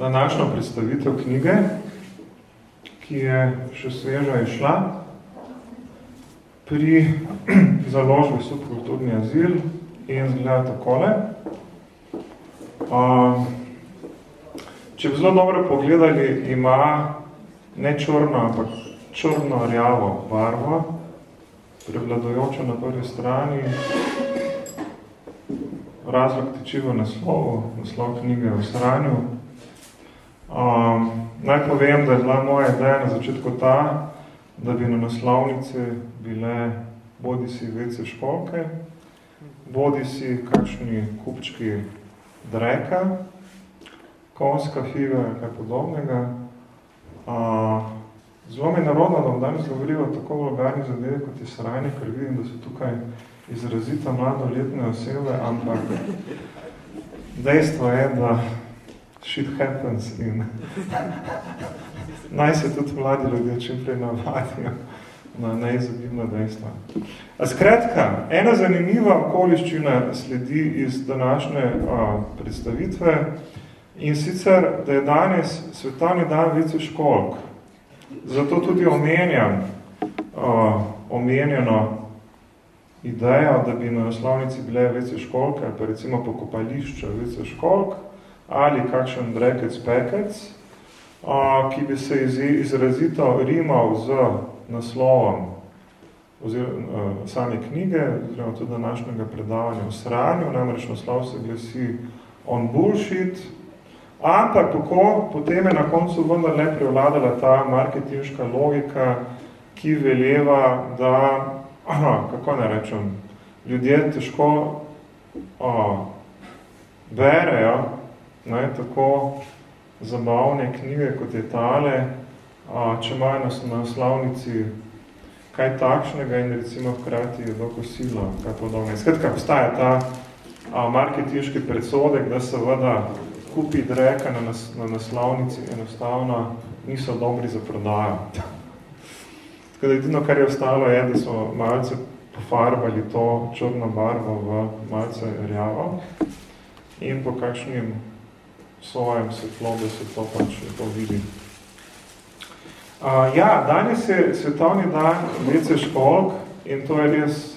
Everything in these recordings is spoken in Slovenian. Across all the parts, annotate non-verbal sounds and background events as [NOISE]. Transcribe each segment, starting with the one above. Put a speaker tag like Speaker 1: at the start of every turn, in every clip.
Speaker 1: današnjo predstavitev knjige, ki je še sveža išla pri [CLEARS THROAT] založbi subkulturni azil in zgleda takole. Če bi zelo dobro pogledali, ima ne črno, ampak črno-rjavo barvo, prevladojočo na prvi strani, razlog teči v naslovu, naslov knjige v sranju. Um, naj povem, da je bila moja ideja na začetku ta, da bi na naslovnici bile bodi si vece školke, bodi si kakšni kupčki dreka, konska figa in kaj podobnega. Uh, zelo mi je narodno, da vam danes govorijo tako vulgarni zadeve kot je sranje, ker vidim, da so tukaj izrazito mladoletne osebe, ampak dejstvo je, da shit happens in naj se tudi mladi ljudje čim prej navadijo na neizogibna dejstva. A skratka, ena zanimiva okoliščina sledi iz današnje a, predstavitve in sicer, da je danes svetovni dan vice školk. Zato tudi omenjam a, omenjeno idejo, da bi na naslovnici bile vece školke, pa recimo pokopališče vece školk ali kakšen drekec pekec, ki bi se izrazito rimal z naslovom oziroma same knjige, oziroma tudi današnjega predavanja v sranju, namreč naslov se glasi on bullshit, ampak tako, potem je na koncu vendar le prevladala ta marketinška logika, ki veleva, da aha, kako ne rečem, ljudje težko o, berejo ne, tako zabavne knjige, kot je tale, a, če imajo na naslovnici kaj takšnega in recimo hkrati je doko silo, kaj podobne. Skratka, postaja ta a, marketinški predsodek, da seveda kupi dreka na, nas, na naslovnici enostavno niso dobri za prodajo. Tako da edino, kar je ostalo, je, da smo malce pofarbali to črno barvo v malce rjavo in po kakšnim svojem svetlo, da se to pač to vidi. Uh, ja, danes je svetovni dan vece školk in to je res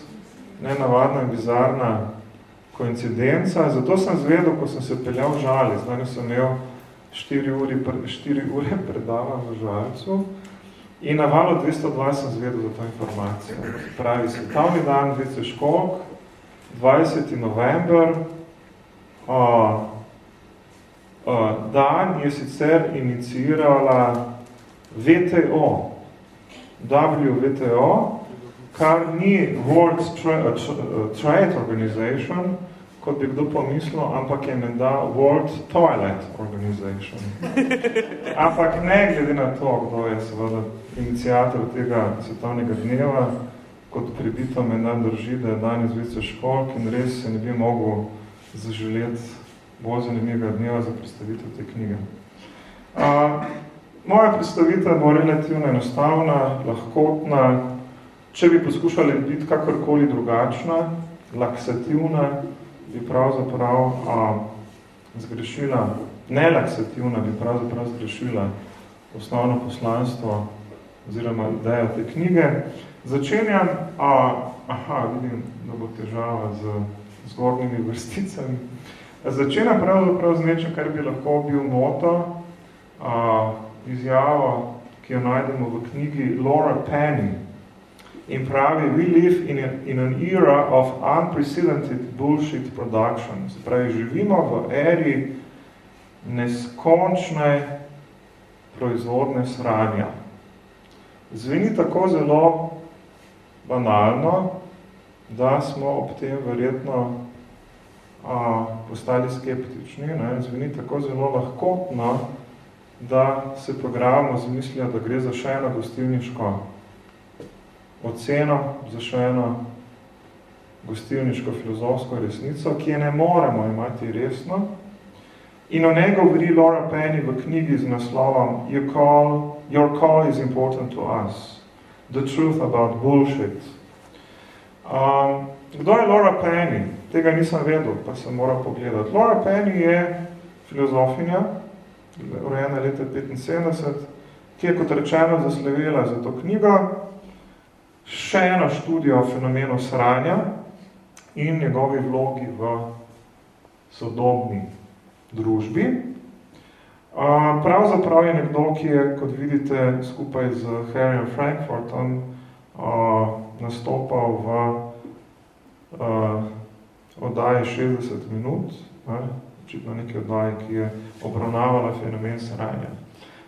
Speaker 1: nenavadna in bizarna koincidenca. Zato sem zvedel, ko sem se peljal v žali, danes sem imel 4 uri, 4 ure predavam v žalcu, In na valu 202 sem zvedel za to informacijo. Pravi, svetovni dan vice školk, 20. november, uh, dan je sicer inicirala VTO, WTO, kar ni World Trade Organization, kot bi kdo pomislil, ampak je menda World Toilet Organization. [LAUGHS] Ampak ne glede na to, kdo je seveda inicijator tega svetovnega dneva, kot pribito me ne drži, da je danes vice školk in res se ne bi mogel zaželeti bolj zanimivega dneva za predstavitev te knjige. A, moja predstavitev bo relativno enostavna, lahkotna, če bi poskušali biti kakorkoli drugačna, laksativna, bi pravzaprav a, zgrešila, nelaksativna bi pravzaprav zgrešila osnovno poslanstvo oziroma idejo te knjige. Začenjam, a, aha, vidim, da bo težava z zgornjimi vrsticami. Začenjam pravzaprav z nečem, kar bi lahko bil moto, a, izjavo, ki jo najdemo v knjigi Laura Penny, in pravi, we live in, a, in an era of unprecedented bullshit production. Se pravi, živimo v eri neskončne proizvodne sranja. Zveni tako zelo banalno, da smo ob tem verjetno a, postali skeptični. Ne? Zveni tako zelo lahkotno, da se programamo zamislijo, da gre za še eno gostilniško oceno za še eno gostilniško filozofsko resnico, ki je ne moremo imati resno. In o njej govori Laura Penny v knjigi z naslovom you call, Your call is important to us. The truth about bullshit. Um, kdo je Laura Penny? Tega nisem vedel, pa sem moral pogledati. Laura Penny je filozofinja, rojena leta 75, ki je kot rečeno zaslovela za to knjigo, še eno študijo o fenomenu sranja in njegovi vlogi v sodobni družbi. Pravzaprav je nekdo, ki je, kot vidite, skupaj z Harryom Frankfurtom nastopal v oddaji 60 minut, očitno neki oddaji, ki je obravnavala fenomen sranja.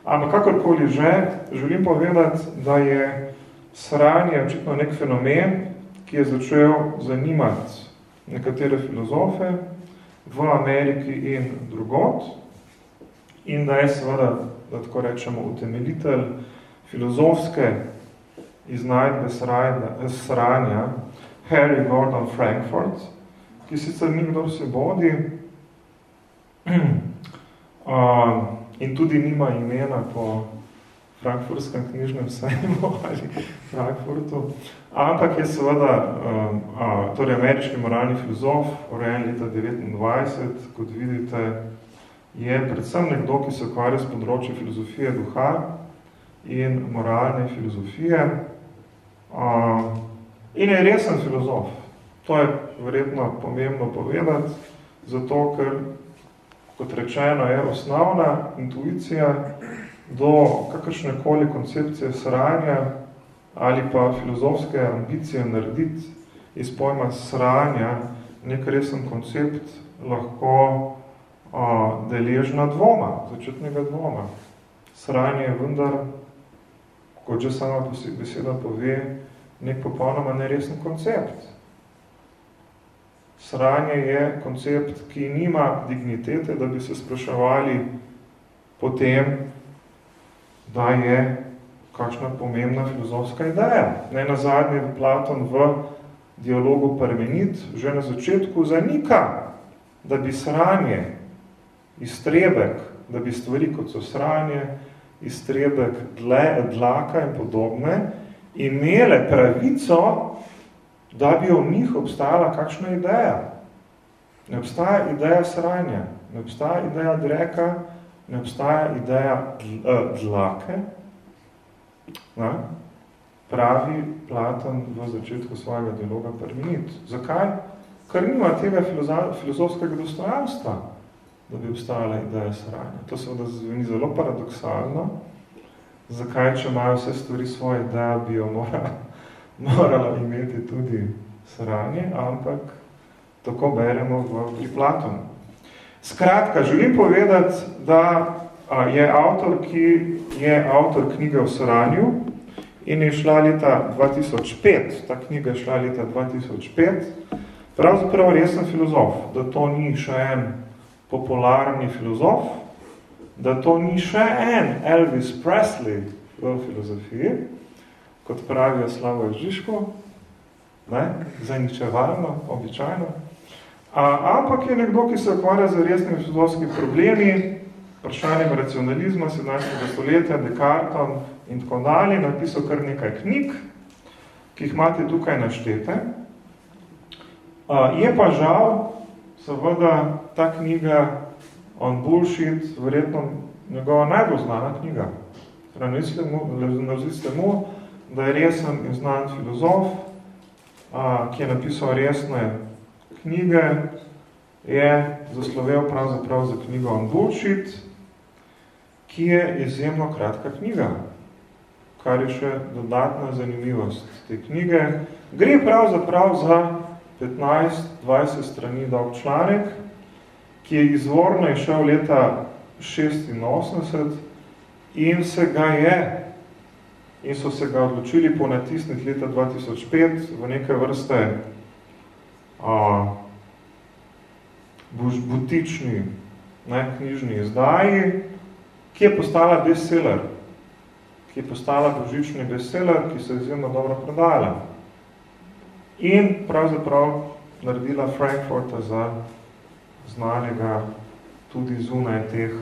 Speaker 1: Ampak kakorkoli že, želim povedati, da je sranje očitno nek fenomen, ki je začel zanimati nekatere filozofe v Ameriki in drugot in da je seveda, da tako rečemo, utemeljitelj filozofske iznajdbe sranja Harry Gordon Frankfurt, ki sicer ni kdo se bodi, [CLEARS THROAT] in tudi nima imena po frankfurtskem knjižnem sejmu [LAUGHS] ali Frankfurtu, ampak je seveda um, a, torej ameriški moralni filozof, urejen leta 29, kot vidite, je predvsem nekdo, ki se ukvarja s področjem filozofije duha in moralne filozofije. A, in je resen filozof. To je verjetno pomembno povedati, zato ker kot rečeno, je osnovna intuicija do kakršnekoli koncepcije sranja ali pa filozofske ambicije narediti iz pojma sranja nek resen koncept lahko a, deležna dvoma, začetnega dvoma. Sranje je vendar, kot že sama beseda pove, nek popolnoma neresen koncept. Sranje je koncept, ki nima dignitete, da bi se spraševali potem, da je kakšna pomembna filozofska ideja. Ne na zadnje Platon v dialogu Parmenit že na začetku zanika, da bi sranje, iztrebek, da bi stvari kot so sranje, iztrebek dle, dlaka in podobne, imele pravico da bi v njih obstajala kakšna ideja. Ne obstaja ideja sranja, ne obstaja ideja dreka, ne obstaja ideja eh, dlake. Ne? Pravi Platon v začetku svojega dialoga Parmenid. Zakaj? Ker nima tega filozofskega dostojanstva, da bi obstajala ideja sranja. To seveda zveni zelo paradoksalno. Zakaj, če imajo vse stvari svoje ideje, bi jo morala morala imeti tudi sranje, ampak tako beremo v pri Platonu. Skratka, želim povedati, da je avtor, ki je avtor knjige o sranju in je šla leta 2005, ta knjiga je šla leta 2005, pravzaprav resen filozof, da to ni še en popularni filozof, da to ni še en Elvis Presley v filozofiji, kot pravijo Slavo Žižko, ne, zaničevalno, običajno. A, ampak je nekdo, ki se ukvarja z resnimi filozofskimi problemi, vprašanjem racionalizma 17. stoletja, Descartom in tako dalje, napisal kar nekaj knjig, ki jih imate tukaj naštete. A, je pa žal, seveda, ta knjiga On Bullshit, verjetno njegova najbolj znana knjiga. Navziste mu, da je resen in znan filozof, ki je napisal resne knjige, je zaslovel pravzaprav za knjigo On Bullshit, ki je izjemno kratka knjiga, kar je še dodatna zanimivost te knjige. Gre pravzaprav za 15-20 strani dolg članek, ki je izvorno išel leta 86 in se ga je in so se ga odločili po natisnih leta 2005 v neke vrste a, butični ne, knjižni izdaji, ki je postala bestseller, ki je postala božični bestseller, ki se je izjemno dobro prodala. In pravzaprav naredila Frankfurta za znanega tudi zunaj teh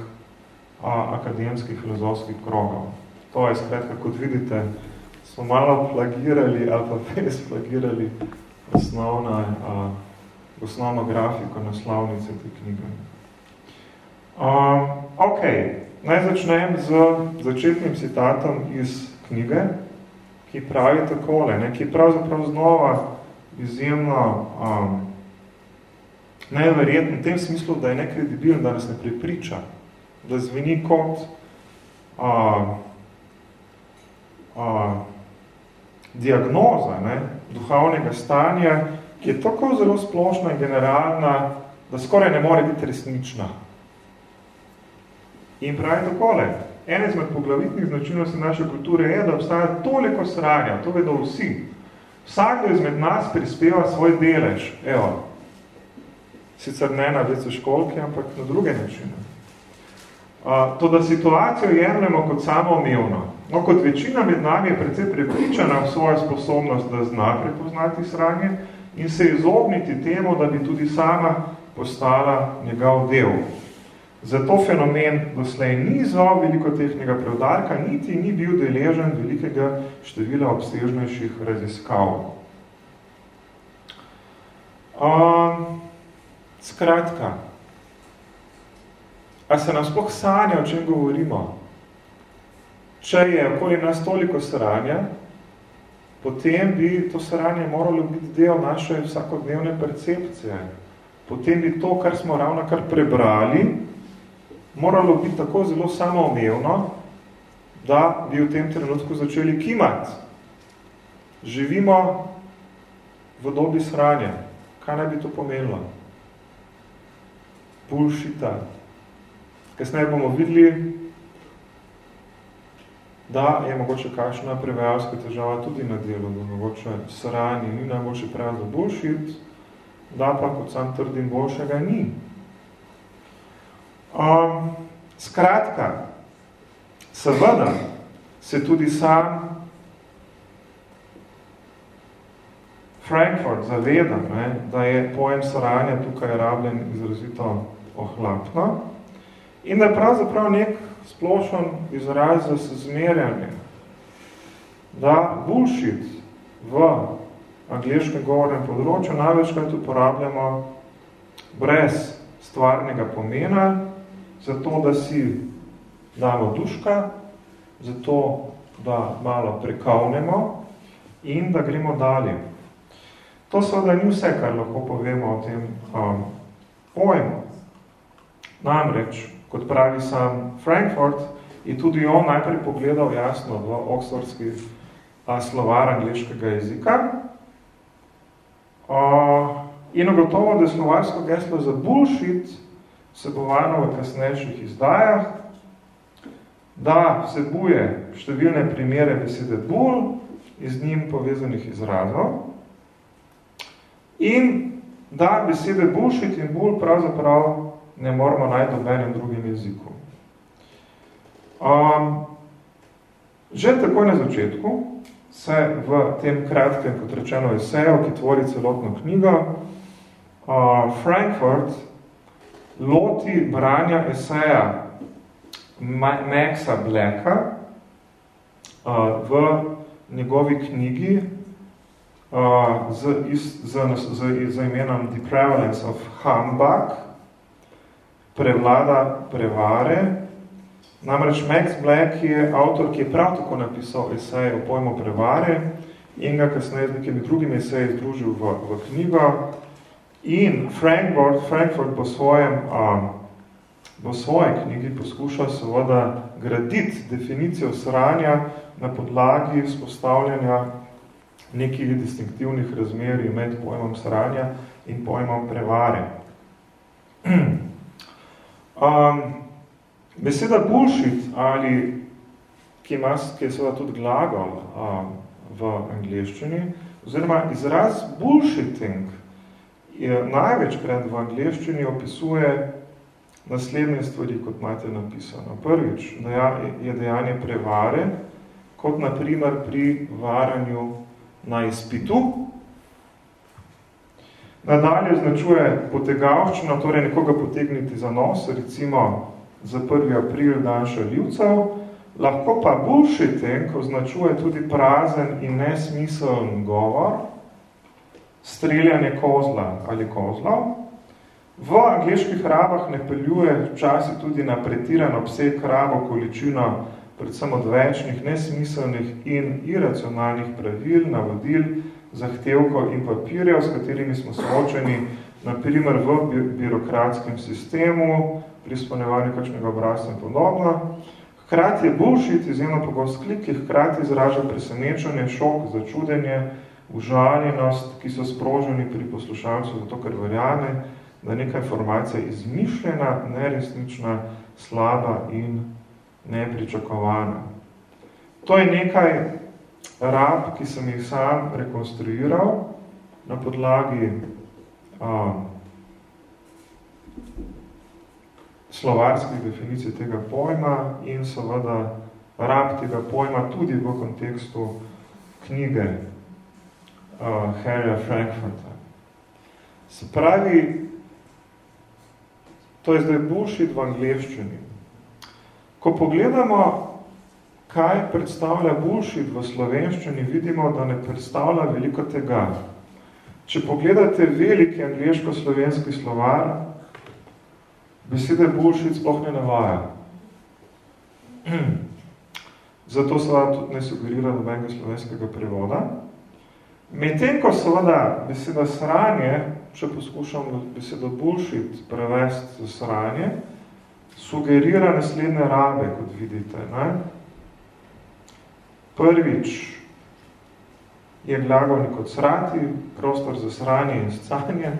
Speaker 1: a, akademskih filozofskih krogov. To je skratka, kot vidite, smo malo plagirali ali pa [LAUGHS] fez plagirali osnovna, a, osnovno grafiko naslovnice te knjige. Um, ok, Naj začnem z začetnim citatom iz knjige, ki pravi takole, ne, ki pravzaprav znova izjemno um, neverjetno v tem smislu, da je nekredibilen, da nas ne prepriča, da zveni kot uh, uh, diagnoza ne, duhovnega stanja, ki je tako zelo splošna in generalna, da skoraj ne more biti resnična. In pravi takole, ena izmed poglavitnih značilnosti naše kulture je, da obstaja toliko sranja, to vedo vsi. Vsakdo izmed nas prispeva svoj delež, evo, sicer ne na vece školke, ampak na druge načine. To, da situacijo jemljamo kot samoumevno. No, kot večina med nami je predvsej prepričana v svojo sposobnost, da zna prepoznati sranje in se izogniti temu, da bi tudi sama postala njegov del. Zato fenomen doslej ni izval veliko tehnega preudarka, niti ni bil deležen velikega števila obsežnejših raziskav. Um, skratka, a se nam sploh sanja, o čem govorimo? Če je okoli nas toliko sranja, potem bi to sranje moralo biti del naše vsakodnevne percepcije. Potem bi to, kar smo ravno kar prebrali, moralo biti tako zelo samoumevno, da bi v tem trenutku začeli kimati. Živimo v dobi sranja. Kaj naj bi to pomenilo? Bullshita. Kasneje bomo videli, da je mogoče kakšna prevajalska težava tudi na delu, da mogoče sranje ni najboljši prevaz za bullshit, da pa, kot sam trdim, boljšega ni. Um, skratka, seveda se tudi sam Frankfurt zaveda, ne, da je pojem saranja tukaj rabljen izrazito ohlapno in da je pravzaprav nek splošen izraz za sezmerjanje, da bullshit v angliškem govornem področju največkrat uporabljamo brez stvarnega pomena, zato da si damo duška, zato da malo prekavnemo in da gremo dalje. To seveda ni vse, kar lahko povemo o tem um, pojmu. Namreč, kot pravi sam Frankfurt, je tudi on najprej pogledal jasno v oksfordski slovar angliškega jezika. In ugotovo, da je slovarsko geslo za bullshit vsebovano v kasnejših izdajah, da vsebuje številne primere besede bull iz njim povezanih izrazov in da besede bullshit in bull pravzaprav ne moramo najti v enem drugem jeziku. Um, že takoj na začetku se v tem kratkem, kot rečeno, esejo, ki tvori celotno knjigo, uh, Frankfurt loti branja eseja Maxa Blacka uh, v njegovi knjigi uh, z, z, z, z, z imenom The Prevalence of Humbug, prevlada prevare. Namreč Max Black je avtor, ki je prav tako napisal esej o pojmu prevare in ga kasneje z nekimi drugimi eseji združil v, v knjigo. In Frankfurt, Frankfurt po svojem um, v svoji knjigi poskuša seveda graditi definicijo sranja na podlagi vzpostavljanja nekih distinktivnih razmerij med pojmom sranja in pojmom prevare. [CLEARS THROAT] Um, beseda bullshit ali ki, ima, ki je tudi glagol um, v angliščini, oziroma izraz bullshitting je največkrat v angliščini opisuje naslednje stvari, kot imate napisano. Prvič, je dejanje prevare, kot na primer pri varanju na izpitu. Nadalje označuje potegavščino, torej nekoga potegniti za nos, recimo za 1. april dan šaljivcev, lahko pa bullshitting označuje tudi prazen in nesmiseln govor, streljanje kozla ali kozlov, V angliških rabah ne peljuje včasih tudi na pretiran obseg rabo količino predvsem odvečnih, nesmiselnih in iracionalnih pravil, navodil, zahtevkov in papirjev, s katerimi smo soočeni, naprimer v birokratskem sistemu, pri spolnevanju kakšnega obrazca in podobno. Hkrati je bullshit izjemno pogost klik, ki hkrati izraža presenečenje, šok, začudenje, užaljenost, ki so sproženi pri poslušalcu, zato ker verjame, da neka informacija je izmišljena, neresnična, slaba in nepričakovana. To je nekaj rab, ki sem jih sam rekonstruiral na podlagi um, slovarskih definicij tega pojma in seveda rab tega pojma tudi v kontekstu knjige uh, Harryja Frankfurta. Se pravi, to je zdaj bullshit v angleščini. Ko pogledamo, kaj predstavlja bullshit v slovenščini, vidimo, da ne predstavlja veliko tega. Če pogledate veliki angliško-slovenski slovar, besede bullshit sploh ne navaja. [CLEARS THROAT] Zato seveda tudi ne sugerira nobenega slovenskega prevoda. Medtem, ko seveda beseda sranje, če poskušam besedo bullshit prevesti za sranje, sugerira naslednje rabe, kot vidite. Ne? Prvič je glagolnik od srati, prostor za sranje in scanje,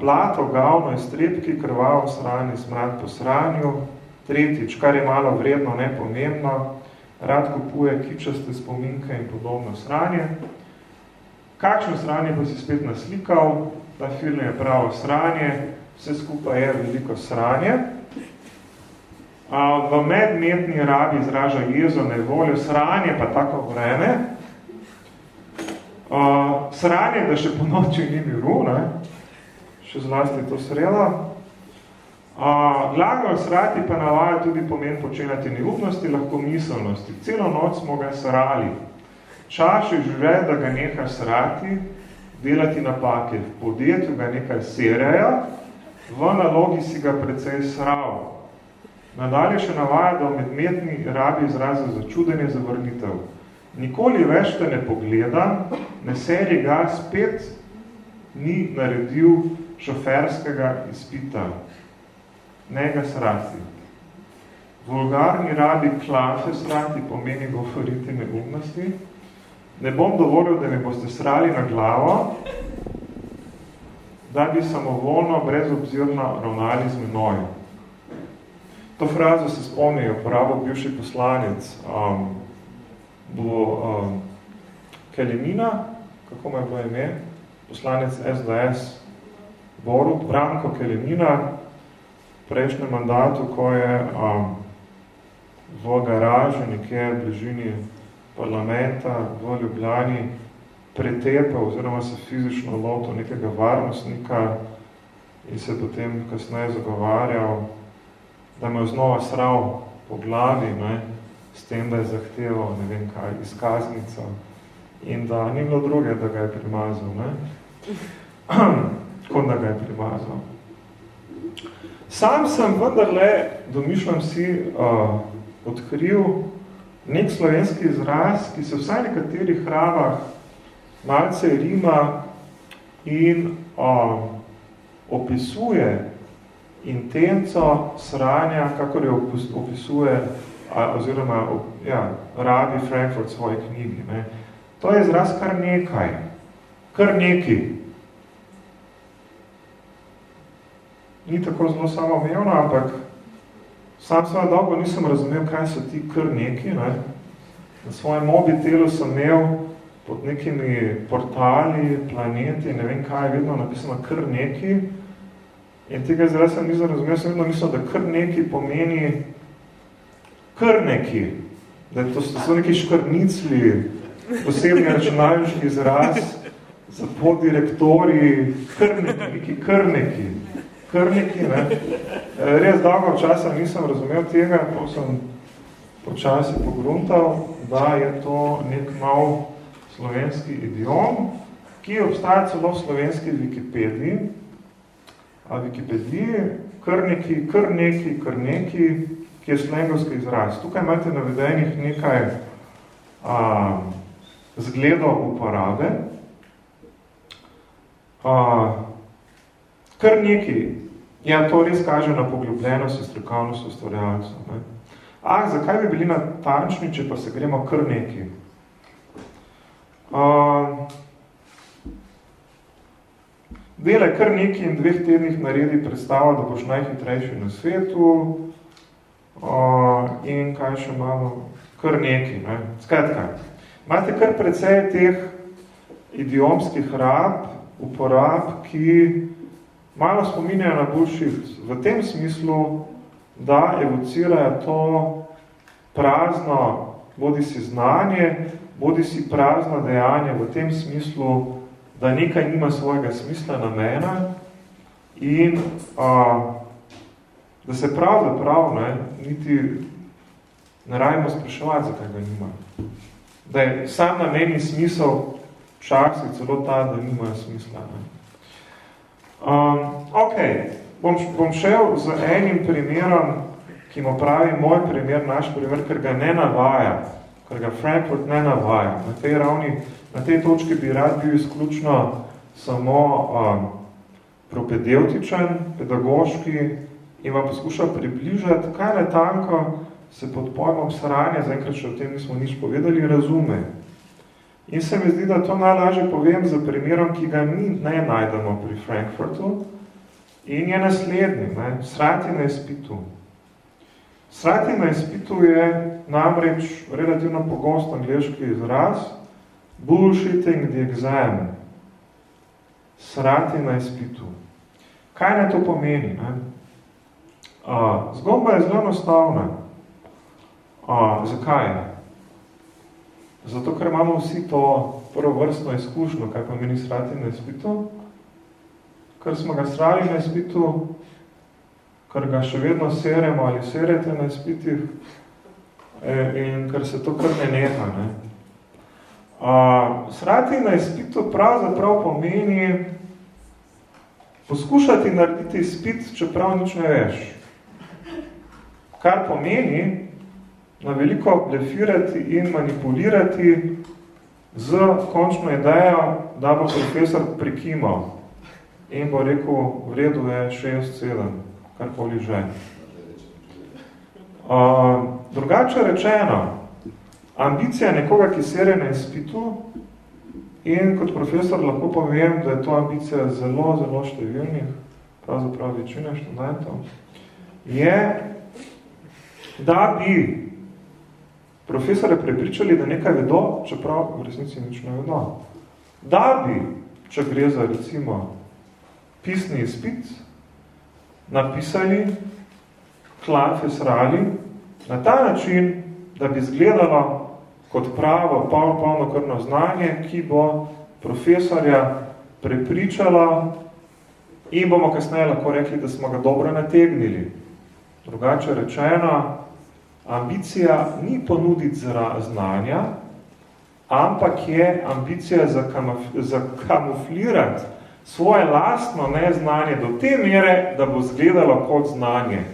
Speaker 1: blato, gavno, iztrebki, krvavo sranje, smrad po sranju. Tretjič, kar je malo vredno, nepomembno, rad kupuje kičaste spominke in podobno sranje. Kakšno sranje pa si spet naslikal, ta film je pravo sranje, vse skupaj je veliko sranje. V medmetni rabi izraža jezo, nevoljo, sranje pa tako vreme. Sranje, da še po noči ni miru, ne? še zlasti to sreda. Glagol srati pa navaja tudi pomen počenjati neupnosti, lahko miselnosti. Celo noč smo ga srali. Je že, da ga nekaj srati, delati napake. V podjetju ga nekaj sereja, v nalogi si ga precej sral. Nadalje še navaja, da v medmetni rabi izraza začudenje zavrnitev. Nikoli več te ne pogleda, ne seri ga, spet ni naredil šoferskega izpita. Ne ga srati. Vulgarni rabi klafe srati pomeni govoriti neumnosti. Ne bom dovolil, da mi boste srali na glavo, da bi samovolno, brezobzirno ravnali z menoj. To frazo se spomnijo, porabo bivši poslanec um, bo um, Kelemina, kako mu je bilo ime, poslanec SDS, Borut Branko Kelenina, v prejšnjem mandatu, ko je um, v garaži, nekje v bližini parlamenta v Ljubljani, pretepal oziroma se fizično lotil nekega varnostnika in se potem kasneje zagovarjal, da me je znova sral po glavi, ne, s tem, da je zahteval, ne vem kaj, izkaznico in da ni bilo druge, da ga je primazal. Ne. [CLEARS THROAT] kot da ga je primazal. Sam sem vendarle, domišljam si, uh, odkril nek slovenski izraz, ki se vsaj nekaterih hravah malce rima in uh, opisuje intenco sranja, kakor jo opisuje oziroma ja, rabi Frankfurt svoje knjigi. Ne. To je izraz kar nekaj, kar neki. ni tako zelo samoumevno, ampak sam sem dolgo nisem razumel, kaj so ti kar neki. Ne. Na svojem mobitelu sem imel pod nekimi portali, planeti, ne vem kaj, vedno napisano kar neki. In tega zdaj sem nisem razumel, sem vedno mislil, da kar neki pomeni kar neki. Da to so neki škrnicli, posebni računalniški izraz za podirektori, kar neki, neki kar neki. Ne. Eh, res dolgo časa nisem razumel tega, ko sem počasi pogruntal, da je to nek nov slovenski idiom, ki obstaja celo v slovenski Wikipediji a, Wikipediji, kar neki, kar neki, kar neki, ki je slengovski izraz. Tukaj imate navedenih nekaj a, zgledov uporabe. A, kar neki, ja, to res kaže na poglobljenost in strokovnost ustvarjalcev. Ah, zakaj bi bili natančni, če pa se gremo kar neki? Uh, Delaj kar neki in dveh tednih naredi predstavo, da boš najhitrejši na svetu uh, in kaj še malo, kar neki. Ne? Skratka, imate kar precej teh idiomskih rab, uporab, ki malo spominjajo na bullshit. V tem smislu, da evocirajo to prazno, bodi si znanje, bodi si prazno dejanje v tem smislu, da nekaj nima svojega smisla namena in a, da se prav da prav, ne, niti ne rajmo spraševati, zakaj ga nima. Da je sam namen in smisel včasih celo ta, da nimajo smisla. Ne. Um, ok, bom, bom šel z enim primerom, ki mu pravi moj primer, naš primer, ker ga ne navaja kar ga Frankfurt ne navaja. Na tej ravni, na tej točki bi rad bil izključno samo um, propedeutičen, pedagoški in vam poskušal približati, kaj ne tanko se pod pojmom sranja, zaenkrat še o tem nismo nič povedali, razume. In se mi zdi, da to najlažje povem za primerom, ki ga mi ne najdemo pri Frankfurtu in je naslednji, ne, srati na izpitu. Srati na izpitu je namreč relativno pogost angliški izraz bullshitting the exam. Srati na izpitu. Kaj ne to pomeni? Ne? Uh, zgodba je zelo enostavna. Uh, zakaj? Zato, ker imamo vsi to prvovrstno izkušnjo, kaj pomeni srati na izpitu. Ker smo ga srali na izpitu, ker ga še vedno seremo ali serete na izpitih e, in ker se to kar ne neha. Ne. A, srati na izpitu pravzaprav pomeni poskušati narediti izpit, čeprav nič ne veš. Kar pomeni na veliko blefirati in manipulirati z končno idejo, da bo profesor prikimal in bo rekel, v redu je 6-7 karkoli že. Uh, drugače rečeno, ambicija nekoga, ki sere na izpitu in kot profesor lahko povem, da je to ambicija zelo, zelo številnih, pravzaprav večine študentov, je, da bi profesore prepričali, da nekaj vedo, čeprav v resnici nič ne vedo. Da bi, če gre za recimo pisni izpit, napisali, klanfesrali, na ta način, da bi izgledalo kot pravo, polno, polno krno znanje, ki bo profesorja prepričala in bomo kasneje lahko rekli, da smo ga dobro nategnili. Drugače rečeno, ambicija ni ponuditi znanja, ampak je ambicija zakamuflirati svoje lastno neznanje do te mere, da bo zgledalo kot znanje.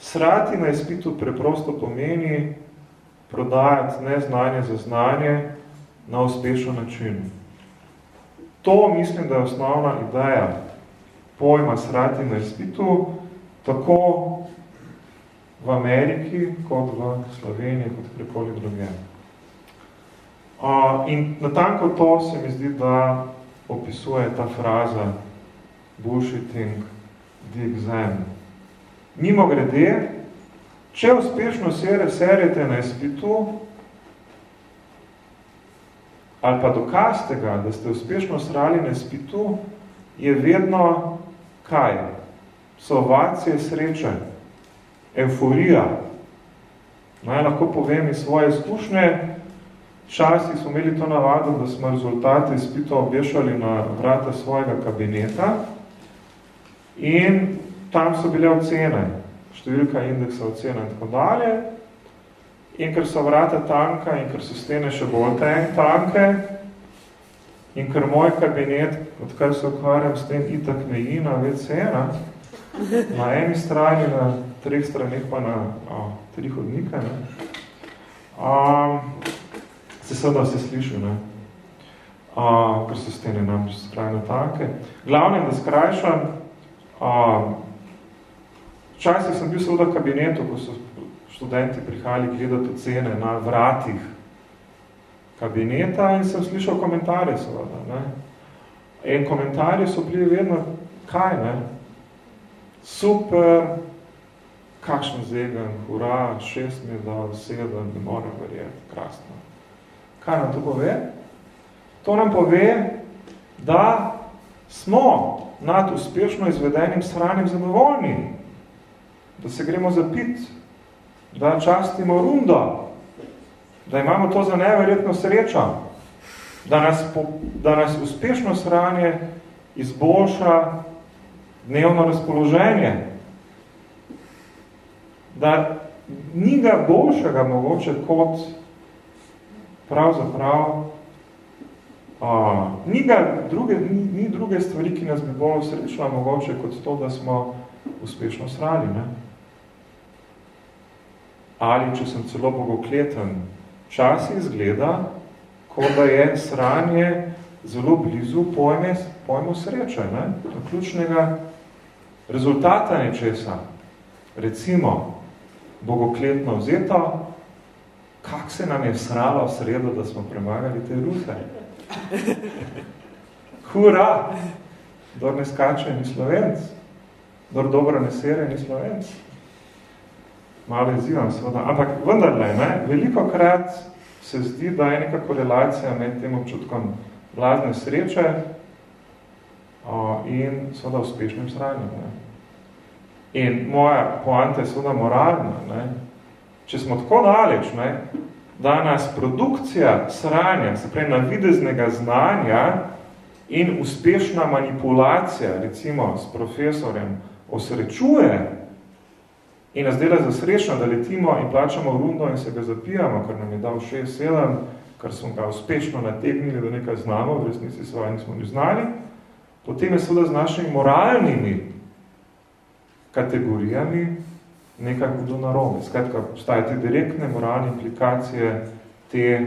Speaker 1: Srati na izpitu preprosto pomeni prodajati neznanje za znanje na uspešen način. To mislim, da je osnovna ideja pojma srati na izpitu, tako v Ameriki, kot v Sloveniji, kot prekoli druge. Uh, in natanko to se mi zdi, da opisuje ta fraza bullshitting the exam. Mimo grede, če uspešno sere, serete na izpitu, ali pa dokaz tega, da ste uspešno srali na izpitu, je vedno kaj? So ovacije sreče, euforija. Naj lahko povem iz svoje izkušnje, Včasih smo imeli to navado, da smo rezultate izpitov obešali na vrata svojega kabineta in tam so bile ocene, številka indeksa ocene in tako dalje. In ker so vrata tanka in ker so stene še bolj tanke, In ker moj kabinet, odkar se ukvarjam s tem, itak meji na WC-ena, na eni strani, na treh straneh pa na a, tri hodnike, ne, a, se seveda vse sliši, ne, a, ker so stene namreč skrajno tanke. Glavnem, da skrajšam, a, včasih sem bil seveda v kabinetu, ko so študenti prihajali gledati ocene na vratih kabineta in sem slišal komentarje seveda. Ne. In komentarji so bili vedno, kaj ne? Super, kakšen zegen, hura, šest mi je dal, sedem, ne morem verjeti, krasno. Kaj nam to pove? To nam pove, da smo nad uspešno izvedenim sranjem zadovoljni, da se gremo zapiti, da častimo rundo, da imamo to za neverjetno srečo, da nas, po, da nas uspešno sranje izboljša dnevno razpoloženje, da ni ga boljšega mogoče kot pravzaprav a, ni, ga druge, ni, ni druge stvari, ki nas bi bolj srečila mogoče kot to, da smo uspešno srali. Ne? Ali, če sem celo bogokleten, čas izgleda, kot da je sranje zelo blizu pojme, pojmu sreče, ne? ključnega rezultata nečesa. Recimo, bogokletno vzeto, kak se nam je sralo v sredo, da smo premagali te ruse? Hura! Dor ne skače, ni slovenc. Dor dobro ne sere, ni slovenc malo izzivam seveda, ampak vendarle, ne, veliko krat se zdi, da je neka korelacija med tem občutkom blazne sreče o, in seveda uspešnim sranjem. Ne. In moja poanta je seveda moralna. Ne. Če smo tako daleč, ne, da nas produkcija sranja, se pravi navideznega znanja in uspešna manipulacija, recimo s profesorjem, osrečuje In nas dela za srečno, da letimo in plačamo rundo in se ga zapijamo, ker nam je dal 6-7, ker smo ga uspešno nategnili, da nekaj znamo, v resnici svoje nismo ni znali, potem je seveda z našimi moralnimi kategorijami nekaj hudo narobe. Skratka, obstajajo te direktne moralne implikacije te,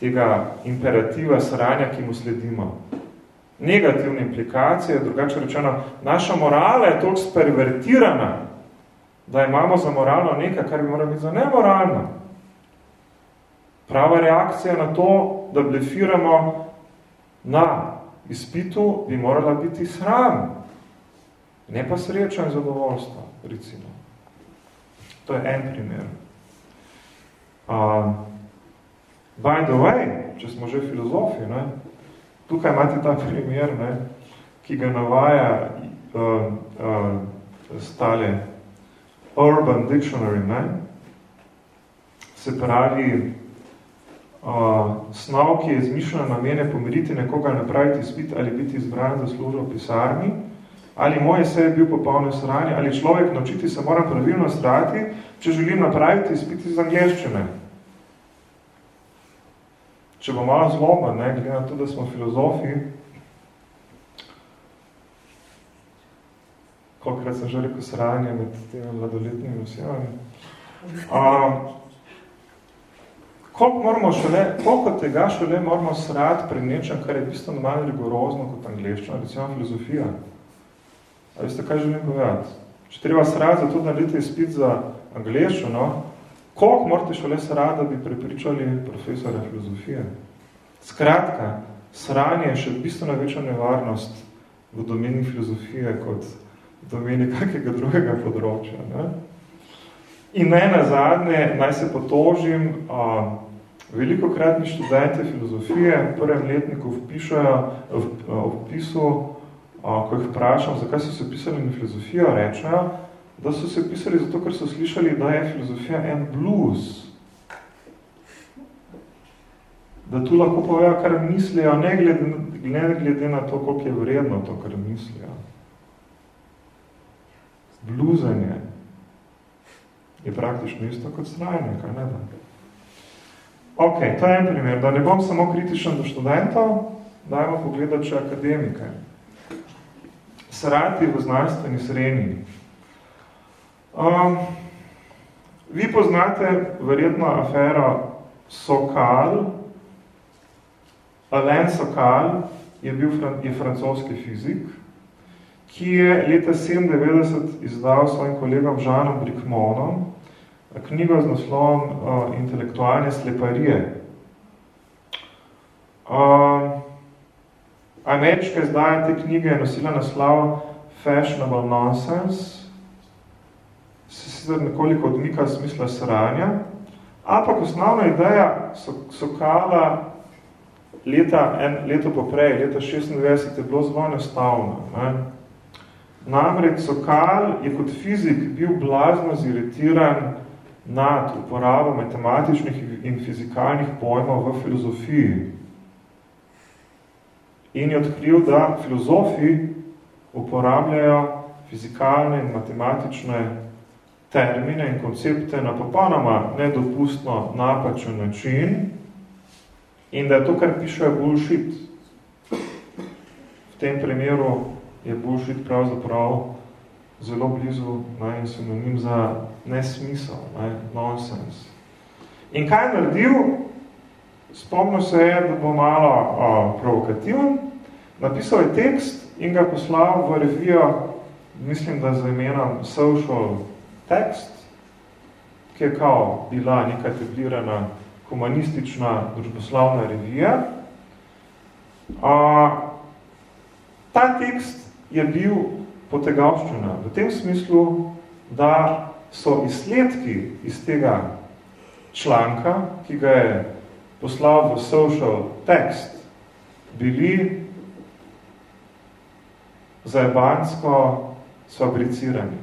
Speaker 1: tega imperativa sranja, ki mu sledimo. Negativne implikacije, drugače rečeno, naša morala je toliko spervertirana, da imamo za moralno nekaj, kar bi moralo biti za nemoralno. Prava reakcija na to, da blefiramo na izpitu, bi morala biti sram. Ne pa sreča in zadovoljstvo, recimo. To je en primer. Uh, by the way, če smo že filozofi, ne, tukaj imate ta primer, ne, ki ga navaja uh, uh, stale Urban Dictionary, ne? se pravi, uh, snov, ki je izmišljena namene pomiriti nekoga, napraviti izpit ali biti izbran za službo v pisarni, ali moje se je bil popolno sranje, ali človek naučiti se mora pravilno strati, če želim napraviti izpit iz angleščine. Če bo malo zloba, ne, glede na to, da smo filozofi, kolikrat sem že rekel sranje med temi mladoletnimi osebami. Koliko, moramo šele, koliko tega šele moramo srati pred nečem, kar je bistveno manj rigorozno kot angliščina, recimo filozofija. A veste, kaj želim povedati? Če treba srati za to, da naredite izpit za angliščino, koliko morate šele srati, da bi prepričali profesora filozofije? Skratka, sranje je še bistveno večja nevarnost v domeni filozofije kot domeni kakega drugega področja. Ne? In ne na zadnje, naj se potožim, a, veliko kratni študente filozofije v prvem letniku vpišajo v, v pisu, a, ko jih vprašam, zakaj so se pisali na filozofijo, rečejo, da so se pisali zato, ker so slišali, da je filozofija en blues. Da tu lahko povejo, kar mislijo, ne glede, ne glede na to, koliko je vredno to, kar mislijo bluzanje je praktično isto kot strajanje, kaj ne da. Ok, to je en primer, da ne bom samo kritičen do študentov, dajmo pogledati še akademike. Srati v znanstveni srednji. Um, vi poznate verjetno afero Sokal. Alain Sokal je bil je francoski fizik, ki je leta 97 izdal svojim kolegom Žanom Brickmonom knjigo z naslovom uh, Intelektualne sleparije. Uh, Američka izdaja te knjige je nosila naslov Fashionable Nonsense, se sicer nekoliko odmika smisla sranja, ampak osnovna ideja so, so kala leta, en, leto poprej, leta 96, je bilo zelo enostavno. Namreč Sokal je kot fizik bil blazno ziritiran nad uporabo matematičnih in fizikalnih pojmov v filozofiji in je odkril, da filozofi uporabljajo fizikalne in matematične termine in koncepte na popolnoma nedopustno napačen način in da je to, kar pišejo, bullshit. V tem primeru je bullshit pravzaprav zelo blizu ne, in sinonim za nesmisel, ne, nonsense. In kaj je naredil? Spomnil se je, da bo malo o, provokativen, napisal je tekst in ga poslal v revijo, mislim, da za imenom Social Text, ki je kao bila neka etablirana humanistična družboslavna revija. A, ta tekst je bil potegavščina v tem smislu, da so izsledki iz tega članka, ki ga je poslal v social text, bili zajebansko sfabricirani.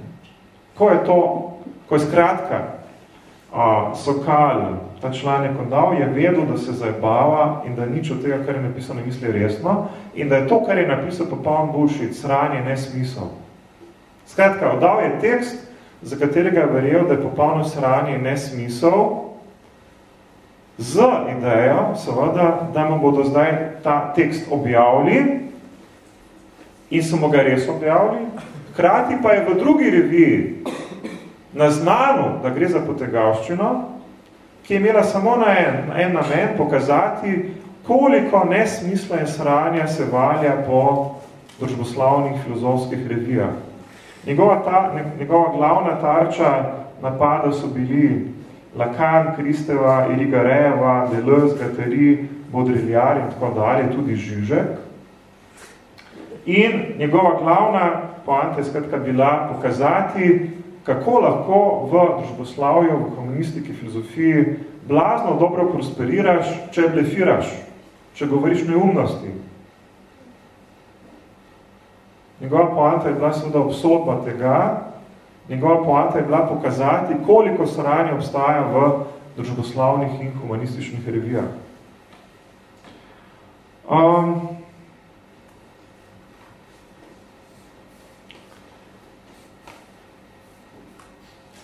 Speaker 1: Ko je to, ko je skratka a, Sokal, ta članek dal, je vedel, da se zajebava in da nič od tega, kar je napisano, ne misli resno in da je to, kar je napisal popoln bullshit, sranje, nesmisel. Skratka, oddal je tekst, za katerega je verjel, da je popolno sranje nesmisel, z idejo, seveda, da mu bodo zdaj ta tekst objavili in so mu ga res objavili, hkrati pa je v drugi reviji naznano, da gre za potegavščino, ki je imela samo na en, na en namen pokazati, koliko nesmisla in sranja se valja po družboslavnih filozofskih revijah. Njegova, ta, njegova glavna tarča napada so bili Lacan, Kristeva, Irigareva, Deleuze, Gateri, Baudrillard in tako dalje, tudi Žižek. In njegova glavna poanta je skratka bila pokazati, kako lahko v družboslavju, v komunistiki, filozofiji blazno dobro prosperiraš, če blefiraš, če govoriš neumnosti. Njegova poanta je bila seveda obsodba tega, njegova poanta je bila pokazati, koliko sranja obstaja v družboslavnih in humanističnih revijah. Um,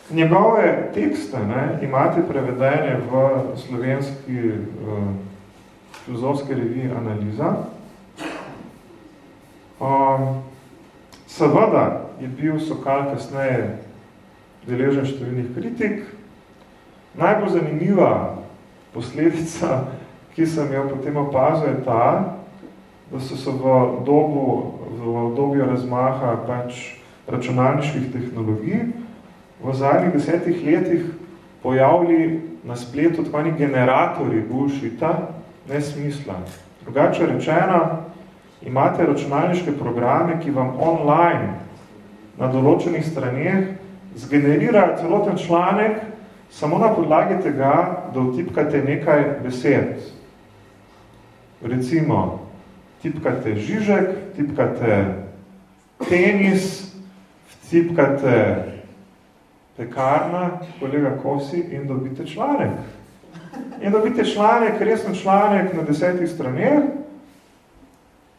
Speaker 1: njegove tekste ne, imate prevedene v slovenski uh, filozofske reviji Analiza. Um, Seveda je bil Sokal kasneje deležen številnih kritik. Najbolj zanimiva posledica, ki sem jo potem opazil, je ta, da so se v dobu, v obdobju razmaha pač računalniških tehnologij v zadnjih desetih letih pojavili na spletu tvani generatorji bullshita, nesmisla. Drugače rečeno, imate računalniške programe, ki vam online na določenih straneh zgenerirajo celoten članek samo na podlagi tega, da vtipkate nekaj besed. Recimo, tipkate žižek, tipkate tenis, vtipkate pekarna, kolega Kosi in dobite članek. In dobite članek, resen članek na desetih straneh,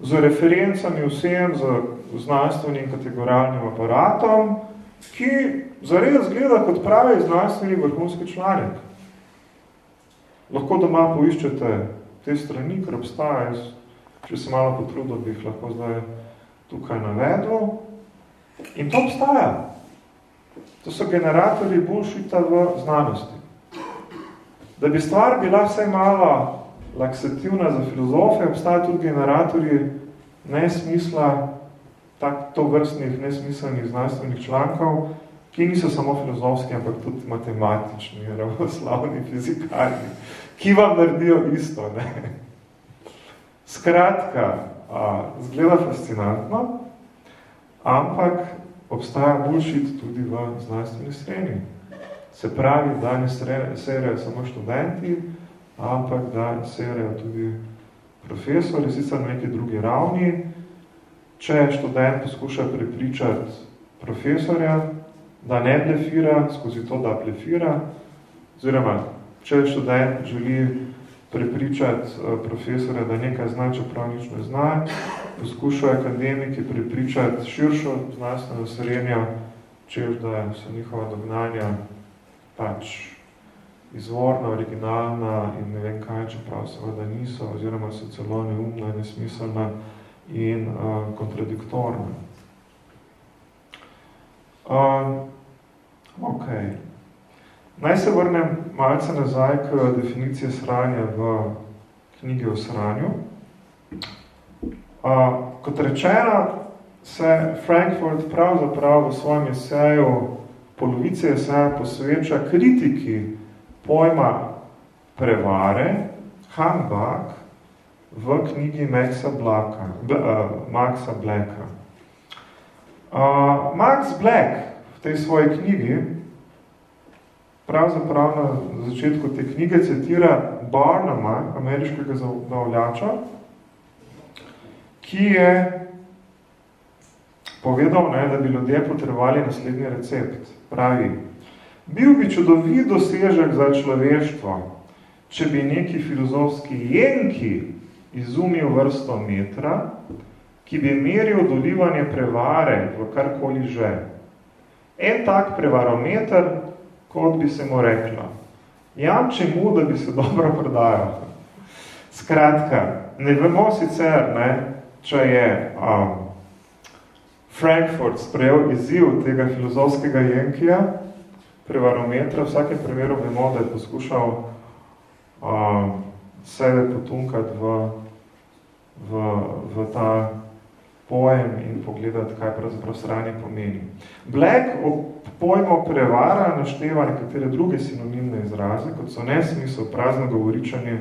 Speaker 1: z referencami vsem, z znanstvenim kategorialnim aparatom, ki zares gleda kot pravi znanstveni vrhunski članek. Lahko doma poiščete te strani, ker obstajajo če se malo potrudil, bi jih lahko zdaj tukaj navedel. In to obstaja. To so generatorji bullshita v znanosti. Da bi stvar bila vse malo laksativna za filozofe, obstaja tudi generatorji nesmisla, tak, to vrstnih nesmiselnih znanstvenih člankov, ki niso samo filozofski, ampak tudi matematični, [LAUGHS] ravoslavni, fizikalni, ki vam naredijo isto. Ne? Skratka, a, zgleda fascinantno, ampak obstaja bullshit tudi v znanstveni sreni. Se pravi, da ne serijo samo študenti, ampak da serijo tudi profesori, sicer na neki drugi ravni. Če študent poskuša prepričati profesorja, da ne blefira, skozi to, da blefira, oziroma, če študent želi prepričati eh, profesora, da nekaj zna, čeprav nič ne zna, poskušajo akademiki prepričati širšo znanstveno srednjo, čež da so njihova dognanja pač izvorna, originalna in ne vem kaj, čeprav seveda niso, oziroma so celo neumna, nesmiselna in uh, kontradiktorna. Uh, Ok. Naj se vrnem malce nazaj k definiciji sranja v knjigi o sranju. Uh, kot rečeno, se Frankfurt pravzaprav v svojem eseju, polovice eseja posveča kritiki pojma prevare, humbug, v knjigi Maxa Blacka, uh, Maxa Blacka. Uh, Max Black tej svoji knjigi, pravzaprav na začetku te knjige citira Barnama, ameriškega zavljača, ki je povedal, ne, da bi ljudje potrebovali naslednji recept. Pravi, bil bi čudovit dosežek za človeštvo, če bi neki filozofski jenki izumil vrsto metra, ki bi meril dolivanje prevare v karkoli že. En tak prevarometer, kot bi se mu rekla. Jamče mu, da bi se dobro prodajal. Skratka, ne vemo sicer, ne, če je um, Frankfurt sprejel izziv tega filozofskega jenkija, prevarometra, v vsakem primeru vemo, da je poskušal um, sebe potunkati v, v, v ta pojem in pogledati, kaj pravzaprav sranje pomeni. Black ob pojmu prevara našteva nekatere druge sinonimne izraze, kot so nesmisel, prazno govoričanje,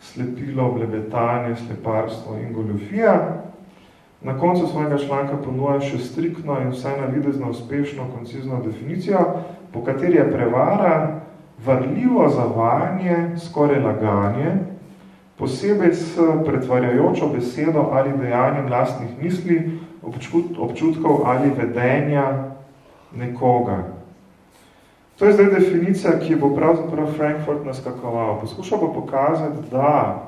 Speaker 1: slepilo, blebetanje, sleparstvo in goljofija. Na koncu svojega članka ponuja še striktno in vse navidezno uspešno koncizno definicijo, po kateri je prevara varljivo zavajanje, skoraj laganje, posebej s pretvarjajočo besedo ali dejanjem lastnih misli, občut, občutkov ali vedenja nekoga. To je zdaj definicija, ki bo pravzaprav Frankfurt naskakoval. Poskušal bo pokazati, da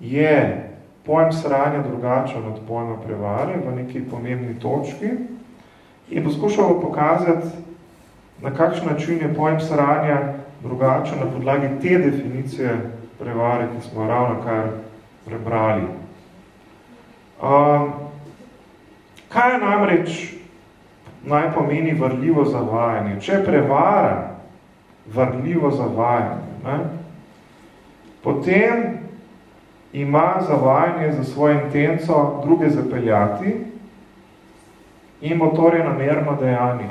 Speaker 1: je pojem sranja drugačen od pojma prevare v neki pomembni točki in poskušal bo pokazati, na kakšen način je pojem sranja drugačen na podlagi te definicije prevare, ki smo ravno kar prebrali. Um, kaj je namreč naj pomeni vrljivo zavajanje? Če prevara vrljivo zavajanje, ne, potem ima zavajanje za svojo intenco druge zapeljati in motor je namerno dejanje.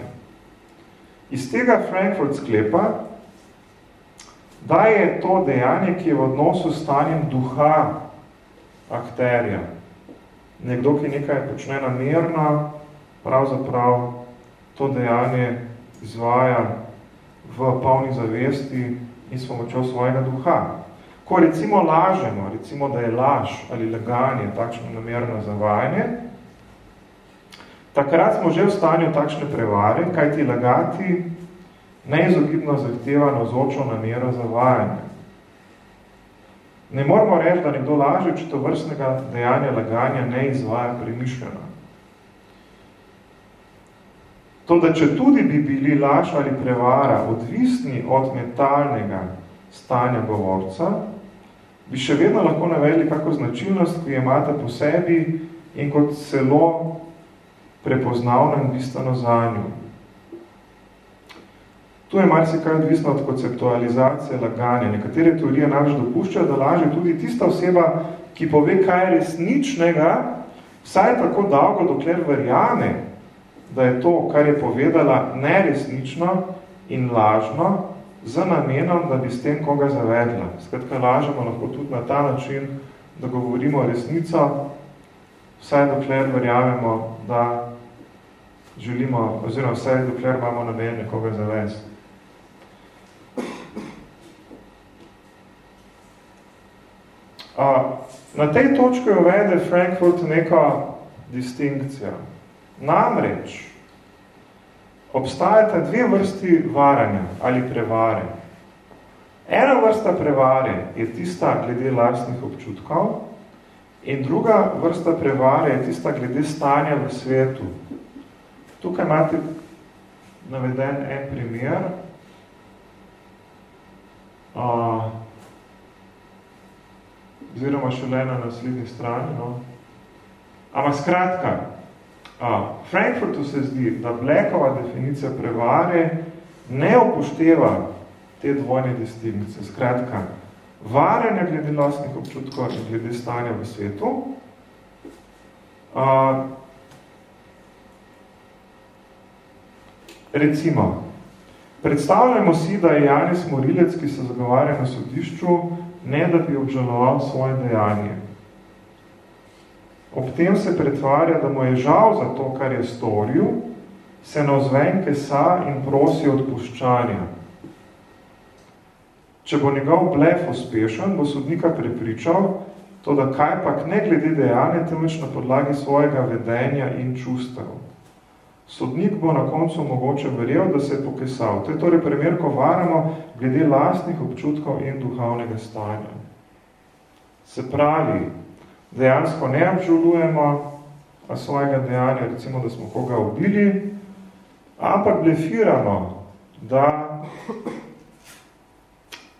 Speaker 1: Iz tega Frankfurt sklepa, da je to dejanje, ki je v odnosu s stanjem duha akterja. Nekdo, ki nekaj počne namerno, pravzaprav to dejanje izvaja v polni zavesti in s pomočjo svojega duha. Ko recimo lažemo, recimo, da je laž ali laganje takšno namerno zavajanje, takrat smo že v stanju takšne prevare, kaj ti lagati neizogibno zahteva navzočo namero zavajanja. Ne moramo reči, da nekdo laže, če to vrstnega dejanja laganja ne izvaja premišljeno. To, da če tudi bi bili laž ali prevara odvisni od metalnega stanja govorca, bi še vedno lahko navedli kako značilnost, ki jo imate po sebi in kot celo prepoznavno in bistveno za njo. Tu je marsikaj odvisno od konceptualizacije laganja. Nekatere teorije namreč dopuščajo, da laže tudi tista oseba, ki pove kaj resničnega, vsaj tako dolgo, dokler verjame, da je to, kar je povedala, neresnično in lažno, z namenom, da bi s tem koga zavedla. Skratka, lažemo lahko tudi na ta način, da govorimo resnico, vsaj dokler verjamemo, da želimo, oziroma vsaj dokler imamo namen nekoga zavesti. Na tej točki uvede Frankfurt neka distinkcija. Namreč, obstajata dve vrsti varanja ali prevare. Ena vrsta prevare je tista glede lastnih občutkov in druga vrsta prevare je tista glede stanja v svetu. Tukaj imate naveden en primer. Uh, oziroma šele na naslednji strani. No. Ampak skratka, a, Frankfurtu se zdi, da Blackova definicija prevare ne upošteva te dvojne distinkcije. Skratka, varanje glede lastnih občutkov in glede stanja v svetu. A, recimo, predstavljamo si, da je Janis Morilec, ki se zagovarja na sodišču, ne da bi obžaloval svoje dejanje. Ob tem se pretvarja, da mu je žal za to, kar je storil, se na ozvenke sa in prosi odpuščanja. Če bo njegov blef uspešen, bo sodnika prepričal, to da kaj pak ne glede dejanja, temveč na podlagi svojega vedenja in čustev. Sodnik bo na koncu mogoče verjel, da se je pokesal. To je torej primer, ko varamo glede lastnih občutkov in duhovnega stanja. Se pravi, dejansko ne obžalujemo svojega dejanja, recimo, da smo koga ubili, ampak blefiramo, da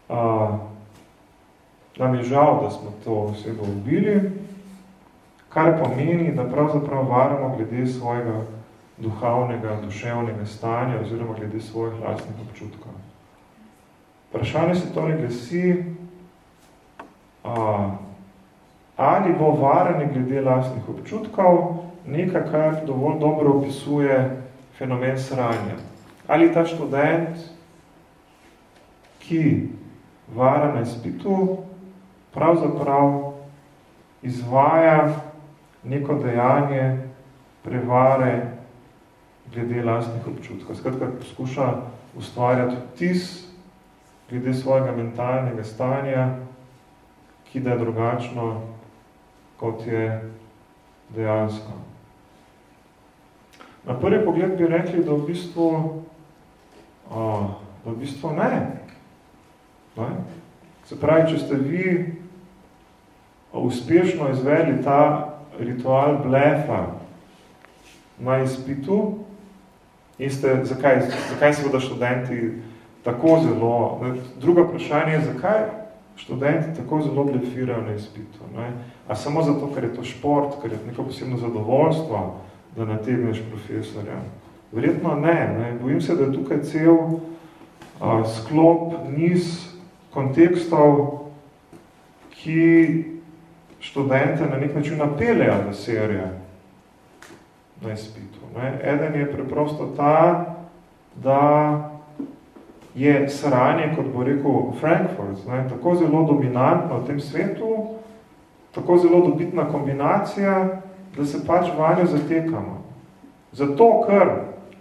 Speaker 1: a, nam je žal, da smo to osebo ubili, kar pomeni, da pravzaprav varamo glede svojega duhovnega, duševnega stanja oziroma glede svojih lastnih občutkov. Vprašanje se torej glasi, a, ali bo varanje glede lastnih občutkov nekaj, kar dovolj dobro opisuje fenomen sranja. Ali ta študent, ki vara na izpitu, pravzaprav izvaja neko dejanje prevare glede lastnih občutkov. Skratka, poskuša ustvarjati tis glede svojega mentalnega stanja, ki da je drugačno, kot je dejansko. Na prvi pogled bi rekli, da v bistvu, a, da v bistvu ne. ne. Se pravi, če ste vi uspešno izveli ta ritual blefa na izpitu, In ste, zakaj, zakaj seveda študenti tako zelo, ne, druga vprašanje je, zakaj študenti tako zelo blefirajo na izpitu, ne? A samo zato, ker je to šport, ker je neko posebno zadovoljstvo, da nategneš profesorja. Verjetno ne, ne, bojim se, da je tukaj cel a, sklop, niz kontekstov, ki študente na nek način napeljajo na serije na izpitu. Ne. Eden je preprosto ta, da je sranje, kot bo rekel Frankfurt, ne, tako zelo dominantno v tem svetu, tako zelo dobitna kombinacija, da se pač vanjo zatekamo. Zato, ker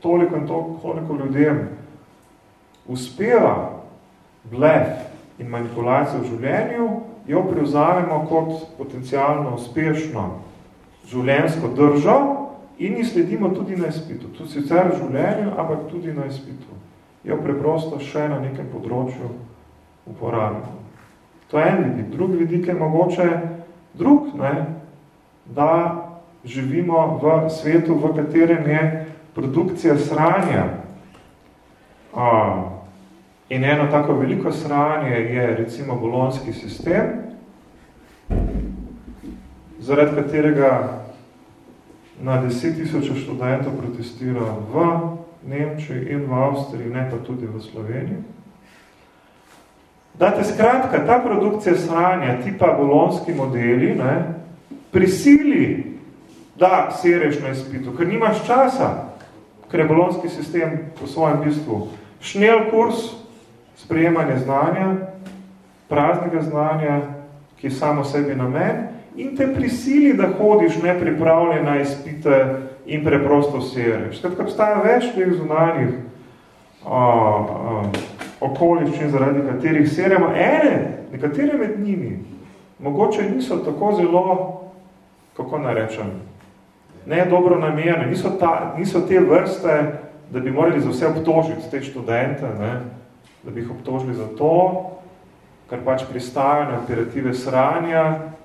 Speaker 1: toliko in toliko ljudem uspeva blef in manipulacija v življenju, jo prevzamemo kot potencialno uspešno življenjsko držo, in jih sledimo tudi na izpitu. Tudi sicer v življenju, ampak tudi na izpitu. Jo preprosto še na nekem področju uporabimo. To je en vidik. Drug vidik je mogoče drug, ne, da živimo v svetu, v katerem je produkcija sranja. A, in eno tako veliko sranje je recimo bolonski sistem, zaradi katerega na 10 tisoč študentov protestira v Nemčiji in v Avstriji, ne pa tudi v Sloveniji. Date skratka, ta produkcija sranja tipa bolonski modeli ne, prisili, da sereš na izpitu, ker nimaš časa, ker je bolonski sistem v svojem bistvu šnel kurs, sprejemanje znanja, praznega znanja, ki je samo sebi namen, in te prisili, da hodiš nepripravljen na izpite in preprosto sereš. Skratka, obstaja več teh zunanjih okoliščin, zaradi katerih seremo. Ene, nekatere med njimi, mogoče niso tako zelo, kako naj rečem, ne dobro namerne, niso, ta, niso te vrste, da bi morali za vse obtožiti te študente, ne? da bi jih obtožili za to, kar pač pristajajo na operative sranja,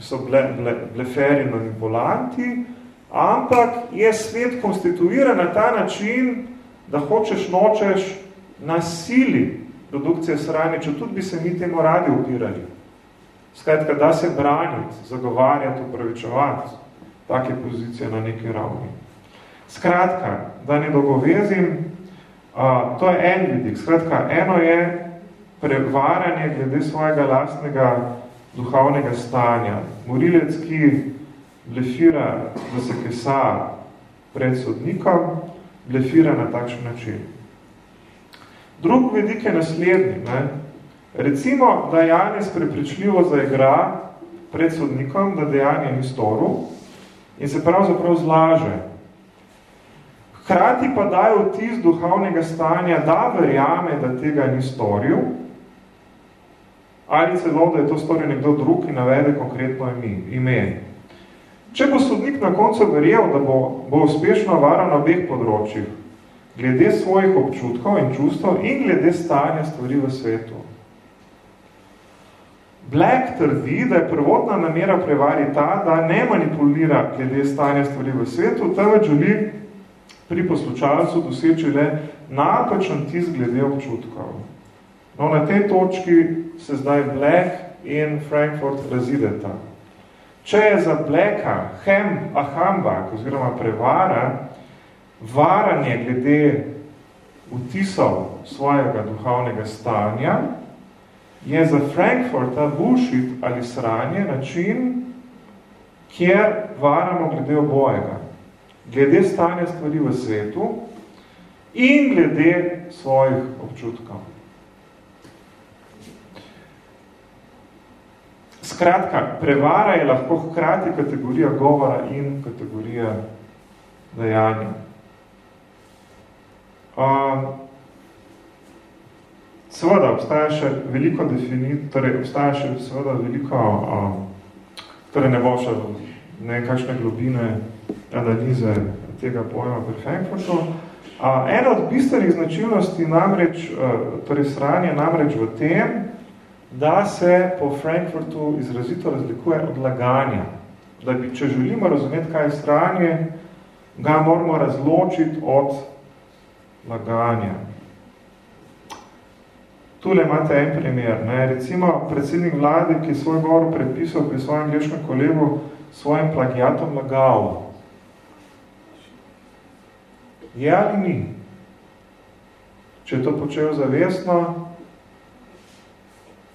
Speaker 1: ki so ble, ble, bleferi manipulanti, ampak je svet konstituiran na ta način, da hočeš, nočeš nasili produkcije sranje, če tudi bi se mi temu radi upirali. Skratka, da se braniti, zagovarjati, upravičevati take pozicije na neki ravni. Skratka, da ne dolgovezim, uh, to je en vidik. Skratka, eno je prevaranje glede svojega lastnega duhovnega stanja. Morilec, ki blefira, da se kesa pred sodnikom, blefira na takšen način. Drug vedik je naslednji. Ne? Recimo, da Janez prepričljivo zaigra pred sodnikom, da dejanje ni storil in se pravzaprav zlaže. Hkrati pa daje vtis duhovnega stanja, da verjame, da tega ni storil, ali celo, da je to storil nekdo drug in navede konkretno ime. Če bo sodnik na koncu verjel, da bo, bo uspešno varal na obeh področjih, glede svojih občutkov in čustv in glede stanja stvari v svetu. Black trdi, da je prvotna namera prevari ta, da ne manipulira glede stanja stvari v svetu, temveč želi pri poslučalcu doseči le napačen tisk glede občutkov. No, na tej točki se zdaj Black in Frankfurt razideta. Če je za Blacka hem ahambak oziroma prevara, varanje glede vtisov svojega duhovnega stanja, je za Frankfurta bullshit ali sranje način, kjer varamo glede obojega. Glede stanja stvari v svetu in glede svojih občutkov. Skratka, prevara je lahko hkrati kategorija govora in kategorija dejanja. Uh, seveda obstaja še veliko definit, torej obstaja še seveda veliko, uh, torej ne bo še ne kakšne globine analize tega pojma pri Frankfurtu. Uh, ena od bistvenih značilnosti namreč, uh, torej sranje namreč v tem, da se po Frankfurtu izrazito razlikuje od laganja. Da bi, če želimo razumeti, kaj je stranje, ga moramo razločiti od laganja. Tule imate en primer. Ne? Recimo, predsednik vlade, ki je svoj govor predpisal pri svojem angliškem kolegu svojim plagiatom lagal. Je ali ni? Če je to počel zavestno,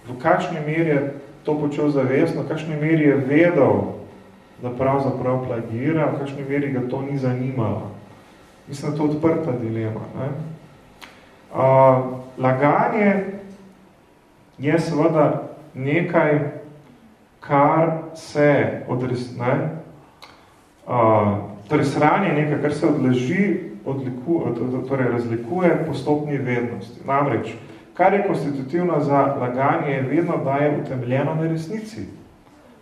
Speaker 1: v kakšni meri je to počel zavestno, v kakšni meri je vedel, da pravzaprav plagira, v kakšni meri ga to ni zanimalo. Mislim, da to odprta dilema. Ne? Uh, laganje je seveda nekaj, kar se odresne, uh, torej sranje je nekaj, kar se odleži, odliku, torej razlikuje po stopni vednosti. Namreč, kar je konstitutivno za laganje, je vedno, da je utemljeno na resnici.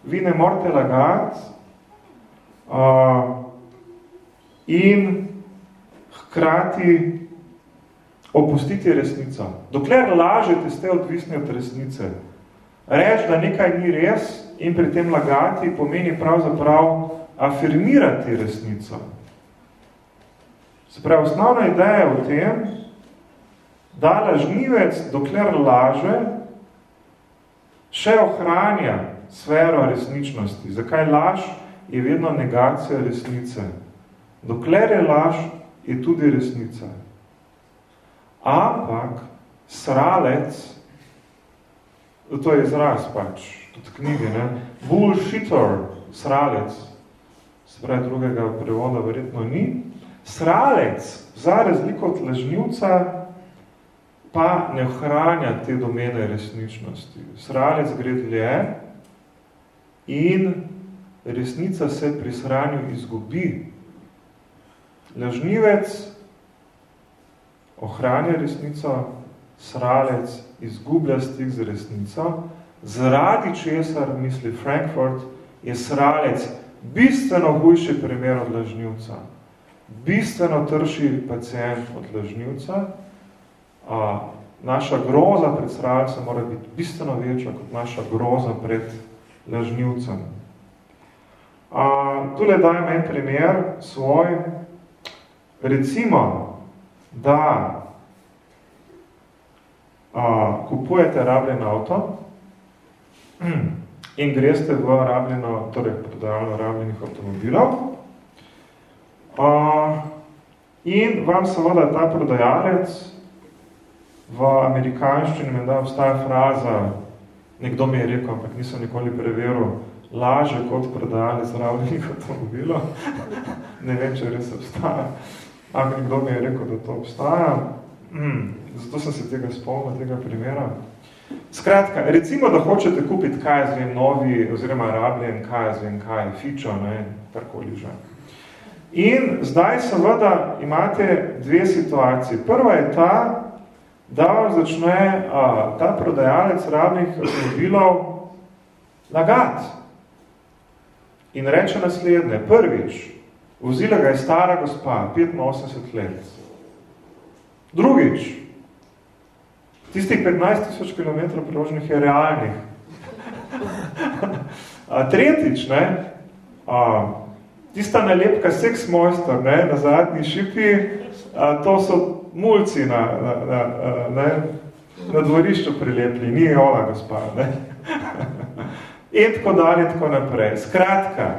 Speaker 1: Vi ne morate lagati uh, in hkrati opustiti resnico. Dokler lažete, ste odvisni od resnice. Reč, da nekaj ni res in pri tem lagati, pomeni pravzaprav afirmirati resnico. Se pravi, osnovna ideja je v tem, da lažnivec, dokler laže, še ohranja sfero resničnosti. Zakaj laž je vedno negacija resnice? Dokler je laž, je tudi resnica. Ampak sralec, to je izraz pač, tudi knjige, ne? bullshitter, sralec, spravi drugega prevoda verjetno ni, sralec, za razliko od lažnivca, pa ne ohranja te domene resničnosti. Sralec gre dlje in resnica se pri sranju izgubi. Lažnivec ohranja resnico, sralec izgublja stik z resnico, zaradi česar, misli Frankfurt, je sralec bistveno hujši primer od lažnivca. Bistveno trši pacient od lažnivca, a, naša groza pred sralcem mora biti bistveno večja kot naša groza pred lažnivcem. A, tule dajem en primer svoj. Recimo, da a, kupujete rabljen avto [CLEARS THROAT] in greste v rabljeno, torej prodajalno rabljenih avtomobilov a, in vam seveda ta prodajalec v amerikanščini me da obstaja fraza, nekdo mi je rekel, ampak nisem nikoli preveril, laže kot prodajalec ravnih avtomobilov. [LAUGHS] ne vem, če res obstaja. Ampak nekdo mi je rekel, da to obstaja. Mm, zato sem se tega spomnil, tega primera. Skratka, recimo, da hočete kupiti kaj zvem novi, oziroma rabljen, kaj zvem kaj, fičo, ne, karkoli že. In zdaj seveda imate dve situacije. Prva je ta, da začne a, ta prodajalec rabnih avtomobilov lagati. In reče naslednje. Prvič, vozila ga je stara gospa, 85 let. Drugič, tistih 15 tisoč km priloženih je realnih. A, tretjič, ne, a, tista nalepka Sex Monster ne, na zadnji šipi, a, to so mulci na, na, na, na, na dvorišču prilepli, ni ona gospa. Ne? [LAUGHS] In tako dalje, tako naprej. Skratka,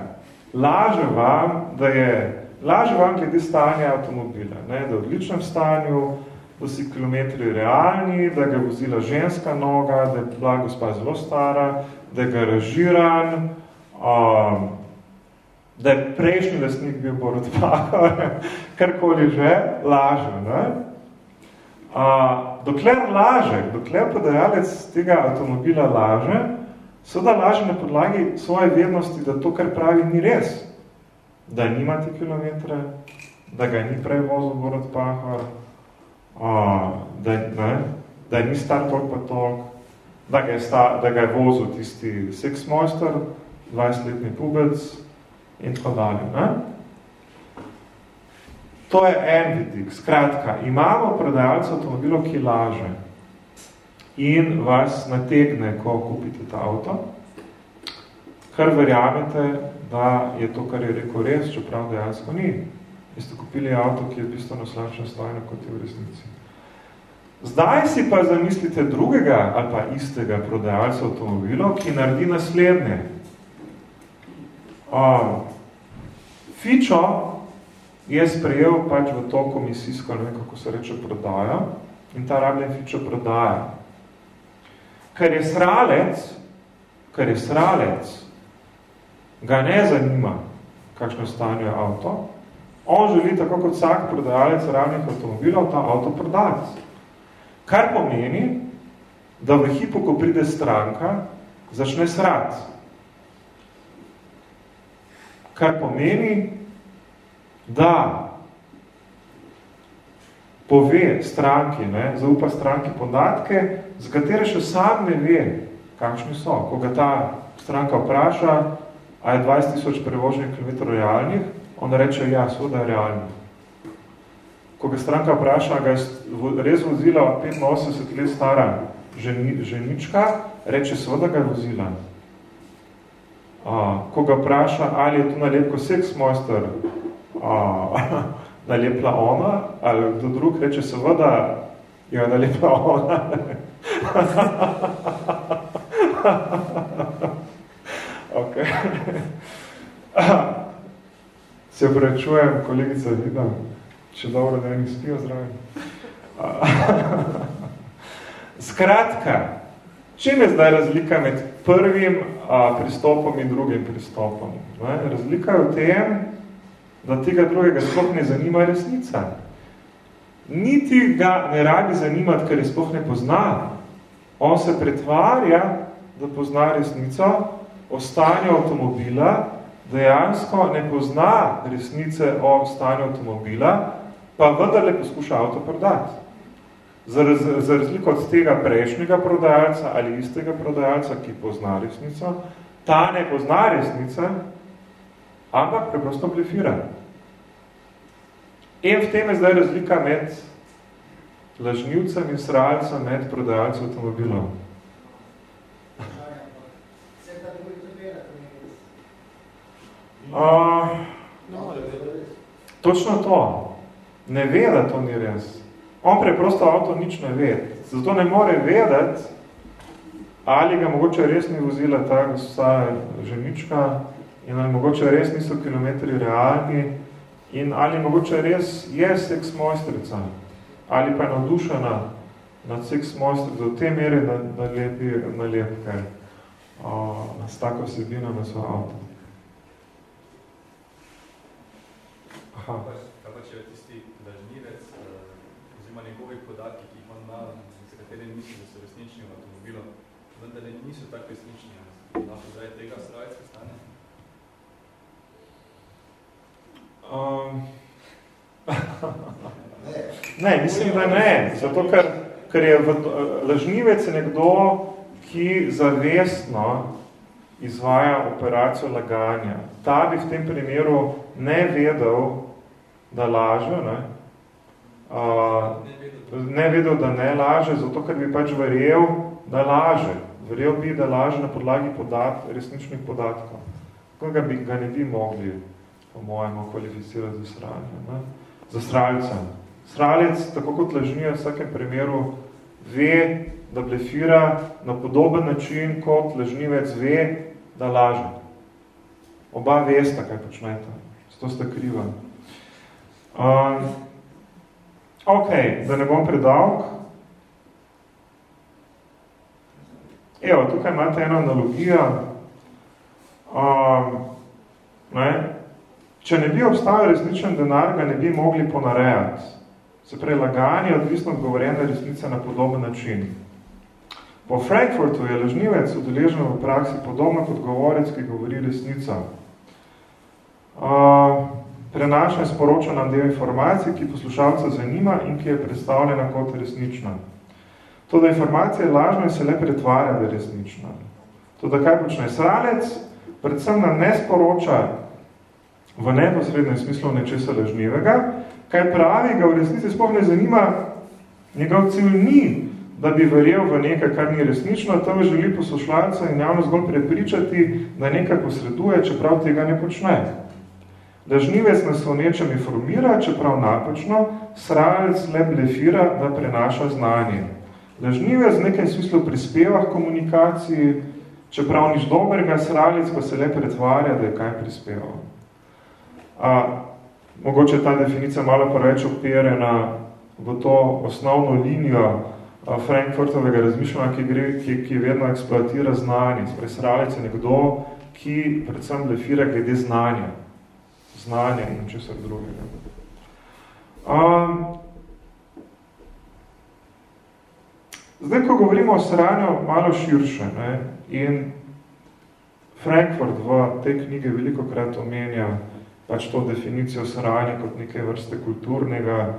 Speaker 1: laže vam, da je, laže vam glede stanja avtomobila, ne? da je v odličnem stanju, da si kilometri realni, da ga je vozila ženska noga, da je bila gospa zelo stara, da je garažiran, um, da je prejšnji lastnik bil Borod Pahar, karkoli že, laže. Ne? A, dokler laže, dokler podajalec tega avtomobila laže, seveda laže na podlagi svoje vednosti, da to, kar pravi, ni res. Da nima te kilometre, da ga ni prej vozil Borod Pahar, a, da, ne, da ni star tolk pa tolk, da ga je, sta, da ga je vozil tisti sex monster, 20-letni pubec in tako dalje. Ne? To je en vidik. Skratka, imamo prodajalca avtomobilov, ki laže in vas nategne, ko kupite ta avto, kar verjamete, da je to, kar je rekel res, čeprav dejansko ni. Vi ste kupili avto, ki je bistveno slabše stojno, kot je v resnici. Zdaj si pa zamislite drugega ali pa istega prodajalca avtomobilov, ki naredi naslednje. Uh, Fičo je sprejel pač v to komisijsko, ne vem, kako se reče, prodaja in ta rabljen fičo prodaja. Ker je sralec, ker je sralec, ga ne zanima, kakšno stanje je avto, on želi, tako kot vsak prodajalec ravnih avtomobilov, ta avto prodati. Kar pomeni, da v hipu, ko pride stranka, začne srati. Kar pomeni, da pove stranki, ne, zaupa stranki podatke, z katere še sam ne ve, kakšni so. Ko ga ta stranka vpraša, a je 20 tisoč prevoženih kilometrov realnih, on reče, ja, seveda je realnih. Ko ga stranka vpraša, ga je res vozila 85 let stara ženi, ženička, reče, seveda ga je vozila. A, ko ga vpraša, ali je to nalepko sex monster, nalepla [LAUGHS] ona, ali kdo drug reče, seveda jo je nalepla ona. [LAUGHS] ok. [LAUGHS] Se obračujem, kolegica Vida, če dobro, da eni spijo zraven. Skratka, čem je zdaj razlika med prvim a, pristopom in drugim pristopom? Ne? Razlika je v tem, da tega drugega sploh ne zanima resnica. Niti ga ne rabi zanimati, ker je sploh ne pozna. On se pretvarja, da pozna resnico, o stanju avtomobila, dejansko ne pozna resnice o stanju avtomobila, pa vendarle poskuša avto prodati. Za, raz, za razliko od tega prejšnjega prodajalca ali istega prodajalca, ki pozna resnico, ta ne pozna resnice, ampak preprosto blefira. In v tem je zdaj razlika med lažnivcem in sralcem med prodajalcem avtomobilov. [LAUGHS] Uh, točno to. Ne ve, da to ni res. On preprosto avto nič ne ve. Zato ne more vedeti, ali ga mogoče res ni vozila ta vsa ženička in ali mogoče res niso kilometri realni in ali mogoče res je seks mojstrica ali pa je navdušena nad seks mojstrico v te mere nalepi nalepke uh, s tako vsebino na svoj avto.
Speaker 2: Aha. Kaj pa če je tisti lažnivec, eh, oziroma njegovi podatki, ki jih on ima, za katere misli, da so resnični v avtomobilu, vendar niso tako resnični, na podaj tega srajska stane?
Speaker 1: Um. [LAUGHS] ne, mislim, da ne. Zato, ker, ker je v, lažnivec nekdo, ki zavestno izvaja operacijo laganja. Ta bi v tem primeru ne vedel, da laže, ne? Uh, ne vedel, da ne laže, zato ker bi pač verjel, da laže. Verjel bi, da laže na podlagi podat, resničnih podatkov. Tako ga, bi, ga ne bi mogli, po mojemu, kvalificirati za sranje. Ne? Za sralca. Sralec, tako kot lažnija v vsakem primeru, ve, da blefira na podoben način, kot lažnivec ve, da laže. Oba vesta, kaj počnete. Zato ste kriva. Um, ok, da ne bom predalg. Evo, tukaj imate ena analogija. Um, ne? Če ne bi obstajal resničen denar, ga ne bi mogli ponarejati. Se prej laganje odvisno odgovorjene resnice na podoben način. Po Frankfurtu je lažnivec udeležen v praksi podobno kot govorec, ki govori resnica. Uh, prenaša in sporoča nam del informacije, ki poslušalca zanima in ki je predstavljena kot resnična. To, da informacija je lažna in se le pretvarja, da je resnična. To, da kaj počne sralec, predvsem nam ne sporoča v neposrednem smislu nečesa lažnivega, kaj pravi, ga v resnici sploh ne zanima, njegov cilj ni, da bi verjel v nekaj, kar ni resnično, to želi poslušalca in javno zgolj prepričati, da nekaj posreduje, čeprav tega ne počne. Lažnivec nas o nečem informira, čeprav napačno, sralec le blefira, da prenaša znanje. Lažnivec v nekem smislu prispeva k komunikaciji, čeprav nič dobrega, sralec pa se le pretvarja, da je kaj prispeval. A, mogoče ta definicija malo preveč opirena v to osnovno linijo Frankfurtovega razmišljanja, ki, gre, ki, ki vedno eksploatira znanje. Sralec je nekdo, ki predvsem blefira glede znanja znanja in česar drugega. Um, zdaj, ko govorimo o sranju malo širše, ne, in Frankfurt v tej knjigi veliko krat omenja pač to definicijo sranja kot neke vrste kulturnega,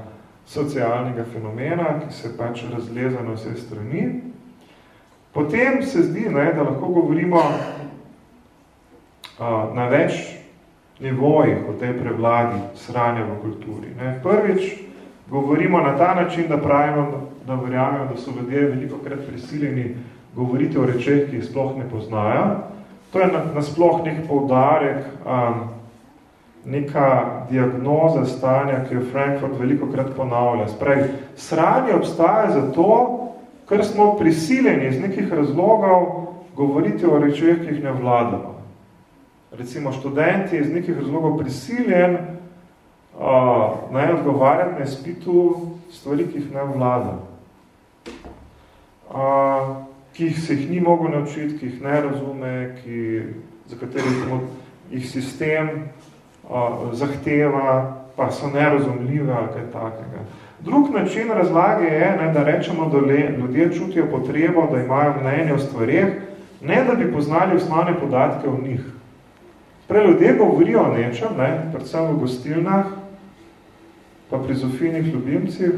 Speaker 1: socialnega fenomena, ki se pač razleza na vse strani. Potem se zdi, ne, da lahko govorimo uh, na več nivojih o tej prevladi sranja v kulturi. Ne. Prvič, govorimo na ta način, da pravimo, da verjamemo, da so ljudje veliko krat prisiljeni govoriti o rečeh, ki jih sploh ne poznajo. To je nasploh nek poudarek, um, neka diagnoza stanja, ki jo Frankfurt veliko krat ponavlja. Spravi, sranje obstaja zato, ker smo prisiljeni iz nekih razlogov govoriti o rečeh, ki jih ne vladamo. Recimo študenti iz nekih razlogov prisiljen uh, naj odgovarjati na izpitu stvari, ki jih ne vlada. Uh, ki jih se jih ni mogel naučiti, ki jih ne razume, ki, za katerih jih sistem zahteva, pa so nerazumljive ali kaj takega. Drug način razlage je, ne, da rečemo, da ljudje čutijo potrebo, da imajo mnenje o stvarih, ne da bi poznali osnovne podatke o njih. Prej ljudje govorijo o nečem, ne, predvsem v gostilnah, pa pri Zofinih ljubimcih,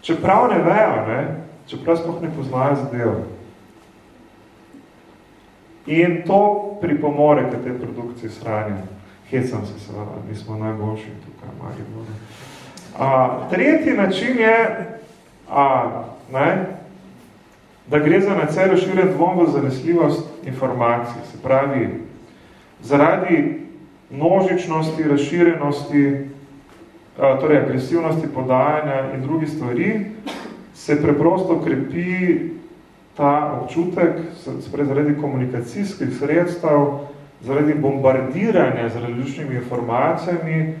Speaker 1: čeprav ne vejo, ne, čeprav sploh ne poznajo zadev. In to pripomore k tej produkciji sranja. Hecam se seveda, mi smo najboljši tukaj, Maribor. A, tretji način je, a, ne, da gre za na celo širen dvom v zanesljivost informacij. Se pravi, zaradi množičnosti, razširenosti, a, torej agresivnosti podajanja in drugih stvari, se preprosto krepi ta občutek, sprej zaradi komunikacijskih sredstev, zaradi bombardiranja z različnimi informacijami,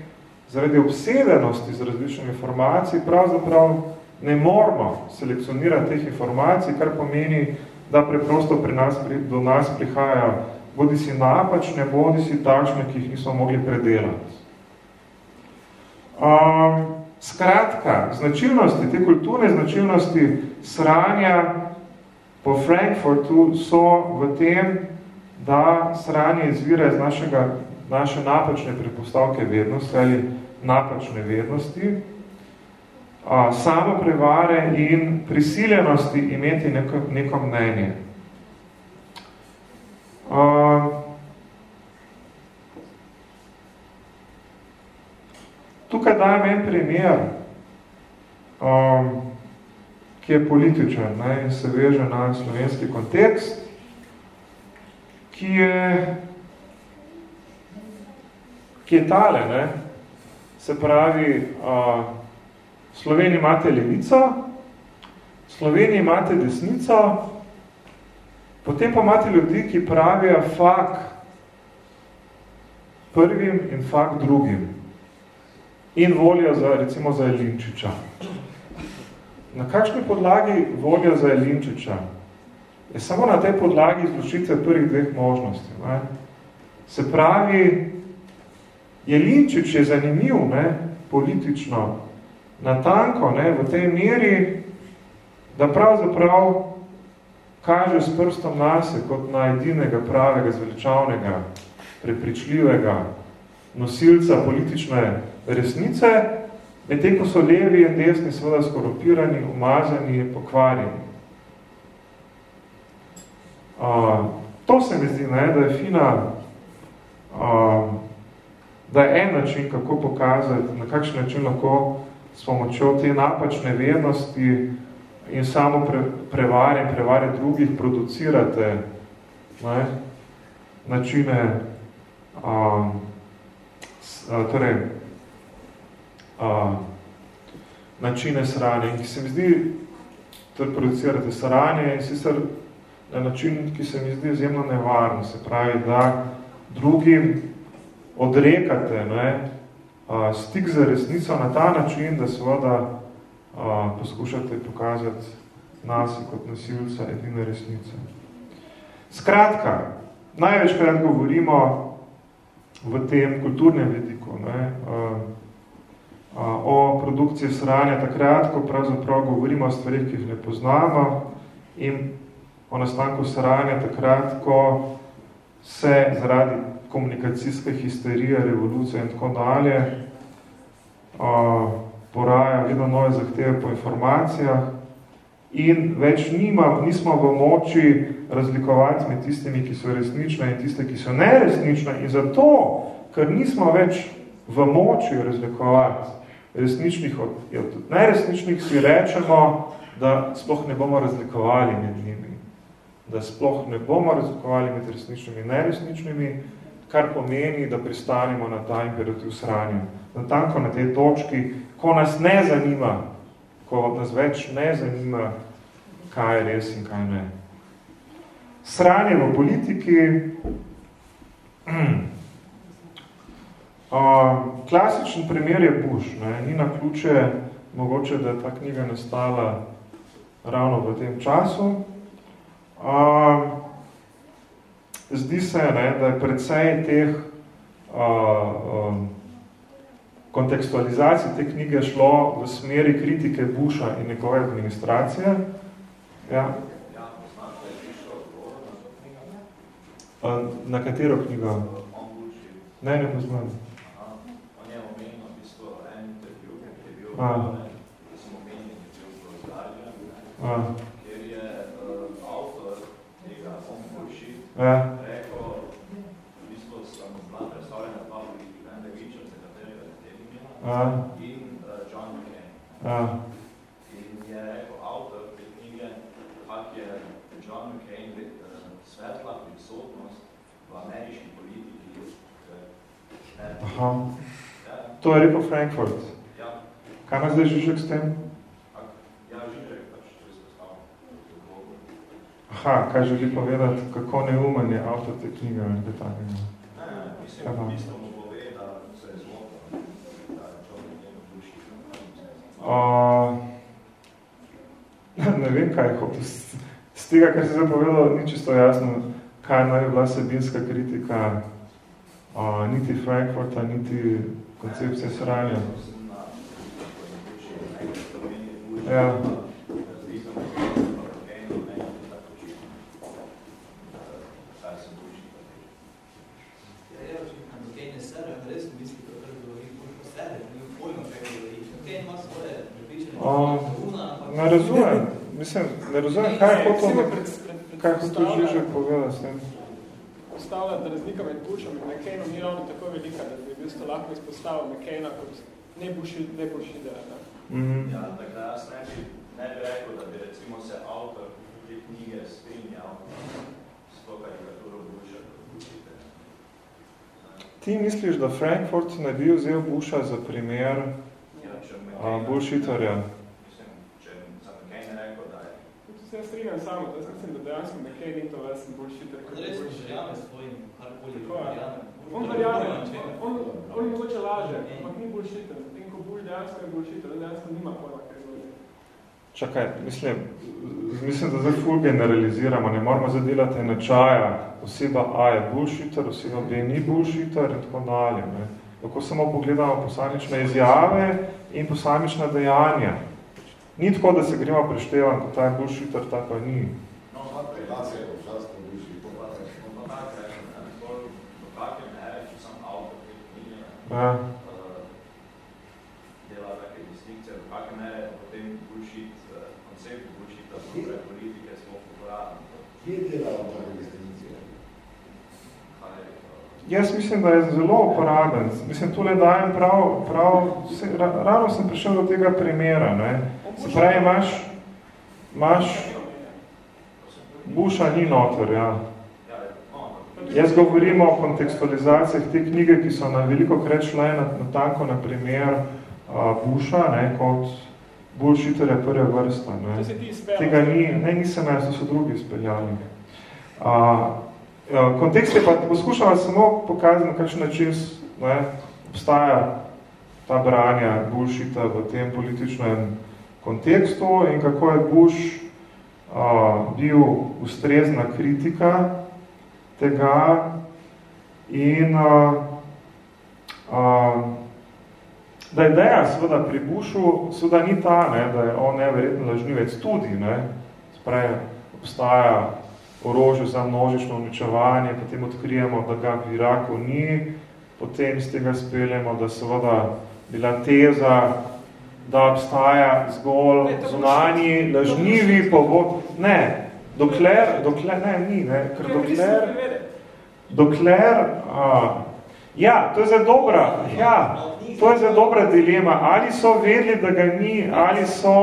Speaker 1: zaradi obsedenosti z različnimi informacijami, pravzaprav ne moramo selekcionirati teh informacij, kar pomeni, da preprosto pri nas, do nas prihaja bodi si napačne, bodi si takšne, ki jih nismo mogli predelati. Um, skratka, značilnosti, te kulturne značilnosti sranja po Frankfurtu so v tem, da sranje izvira iz našega, naše napačne prepostavke vednosti ali napačne vednosti, a, samo prevare in prisiljenosti imeti neko, neko mnenje. A, tukaj dajem en primer, a, ki je političen ne, in se veže na slovenski kontekst ki je, ki je tale, ne? se pravi, a, Sloveniji imate levico, Sloveniji imate desnico, potem pa imate ljudi, ki pravijo fak prvim in fak drugim in volijo za, recimo za Elinčiča. Na kakšni podlagi volijo za Elinčiča? Je samo na tej podlagi izločitve prvih dveh možnosti. Ne. Se pravi, Jelinčič je zanimiv ne, politično, natanko ne, v tej meri, da pravzaprav kaže s prstom nase kot na edinega pravega, zveličavnega, prepričljivega nosilca politične resnice, medtem ko so levi in desni seveda skorupirani, umazani, pokvarjeni. Uh, to se mi zdi, ne, da je fina, uh, da je en način, kako pokazati, na kakšen način lahko s pomočjo te napačne vednosti in samo pre, prevare in prevare drugih producirate ne, načine, uh, s, uh, torej, uh, načine sranje, in ki se mi zdi, torej producirate sranje in sicer na način, ki se mi zdi izjemno nevaren, se pravi, da drugim odrekate ne, stik za resnico na ta način, da seveda poskušate pokazati nas kot nosilca edine resnice. Skratka, največkrat govorimo v tem kulturnem vidiku ne, o produkciji sranja takrat, ko pravzaprav govorimo o stvarih, ki jih ne poznamo in o nastanku sranja takrat, ko se zaradi komunikacijske histerije, revolucije in tako dalje uh, poraja vedno nove zahteve po informacijah in več nima, nismo v moči razlikovati med tistimi, ki so resnične in tiste, ki so neresnične. In zato, ker nismo več v moči razlikovati resničnih od, od neresničnih, si rečemo, da sploh ne bomo razlikovali med njimi da sploh ne bomo razlikovali med resničnimi in neresničnimi, kar pomeni, da pristanemo na ta imperativ sranja. Na tanko na tej točki, ko nas ne zanima, ko nas več ne zanima, kaj je res in kaj ne. Sranje v politiki. [CLEARS THROAT] Klasičen primer je Bush. Ne? Ni na ključe, mogoče, da je ta knjiga nastala ravno v tem času. Uh, zdi se, ne, da je predvsej teh uh, um, kontekstualizacij te knjige šlo v smeri kritike Busha in njegove administracije. Ja. Na katero knjigo? Ne, ne poznam.
Speaker 3: On je omenil v bistvu en intervju, ki je bil da smo omenili, ki je bil v Guardian, kjer je uh, avtor tega On Bullshit
Speaker 1: Ja.
Speaker 3: rekel, v bistvu sta mu bila predstavljena dva politika, Randy Richards, katerega ne tem imela,
Speaker 1: A.
Speaker 3: in uh, John McCain.
Speaker 1: A.
Speaker 3: In je rekel avtor te knjige, kak je John McCain uh, svetla prisotnost v ameriški politiki. ne,
Speaker 1: Aha.
Speaker 3: Ja,
Speaker 1: To je rekel Frankfurt.
Speaker 3: ja,
Speaker 1: Kaj ima zdaj Žižek s tem?
Speaker 3: ja, Žižek pač to izpostavlja. v blogu.
Speaker 1: Aha, kaj želi povedati, kako neumen je avtor te knjige ali kaj takega.
Speaker 3: Ne, ne, mislim, v bistvu mu pove, da se je zmotil, da je človek njega duši.
Speaker 1: Uh, ne vem, kaj je hotel. Z, z tega, kar si zdaj povedal, ni čisto jasno, kaj naj bi bila sebinska kritika uh, niti Frankfurta, niti koncepcije sranja. Ja. Razumem, mislim, ne razumem, kaj je hotel, kaj je hotel Žižek povedati s tem.
Speaker 4: Postavlja, da razlika med Bushom in McCainom ni ravno tako velika, da bi v bistvu lahko izpostavil McCaina kot ne bullshit, ne bullshitera. Ne?
Speaker 1: Mm.
Speaker 3: Ja, tako da jaz ne bi, ne bi rekel, da bi recimo se avtor te knjige strinjal s to karikaturo Busha kot.
Speaker 1: Ti misliš, da Frankfurt ne bi vzel Busha za primer
Speaker 3: Ja,
Speaker 1: uh, bullshitterja?
Speaker 3: Mislim, če za McCain rekel, da je
Speaker 4: Tu se jaz strinjam samo, da jaz mislim, da dejansko McCain ni to lesen bullshiter. kot je bullshit. Tako je. On verjame, on, on mogoče laže, ampak ni bullshiter. Tem, ko Bush dejansko je bullshiter, on dejansko nima pojma, kaj je
Speaker 1: Čakaj, mislim, mislim, da zdaj ful generaliziramo, ne moramo zadelati enačaja. Oseba A je bullshitter, oseba B ni bullshitter in tako dalje. Ne. Lahko samo pogledamo posamične izjave in posamična dejanja. Ni tako, da se gremo preštevan, ko ta je bullshitter, ta pa ni.
Speaker 3: No, relacija je občasno Bushi. To pa tako rečem, ne, bolj do kakve mere, če sem avtor te knjige,
Speaker 1: Ja.
Speaker 3: eh, dela take distinkcije, do kakve mere je potem bullshit, eh, koncept bullshita znotraj politike sploh uporaben.
Speaker 5: Kje delamo take distinkcije?
Speaker 3: Kaj, eh,
Speaker 1: Jaz mislim, da je zelo uporaben. Mislim, tule dajem prav, prav se, ra, ravno sem prišel do tega primera. Ne. Se pravi, imaš, imaš Busha ni noter, ja. Jaz govorim o kontekstualizacijah te knjige, ki so na veliko krat šle na, na tanko na primer uh, Busha, ne, kot bullshitterja prve vrste. Ne. Tega ni, ne, nisem jaz, to so drugi izpeljali. Uh, kontekst je pa poskušala samo pokazati, na kakšen način ne, obstaja ta branja bullshita v tem političnem kontekstu in kako je Bush uh, bil ustrezna kritika tega in uh, uh, da ideja seveda pri Bushu seveda ni ta, ne, da je on neverjetno lažnivec. Tudi, ne, spravi, obstaja orožje za množično uničevanje, potem odkrijemo, da ga v Iraku ni, potem z tega speljemo, da seveda bila teza, da obstaja zgolj zunanji, lažnivi povod. Ne, dokler, dokler, ne, ni, ne, ker dokler, dokler, a, ja, to je zdaj dobra, ja, to je zdaj dobra dilema, ali so vedeli, da ga ni, ali so,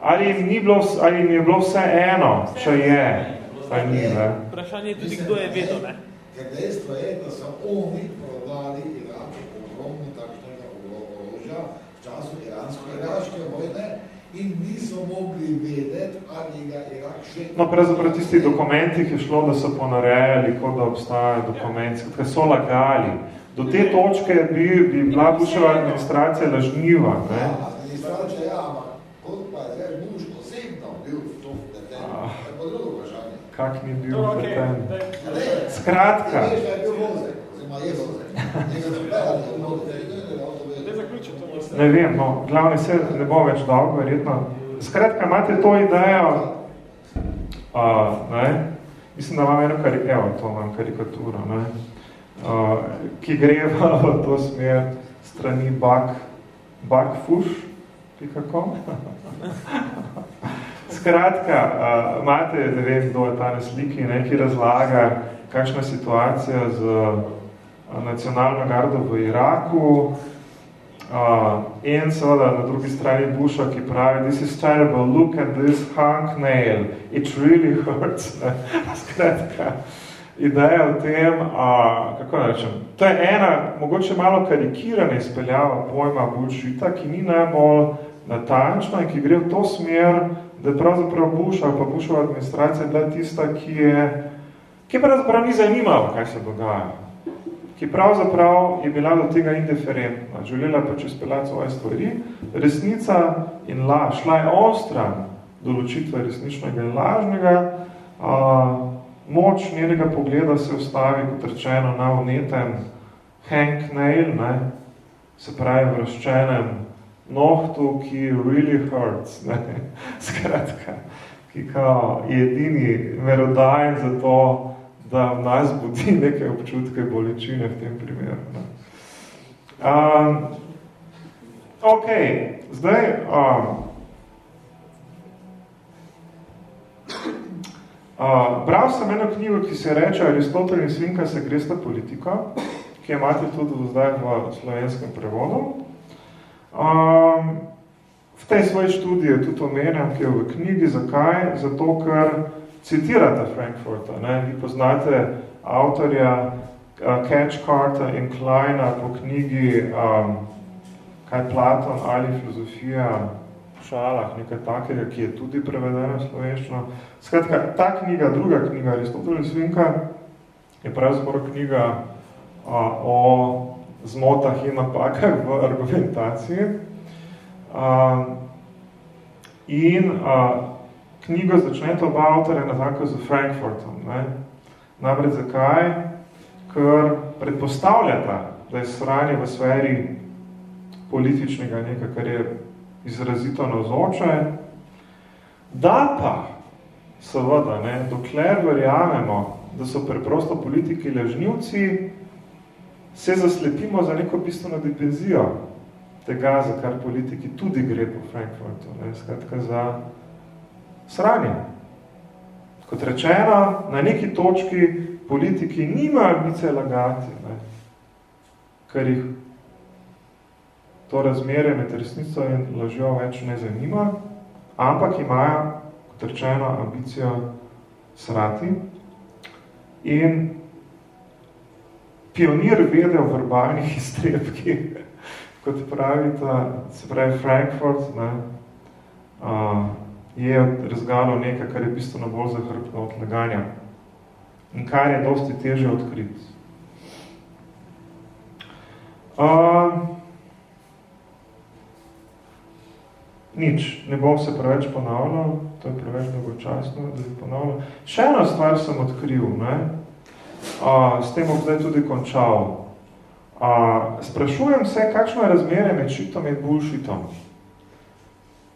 Speaker 1: ali jim ni bilo, ali jim je bilo vse eno, če je, pa ni, ne.
Speaker 4: Vprašanje je tudi, kdo je vedel, ne?
Speaker 5: Ker dejstvo je, da so oni prodali Iraku ogromno takšnega oro- orožja v času iransko-iraške vojne in niso mogli vedeti, ali ga Irak še...
Speaker 1: No, pravzaprav tisti dokumentih je šlo, da so ponarejali, kot da obstajajo dokumenti, ker so lagali. Do te točke bi, bi bila Buševa administracija lažniva. Ne?
Speaker 5: Ja, administracija, ja, ampak kot pa je zdaj Buš osebno bil v to vpleten, ah. je pa drugo vprašanje.
Speaker 1: Kak ni bil no, vpleten? Okay. Skratka.
Speaker 5: Ti veš, da je bil vozek, oziroma je vozek. Nekaj zapredali, da je vozek.
Speaker 1: Ne vem, no, glavni se ne bo več dolgo, verjetno. Skratka, imate to idejo, uh, ne? mislim, da imam eno kari, evo, to imam karikaturo, ne? Uh, ki gre [LAUGHS] v to smer strani bak, bakfuš.com. [LAUGHS] Skratka, uh, imate, ne vem, kdo je ta sliki, ne, ki razlaga, kakšna situacija z nacionalno gardo v Iraku, Uh, in seveda na drugi strani Busha, ki pravi, this is terrible, look at this hunk nail, it really [LAUGHS] hurts. [LAUGHS] Skratka, ideja o tem, uh, kako rečem, to je ena, mogoče malo karikirana izpeljava pojma Bushita, ki ni najbolj natančna in ki gre v to smer, da je pravzaprav Bush ali pa Bushova administracija bila tista, ki je, ki pravzaprav ni zanimala, kaj se dogaja ki pravzaprav je bila do tega indiferentna, želela pač izpeljati svoje stvari. Resnica in laž, šla je ostran določitve resničnega in lažnega, a, moč njenega pogleda se ustavi, kot rečeno, na vnetem Hank Nail, ne, se pravi vroščenem nohtu, ki really hurts, ne, [LAUGHS] skratka, ki kao je edini merodajen za to, da v nas budi neke občutke bolečine v tem primeru. Ne. Um, ok, zdaj, um, uh, bral sem eno knjigo, ki se reče Aristotel in svinka se gresta politika, ki je imate tudi zdaj v slovenskem prevodu. Um, v tej svoji študiji tudi omenjam, ki je v knjigi, zakaj? Zato, ker citirate Frankfurta. Ne? Vi poznate avtorja uh, Catchcarta in Kleina po knjigi um, Kaj Platon ali filozofija v šalah, nekaj takega, ki je tudi prevedena slovenščino. Skratka, ta knjiga, druga knjiga Aristoteles Svinka, je pravzaprav knjiga uh, o zmotah in napakah v argumentaciji. Uh, in uh, knjigo začnete oba avtorja na tako z Frankfurtom. Ne? Namreč zakaj? Ker predpostavljata, da je sranje v sferi političnega nekaj, kar je izrazito navzoče, da pa, seveda, ne, dokler verjamemo, da so preprosto politiki lažnivci, se zaslepimo za neko bistveno dipenzijo tega, za kar politiki tudi gre po Frankfurtu. Ne, skratka, za sranje. Kot rečeno, na neki točki politiki nima ambice lagati, ne, ker jih to razmerje med resnico in lažjo več ne zanima, ampak imajo, kot rečeno, ambicijo srati. In pionir vede v verbalnih [LAUGHS] iztrebkih, kot pravita, se pravi Frankfurt, ne, uh, je razgalil nekaj, kar je bistveno bolj zahrbno od laganja in kar je dosti teže odkriti. Uh, nič, ne bom se preveč ponavljal, to je preveč dolgočasno, da bi ponavljal. Še eno stvar sem odkril, ne? Uh, s tem bom zdaj tudi končal. Uh, sprašujem se, kakšno je razmerje med šitom in bullshitom.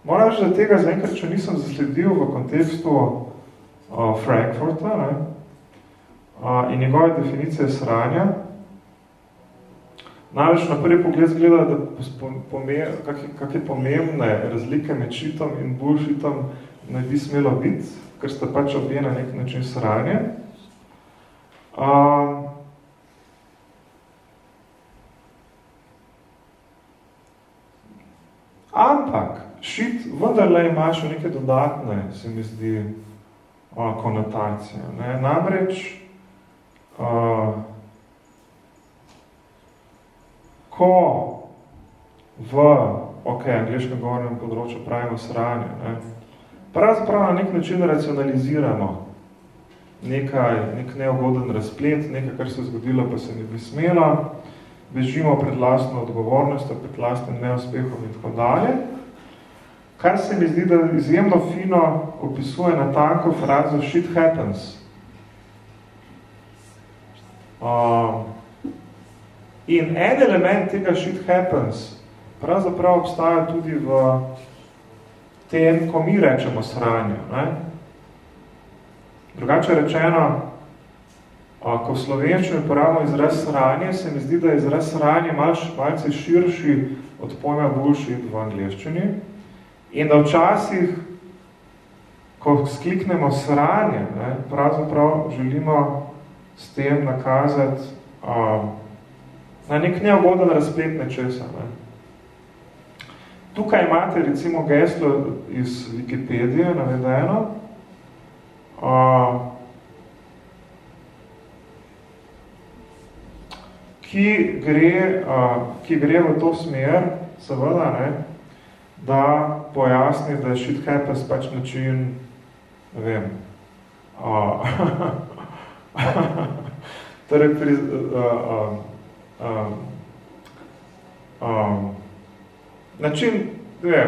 Speaker 1: Moram reči, da tega zaenkrat še nisem zasledil v kontekstu uh, Frankfurta ne? Uh, in njegove definicije sranja. Največ na prvi pogled zgleda, da pomer, kak, kak je pomembne razlike med šitom in bullshitom ne bi smelo biti, ker sta pač obje na nek način sranje. Uh, ampak, šit vendarle ima še neke dodatne, se mi zdi, a, konotacije. Ne? Namreč, a, ko v ok, angliškem govornem področju pravimo sranje. Ne. Pravzaprav na nek način racionaliziramo nekaj, nek neugoden razplet, nekaj, kar se je zgodilo, pa se ne bi smela, bežimo pred lastno odgovornostjo, pred lastnim neuspehom in tako dalje. Kar se mi zdi, da izjemno fino opisuje na tanko frazo shit happens. Uh, in en element tega shit happens pravzaprav obstaja tudi v tem, ko mi rečemo sranju. Ne? Drugače rečeno, ko v slovenčini uporabimo izraz sranje, se mi zdi, da je izraz sranje malce širši od pojma bullshit v angliščini in da včasih, ko skliknemo sranje, ne, pravzaprav želimo s tem nakazati um, na nek neugoden razplet nečesa. Ne. Tukaj imate recimo geslo iz Wikipedije navedeno, uh, ki, gre, uh, ki gre v to smer, seveda, ne, da pojasni, da shit happens pač način, ne vem, uh, torej pri, uh, uh, uh, uh, način, je,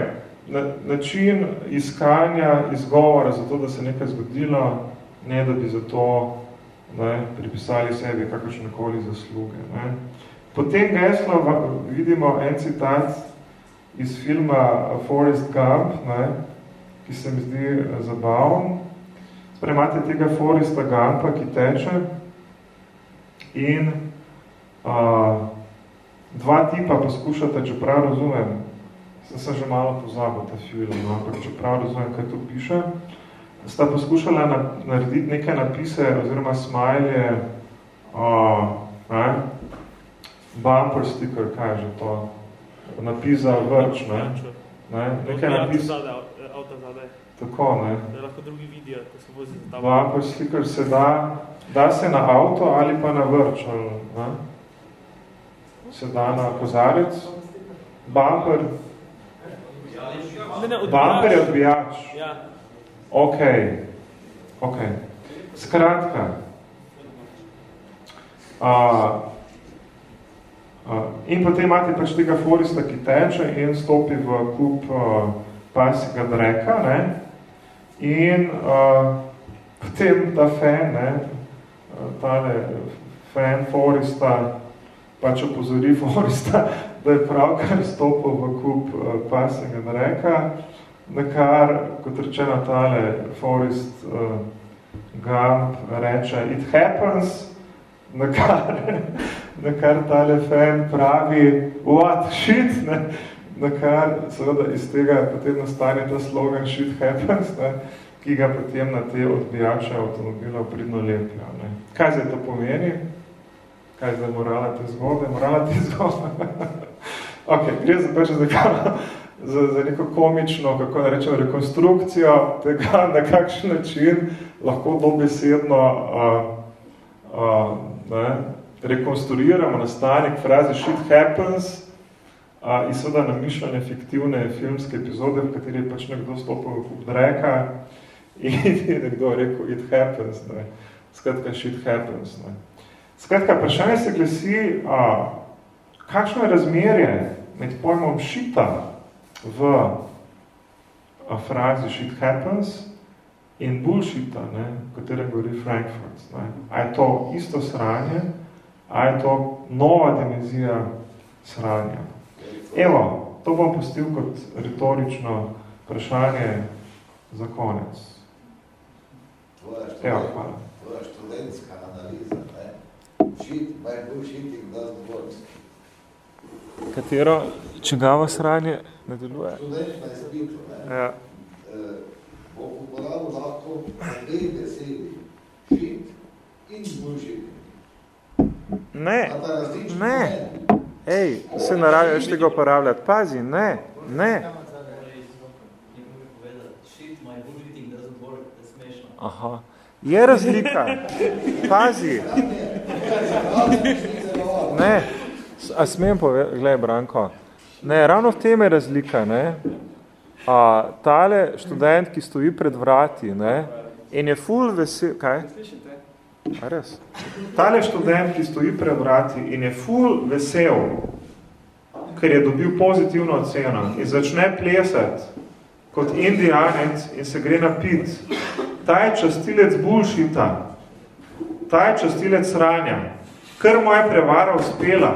Speaker 1: na, način iskanja izgovora za to, da se nekaj zgodilo, ne da bi za to ne, pripisali sebi kakršnekoli zasluge. Ne. Potem geslo vidimo en citat iz filma Forrest Gump, ne, ki se mi zdi eh, zabavn. Spremate tega Forresta Gumpa, ki teče in uh, dva tipa poskušate, čeprav razumem, sem se že malo pozabil ta film, no, ampak čeprav razumem, kaj tu piše, sta poskušala na, narediti nekaj napise oziroma smajlje uh, ne, bumper sticker, kaj je že to, napis za vrč, ne, ne, nekaj napis... Tako, ne.
Speaker 4: Da lahko drugi vidijo, ko se vozi
Speaker 1: za ta bumper sticker se da, da se na avto ali pa na vrč, ali, ne. Se da na kozarec, bumper,
Speaker 4: Ne, ne, odbijač.
Speaker 1: Bumper je odbijač.
Speaker 4: Ja.
Speaker 1: Ok. Ok. Skratka. Uh, in potem imate pač tega forista, ki teče in stopi v kup uh, pasjega dreka, ne? In uh, potem ta fan, ne? Tale fan forista pač opozori forista, [LAUGHS] da je pravkar stopil v kup uh, pasjega dreka, na kar, kot rečeno, tale Forrest uh, Gump reče, it happens, na kar, [LAUGHS] na kar tale fan pravi, what, shit, ne? na kar seveda iz tega potem nastane ta slogan shit happens, ne? ki ga potem na te odbijače avtomobilov pridno lepijo. Ne? Kaj zdaj to pomeni? Kaj zdaj morala te zgode? Morala te [LAUGHS] zgode? ok, gre za pač za, za, za neko komično, kako ne rečem, rekonstrukcijo tega, [LAUGHS] na kakšen način lahko dobesedno uh, uh, ne, rekonstruiramo nastanek fraze shit happens uh, in seveda namišljene fiktivne filmske epizode, v kateri je pač nekdo stopil v dreka in [LAUGHS] je nekdo rekel it happens, ne. skratka shit happens. Ne. Skratka, vprašanje se glasi, a, kakšno je razmerje med pojmom šita v a, frazi shit happens in bullshita, ne, v katerem govori Frankfurt. Ne. A je to isto sranje, a je to nova dimenzija sranja. Evo, to bom postil kot retorično vprašanje za konec. Evo, hvala.
Speaker 5: Tvoja študentska analiza, ne? Shit, by bullshitting doesn't work.
Speaker 1: Katero čigavo sranje ne deluje?
Speaker 5: Študent na izpitu, ne?
Speaker 1: Ja.
Speaker 5: Uh, bo uporabil lahko obe besedi. Shit in bullshitting.
Speaker 1: Ne, ne. Ej, se naravi več tega uporabljati. Pazi, ne, ne. Aha. Je razlika. Pazi. Ne. A smem povedati, gledaj, Branko, Ne, ravno v tem je razlika, ne. A, tale študent, ki stoji pred vrati, ne, in je ful vesel, kaj? Res? Tale študent, ki stoji pred vrati in je ful vesel, ker je dobil pozitivno oceno in začne plesati kot indijanec in se gre napit, ta je častilec bullshita, ta je častilec sranja, ker mu je prevara uspela,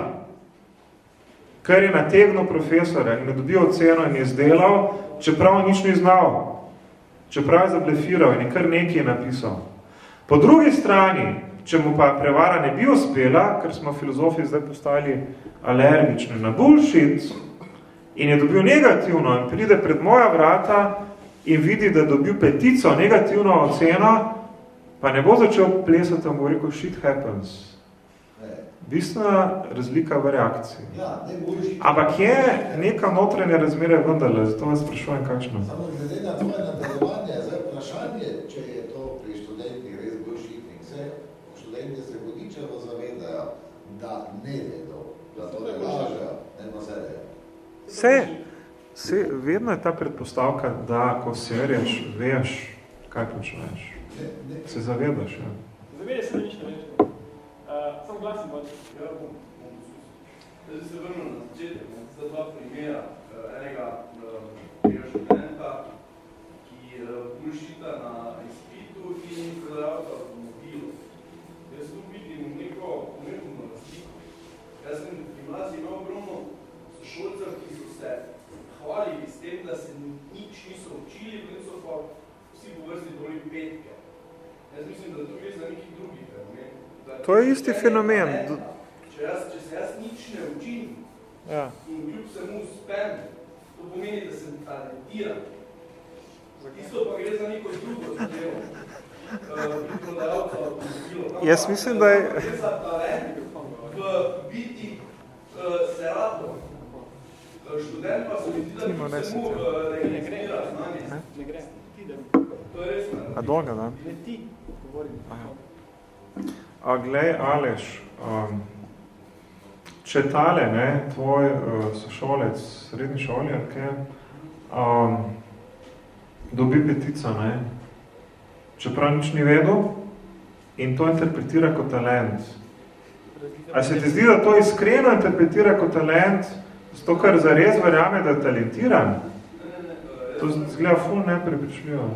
Speaker 1: ker je nategnil profesora in je dobil oceno in je izdelal, čeprav nič ni znal, čeprav je zablefiral in je kar nekaj napisal. Po drugi strani, če mu pa prevara ne bi uspela, ker smo filozofi zdaj postali alergični na bullshit, in je dobil negativno in pride pred moja vrata in vidi, da je dobil petico, negativno oceno, pa ne bo začel plesati, bo rekel, shit happens bistvena razlika v reakciji.
Speaker 5: Ja, ne.
Speaker 1: Ampak je neka notranja razmere vendarle, zato vas sprašujem, kakšno.
Speaker 5: Samo glede na tvoje nadaljevanje, zdaj vprašanje, če je to pri študentih res boljšitnik, vse študenti se vodičevo zavedajo, da ne vedo, da to ne lažejo, ne nasedejo.
Speaker 1: Vse, vse, vedno je ta predpostavka, da ko serješ, veš, kaj počneš. Se zavedaš, ja.
Speaker 4: Zavedaš se nič ne veš. Uh, sam glasim.
Speaker 6: Ja, bom, bom Zdaj se vrnem na začetek, za dva primera. Uh, enega uh, študenta, ki uh, bullshita na izpitu in prodajalca avtomobilu. Jaz tu vidim neko pomembno razliko. Jaz sem v gimnaziji imel ogromno sošolcev, ki so se hvalili s tem, da se nič niso učili, potem so pa vsi po vrsti doli petke. Jaz mislim, da to gre za neki drugi fenomen.
Speaker 1: To je isti fenomen.
Speaker 6: Če, jaz, če se jaz nič ne učim
Speaker 1: ja.
Speaker 6: in kljub samo uspem, to pomeni, da sem talentiran. Isto pa gre za neko drugo zadevo. Uh,
Speaker 1: jaz mislim, da je...
Speaker 6: Gre za talent v biti uh, serato. Študent pa se mi zdi, da bi samo uh, registrira znanje.
Speaker 4: Ne gre. Ti da.
Speaker 6: To je res.
Speaker 1: A dolga, da?
Speaker 4: Ne ti, govorim.
Speaker 1: Aha. A glej, Aleš, um, če tale, ne, tvoj uh, sošolec, srednji šoljarke, um, dobi petica, ne, čeprav nič ni vedel in to interpretira kot talent. A se ti zdi, da to iskreno interpretira kot talent, zato ker zares verjame, da je talentiran? To zgleda ful neprepričljivo.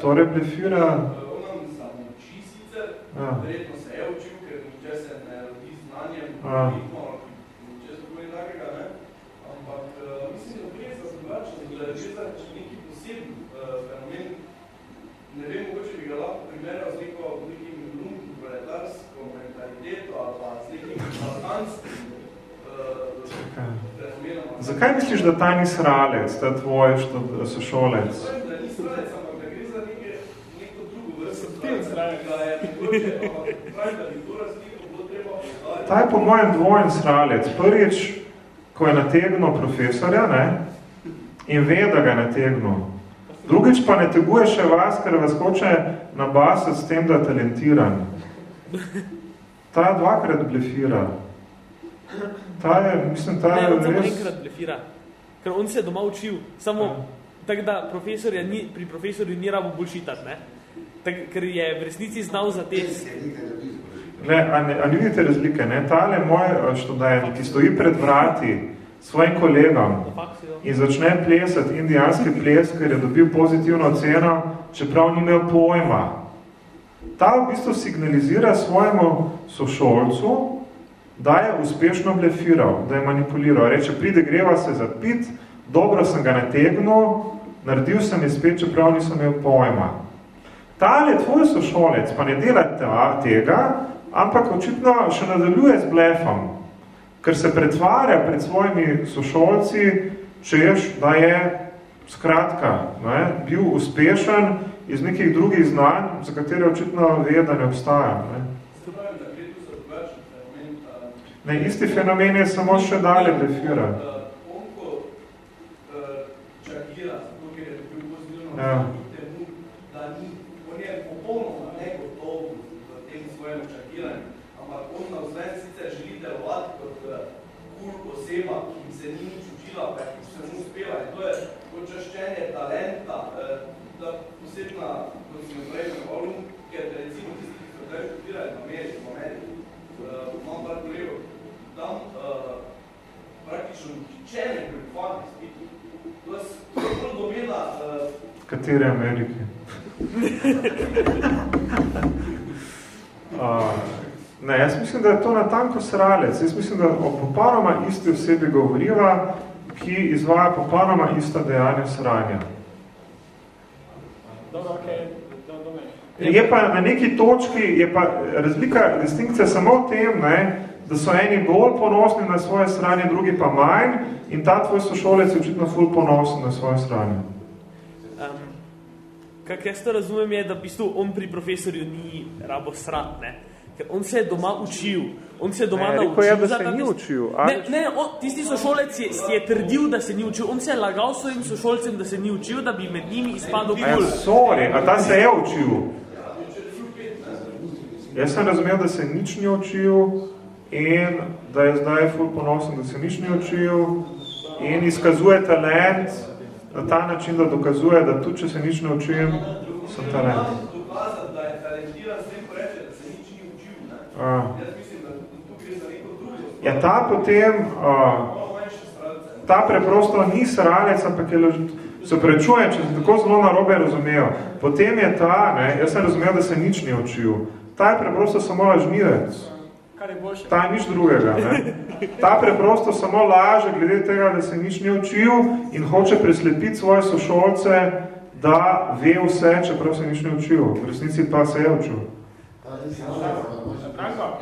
Speaker 1: Torej blefira...
Speaker 6: On nam zamoči sicer,
Speaker 1: ja.
Speaker 6: verjetno se je učil, ker niče se ne rodi znanjem, ritmo, niče se pojeni takega, ne? Ampak mislim, da gre za drugačno, da gre za neki poseben fenomen. Ne vem, mogoče bi ga lahko primeral
Speaker 1: Zakaj misliš, da ta ni sralec, ta tvoj sošolec?
Speaker 6: Sralec, ampak
Speaker 1: Ta je po mojem dvojen sralec. Prvič, ko je nategnil profesorja ne, in ve, da ga je nategnil. Drugič pa ne teguje še vas, ker vas hoče nabasati s tem, da je talentiran. Ta dvakrat blefira. Ta je, mislim, ta
Speaker 7: ne,
Speaker 1: je
Speaker 7: on
Speaker 1: res...
Speaker 7: samo enkrat blefira. Ker on se je doma učil. Samo ja. tako da profesorja ni, pri profesorju ni rabo bullshitati, ne? Tak, ker je v resnici znal za te...
Speaker 1: Ne, a, ne, a ne vidite razlike, ne? Tale moj študent, ki stoji pred vrati svojim kolegom in začne plesati indijanski ples, ker je dobil pozitivno oceno, čeprav ni imel pojma. Ta v bistvu signalizira svojemu sošolcu, da je uspešno blefiral, da je manipuliral. Reče, pride, greva se za pit, dobro sem ga nategnil, naredil sem je spet, čeprav nisem imel pojma. Tale tvoj sošolec pa ne dela tega, ampak očitno še nadaljuje z blefom, ker se pretvarja pred svojimi sošolci, češ, da je skratka ne, bil uspešen iz nekih drugih znanj, za katere očitno ve, da ne obstaja. Ne. Ne, isti fenomen je samo še dalje
Speaker 6: defira.
Speaker 1: Ja.
Speaker 6: Da ni, on je popolnoma negotov v tem svojem čakiranju, ampak on na vse sicer želi delovati kot kul oseba, ki se ni nič učila, pa ki se mu uspeva. In to je počaščenje talenta, da posebna, kot sem prej imenovali, ker recimo tisti, ki so zdaj študirali v Ameriki, v Ameriki, imam par kolegov, tam uh, praktično če ne prepohvalni spiti. To je prvo domena... Uh,
Speaker 1: Katere Amerike? [LAUGHS] uh, ne, jaz mislim, da je to natanko sralec. Jaz mislim, da o popolnoma isti osebi govoriva, ki izvaja popolnoma ista dejanja sranja.
Speaker 4: Dobro, okay.
Speaker 1: Je pa na neki točki, je pa razlika, distinkcija samo v tem, ne, da so eni bolj ponosni na svoje sranje, drugi pa manj in ta tvoj sošolec je očitno ful ponosen na svoje sranje.
Speaker 7: Um, kak jaz to razumem je, da v bistvu on pri profesorju ni rabo srat, ne? Ker on se je doma učil. On se je doma
Speaker 1: ne,
Speaker 7: naučil.
Speaker 1: Je, da se ni učil.
Speaker 7: Ne, ne, on, tisti sošolec je, je trdil, da se ni učil. On se je lagal svojim sošolcem, da se ni učil, da bi med njimi izpadel
Speaker 1: kul. Sorry, a ta se je učil. Jaz sem razumel, da se nič ni učil in da je zdaj ful ponosen, da se nič ni učil in izkazuje talent na ta način, da dokazuje, da tudi, če se nič ne učim, sem talent.
Speaker 6: Da je talentiran, da se nič ni učil. Ne?
Speaker 1: Ja, ta preprosto ni sralec, ampak je ležit. Se prečujem, če se tako zelo narobe razumel. Potem je ta, ne, jaz sem razumel, da se nič ni učil. Ta je preprosto samo lažnivec.
Speaker 4: Kar je boljše.
Speaker 1: Ta je nič drugega. Ne? Ta preprosto samo laže glede tega, da se nič ni učil in hoče preslepiti svoje sošolce, da ve vse, čeprav se nič ni učil. V resnici pa se je učil.
Speaker 4: Franko?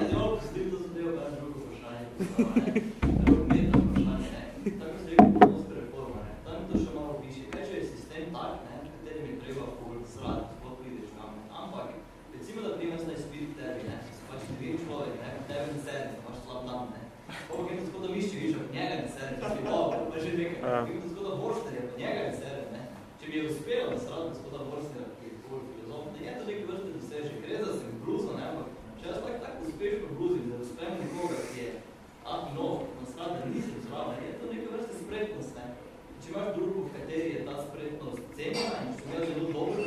Speaker 8: Če mi je uspelo nasrati gospoda Borstera, ki je bolj filozof, ne je to nekaj vrste doseže, gre za sem bluzo, ne, ampak če jaz tako tak uspešno bluzim, da uspem nekoga, ki je tak nov, nasrati, da nisem zraven, je to nekaj vrste spretnost, ne. Če imaš drugo, v kateri je ta spretnost cenjena in če imaš zelo dobro,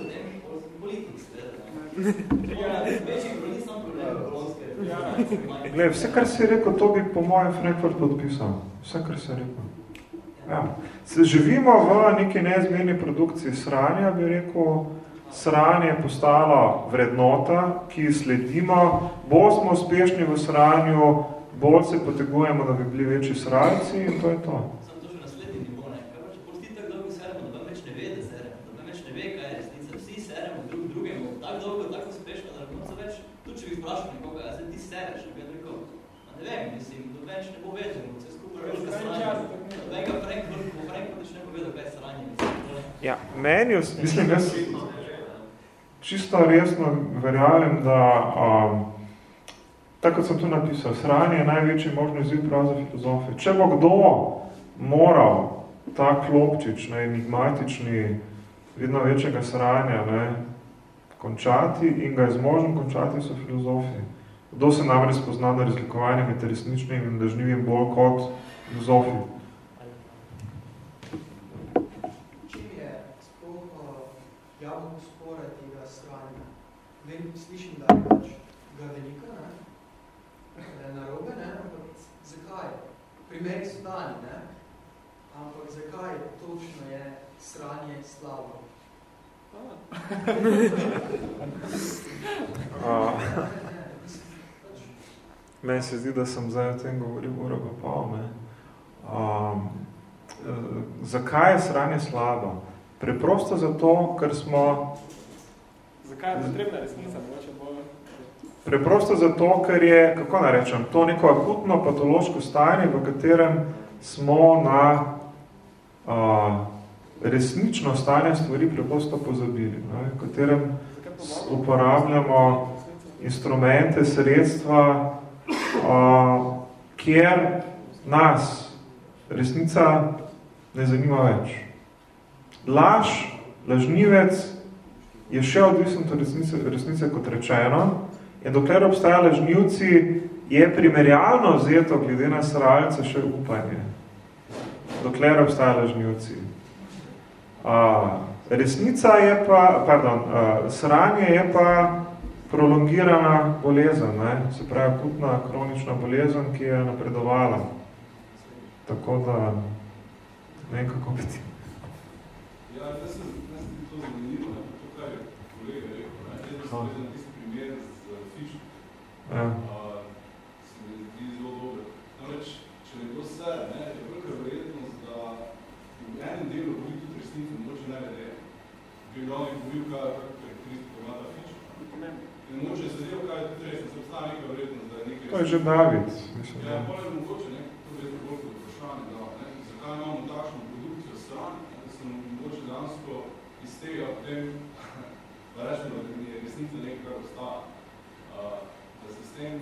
Speaker 8: potem sem politik, seveda, ne. Večji problem, nisem problem, kolonske.
Speaker 1: Glej, vse, kar si rekel, to bi po mojem Frankfurt podpisal. Vse, kar si rekel. Ja. Se živimo v neki neizmerni produkciji sranja, bi rekel, sranje je postalo vrednota, ki sledimo, bolj smo uspešni v sranju, bolj se potegujemo, da bi bili večji srajci in to je to.
Speaker 8: Sam to še naslednji nivo, ne? Kaj pa, če posti tako dolgo seremo, da vam več ne ve, da seremo, da vam več ne ve, kaj je resnica, vsi seremo drug drugemu, tako dolgo, tako uspešno, da na več, tudi če bi vprašal nekoga, a se ti sereš, bi rekel, a ne vem, mislim, da več ne bo vedel, vse skupaj velika sranja, Venga Frankfurt, bo Frankfurt še ne povedal, kaj je sranje.
Speaker 1: Ja, meni, mislim, jaz čisto resno verjamem, da um, tako kot sem tu napisal, sranje je največji možni izvid prav za filozofe. Če bo kdo moral ta klopčič, ne, enigmatični, vedno večjega sranja, ne, končati in ga je zmožen končati, so filozofi. Kdo se namreč spozna na razlikovanje med resničnim in lažnivim bolj kot filozofi?
Speaker 9: Čim je sploh javno spore tega stranja? Vem, slišim, da je pač ga velika, ne? da je narobe, ne? ampak zakaj? Primeri so dani, ne? ampak zakaj točno je sranje slabo?
Speaker 1: Meni se zdi, da sem zdaj o tem govoril uro pa pol, ne. Um, zakaj je sranje slabo? Preprosto zato, ker smo...
Speaker 4: Zakaj je potrebna resnica? Bolj...
Speaker 1: Preprosto zato, ker je, kako naj rečem, to neko akutno patološko stanje, v katerem smo na uh, resnično stanje stvari preprosto pozabili, ne, v katerem uporabljamo instrumente, sredstva, uh, kjer nas resnica ne zanima več. Laž, lažnivec je še odvisen od resnice, resnice kot rečeno in dokler obstaja lažnivci, je primerjalno vzeto glede na sralce še upanje. Dokler obstaja lažnivci. Uh, resnica je pa, pardon, uh, sranje je pa prolongirana bolezen, ne? se pravi akutna kronična bolezen, ki je napredovala. Tako da, ne vem, kako biti.
Speaker 10: Ja, da se, da se to zanimivo, ne? to, kar je kolega rekel, na tisti primer z Fish,
Speaker 1: ja.
Speaker 10: uh, se mi zdi zelo dober. Namreč, če nekdo se, ne, je velika verjetnost, da v enem delu govori tudi resnico, mogoče ne vede. Bi ga on govoril, kaj je karakteristika ima ta Fish. In mogoče je sedel, kaj je tudi res, da se obstaja neka verjetnost, da je nekaj
Speaker 1: To je že David, mislim.
Speaker 10: Ja, bolj je mogoče, ne, to je bolj kot vprašanje, da, ne, zakaj imamo takšno produkcijo stran, da se mogoče dejansko iz tega potem, rečemo, resnica nekaj, kar ostaja, uh, da se s tem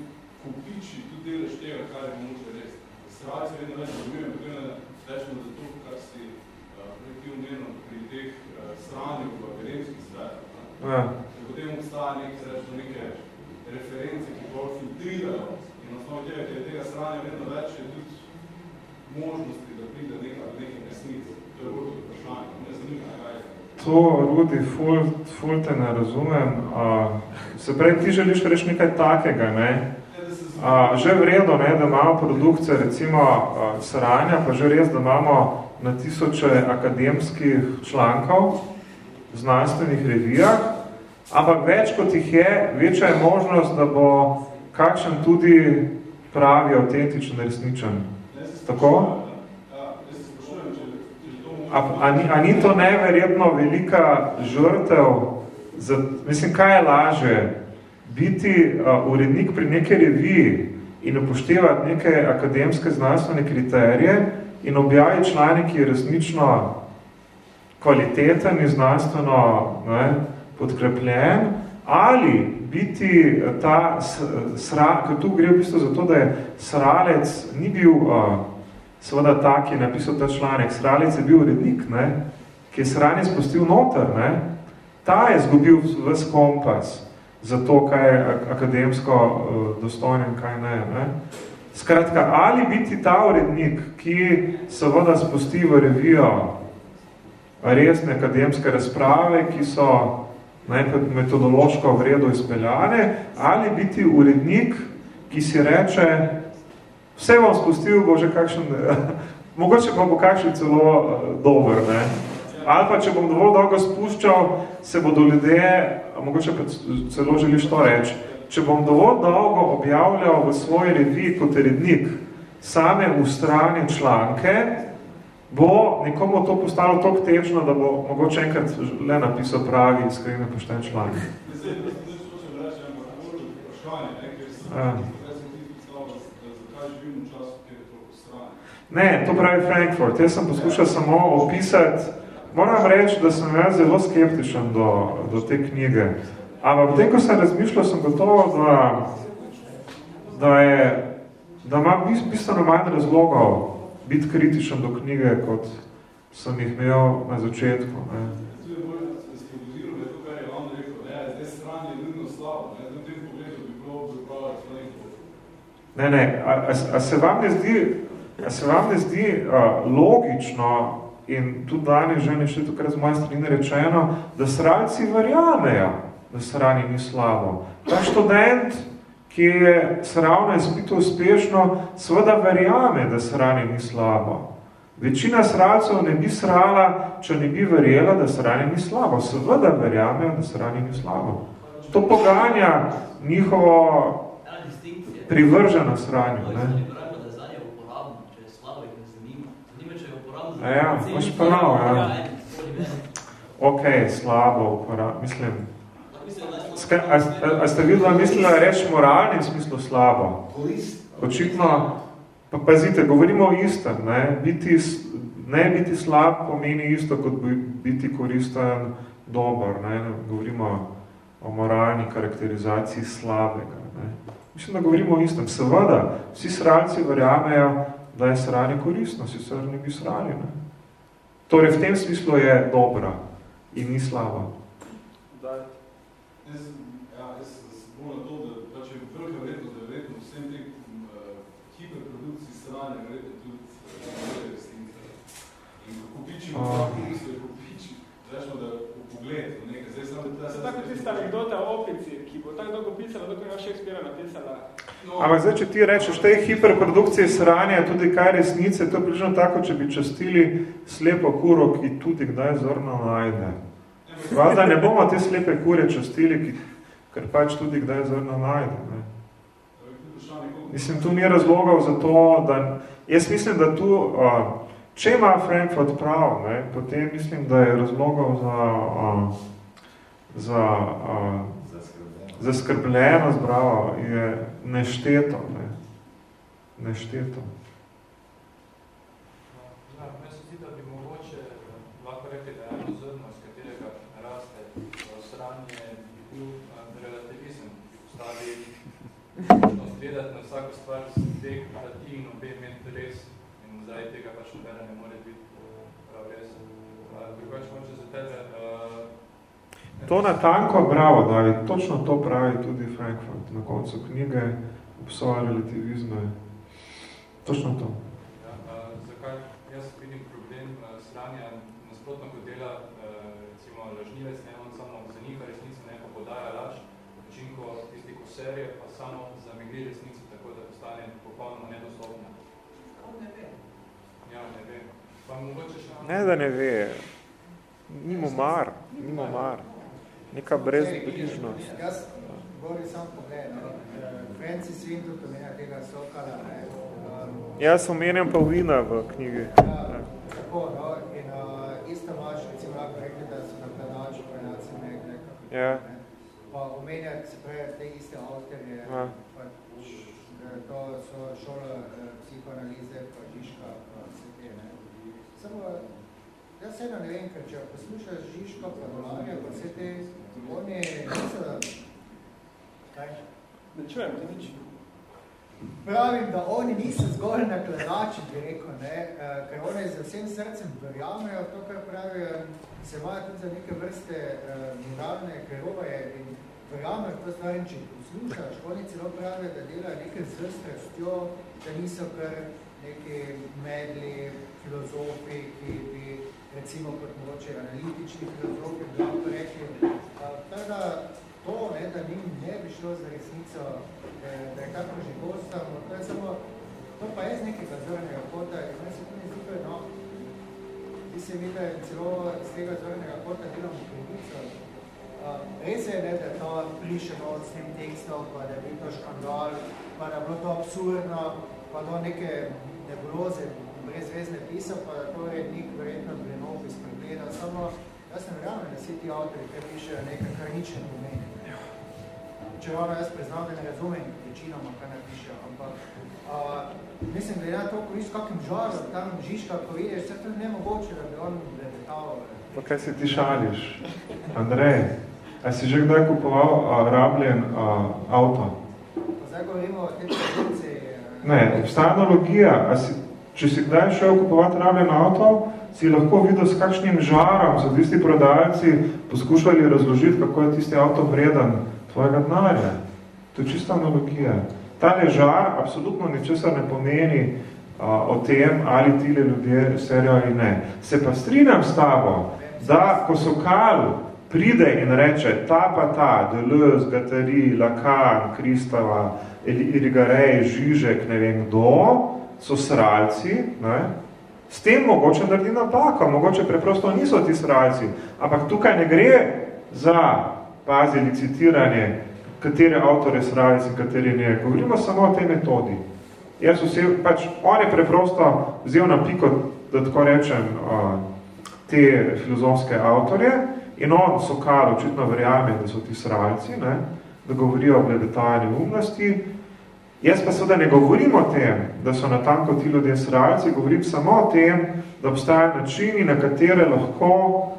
Speaker 10: kupiči tudi delež tega, kar je mogoče res. Srajce vedno več razumem, potem da rečemo, da to, kar si uh, prej ti omenil pri teh uh, stranjih v akademskih svetih,
Speaker 1: Ja.
Speaker 10: da potem obstaja nek, rečemo, neke reference, ki bolj filtrirajo in na osnovi tega, ker je tega stranja vedno več, je tudi možnosti, da pride neka, neke resnice. To je bolj kot vprašanje. Ne zanima, kaj je.
Speaker 1: To, Rudi, ful, ful te ne razumem. A, se pravi, ti želiš reči nekaj takega, ne? A, že vredo, ne, da imamo produkcije, recimo a, sranja, pa že res, da imamo na tisoče akademskih člankov v znanstvenih revijah, ampak več kot jih je, večja je možnost, da bo kakšen tudi pravi, avtentičen, resničen. Tako? A, a, ni, a ni to neverjetno velika žrtev? Za, mislim, kaj je laže? Biti uh, urednik pri neke reviji in upoštevati neke akademske znanstvene kriterije in objaviti članek, ki je resnično kvaliteten in znanstveno ne, podkrepljen, ali biti ta sra, ker tu gre v bistvu za to, da je sralec ni bil uh, seveda ta, ki je napisal ta članek, sralec je bil urednik, ne, ki je sranje spustil noter, ne, ta je zgubil ves kompas za to, kaj je akademsko uh, dostojno in kaj ne, ne. Skratka, ali biti ta urednik, ki seveda spusti v revijo resne akademske razprave, ki so najprej metodološko vredo izpeljane, ali biti urednik, ki si reče, vse bom spustil, bo že kakšen, [LAUGHS] mogoče pa bo kakšen celo uh, dober, ne. Ali pa, če bom dovolj dolgo spuščal, se bodo ljudje, mogoče pa celo želiš to reči, če bom dovolj dolgo objavljal v svoji reviji kot rednik same ustranje članke, bo nekomu to postalo toliko težno, da bo mogoče enkrat le napisal pravi, iskreni, pošten članek. Ja. Ne, to pravi Frankfurt. Jaz sem poskušal samo opisati, moram reči, da sem jaz zelo skeptičen do, do te knjige. Ampak potem, ko sem razmišljal, sem gotovo, da, da, je, da ima bistveno manj razlogov biti kritičen do knjige, kot sem jih imel na začetku. Ne. Ne, ne, a, a, a se vam ne zdi, a se vam ne zdi a, logično in tudi danes že nešli tukaj z moje strani rečeno, da sralci verjamejo, da sranje ni slabo. Ta študent, ki je sravno izpito uspešno, seveda verjame, da sranje ni slabo. Večina sralcev ne bi srala, če ne bi verjela, da sranje ni slabo. Seveda verjamejo, da sranje ni slabo. To poganja njihovo privrženo sranju. Ne? Ja, imaš prav, ja. Ok, slabo uporab, mislim. A, a, a ste videla, mislila reči moralni v smislu slabo? Očitno, pa pazite, govorimo o istem, ne? Biti, ne biti slab pomeni isto, kot biti koristen dober, ne? Govorimo o moralni karakterizaciji slabega, ne? Mislim, da govorimo o istem. Seveda, vsi sralci verjamejo, da je sranje koristno, sicer ne bi srali. Ne? Torej, v tem smislu je dobra in ni slaba.
Speaker 10: Jaz, ja, jaz bom na to, da pač je velika vrednost, da je verjetno vsem teh uh, hiperprodukcij strane verjetno tudi uh, resnice. In ko kupičimo uh. vsak misli, ko kupiči, rečemo, da
Speaker 4: tista anekdota o opici, ki bo tako dolgo pisala, dok ima Shakespearea napisala.
Speaker 1: No. Ampak zdaj, če ti rečeš, tej hiperprodukciji sranja tudi kaj resnice, to je približno tako, če bi častili slepo kuro, ki tudi kdaj zorno najde. Vlada ne bomo te slepe kure častili, ki, ker pač tudi kdaj zorno najde. Ne. Mislim, tu ni razlogov za to, da... Jaz mislim, da tu... Uh, Če ima Frankfurt prav, ne, potem mislim, da je razlogov za, uh, za uh, zaskrbljenost, bravo, je nešteto. Ne. Nešteto.
Speaker 2: Ja, meni se zdi, da bi mogoče lahko rekli, da je eno zrno, z katerega raste sranje, bi bil relativizem, ki postavi možnost gledati na vsako stvar z dveh plati in obe imeti res in zdaj tega pač nobena ne more biti prav res. Drugač moče za tebe
Speaker 1: To na tanko, bravo, David, točno to pravi tudi Frankfurt na koncu knjige Obsoja relativizme. Točno to.
Speaker 2: Ja, a, zakaj jaz vidim problem sranja nasprotno kot dela recimo lažnivec, ne on samo zanika resnico, ne pa podaja laž, učinko tisti koserje pa samo zamegli resnico, tako da postane popolnoma nedostopna.
Speaker 9: ne ve.
Speaker 2: Ja, ne ve. Pa mogoče še...
Speaker 1: Ne, da ne ve. Nimo mar, nimo mar. Neka brezbrižnost.
Speaker 11: Jaz govorim sam pogled, Francis Windut omenja tega Sokala, ne.
Speaker 1: Jaz omenjam pa vina v knjigi.
Speaker 11: Ja, tako, no, in uh, isto imaš, recimo lahko rekli, da so nakladači prenaci Megle,
Speaker 1: Ja.
Speaker 11: pa omenjati, se pravi, te iste avtorje,
Speaker 1: Ja.
Speaker 11: pač, to so šola eh, psihoanalize, pa Žižka, pa vse te, ne. Samo, jaz vseeno ne vem, ker če poslušaš Žižka, pa Dolarja, pa vse te, oni niso, kaj?
Speaker 4: Ne čujem, te nič.
Speaker 11: Pravim, da oni niso zgolj nakladači, bi rekel, ne, eh, ker oni za vsem srcem verjamejo to, kar pravijo, se imajo tudi za neke vrste uh, moralne heroje in verjamejo to stvar in če poslušaš, oni celo pravijo, da delajo nekaj z strastjo, da niso kar neki medli filozofi, ki bi recimo kot mogoče analitični filozofi lahko rekli, uh, da to, ne, da njim ne bi šlo za resnico, da je kako že gostamo, to je samo, to pa je z nekega zornega kota in meni se tudi zdi, no, ti se mi, da je celo z tega zornega kota delamo krivico. Res je, ne, da je to prišeno s tem tekstom, pa da je bil to škandal, pa da je bilo to absurdno, pa do neke nebuloze brezvezne pisal, pa da to je nik verjetno Izpregledal. Samo jaz ne verjamem, da vsi ti avtori, ki pišejo nekaj, kar nič ne pomeni. Če ravno jaz priznam, da ne razumem večinoma, kaj napišejo, ampak uh, mislim, da je na to, ko viš kakim žarom, tam Žižka, ko vidiš, vse to je nemogoče, da bi on letal.
Speaker 1: Pa kaj se ti šališ? Andrej, a si že kdaj kupoval a, rabljen a, avto?
Speaker 11: Pa zdaj govorimo o tem produkciji.
Speaker 1: Ne, obstaja analogija. A si, če si kdaj šel kupovati rabljen avto, si lahko videl, s kakšnim žarom so tisti prodajalci poskušali razložiti, kako je tisti avto vreden tvojega denarja. To je čista analogija. Ta žar absolutno ničesar ne pomeni a, o tem, ali tile ljudje serijo ali ne. Se pa strinjam s tabo, da ko Sokal pride in reče ta pa ta, Deleuze, Gatari, Lacan, Kristava, Irigarej, Žižek, ne vem kdo, so sralci, ne? S tem mogoče naredi napako, mogoče preprosto niso ti sralci, ampak tukaj ne gre za pazi licitiranje, katere avtore sralci in kateri ne. Govorimo samo o tej metodi. Jaz vse, pač, on je preprosto vzel na piko, da tako rečem, te filozofske avtorje in on Sokal očitno verjame, da so ti sralci, ne, da govorijo o glebetajanju umnosti. Jaz pa seveda ne govorim o tem, da so natanko ti ljudje sralci, govorim samo o tem, da obstajajo načini, na katere lahko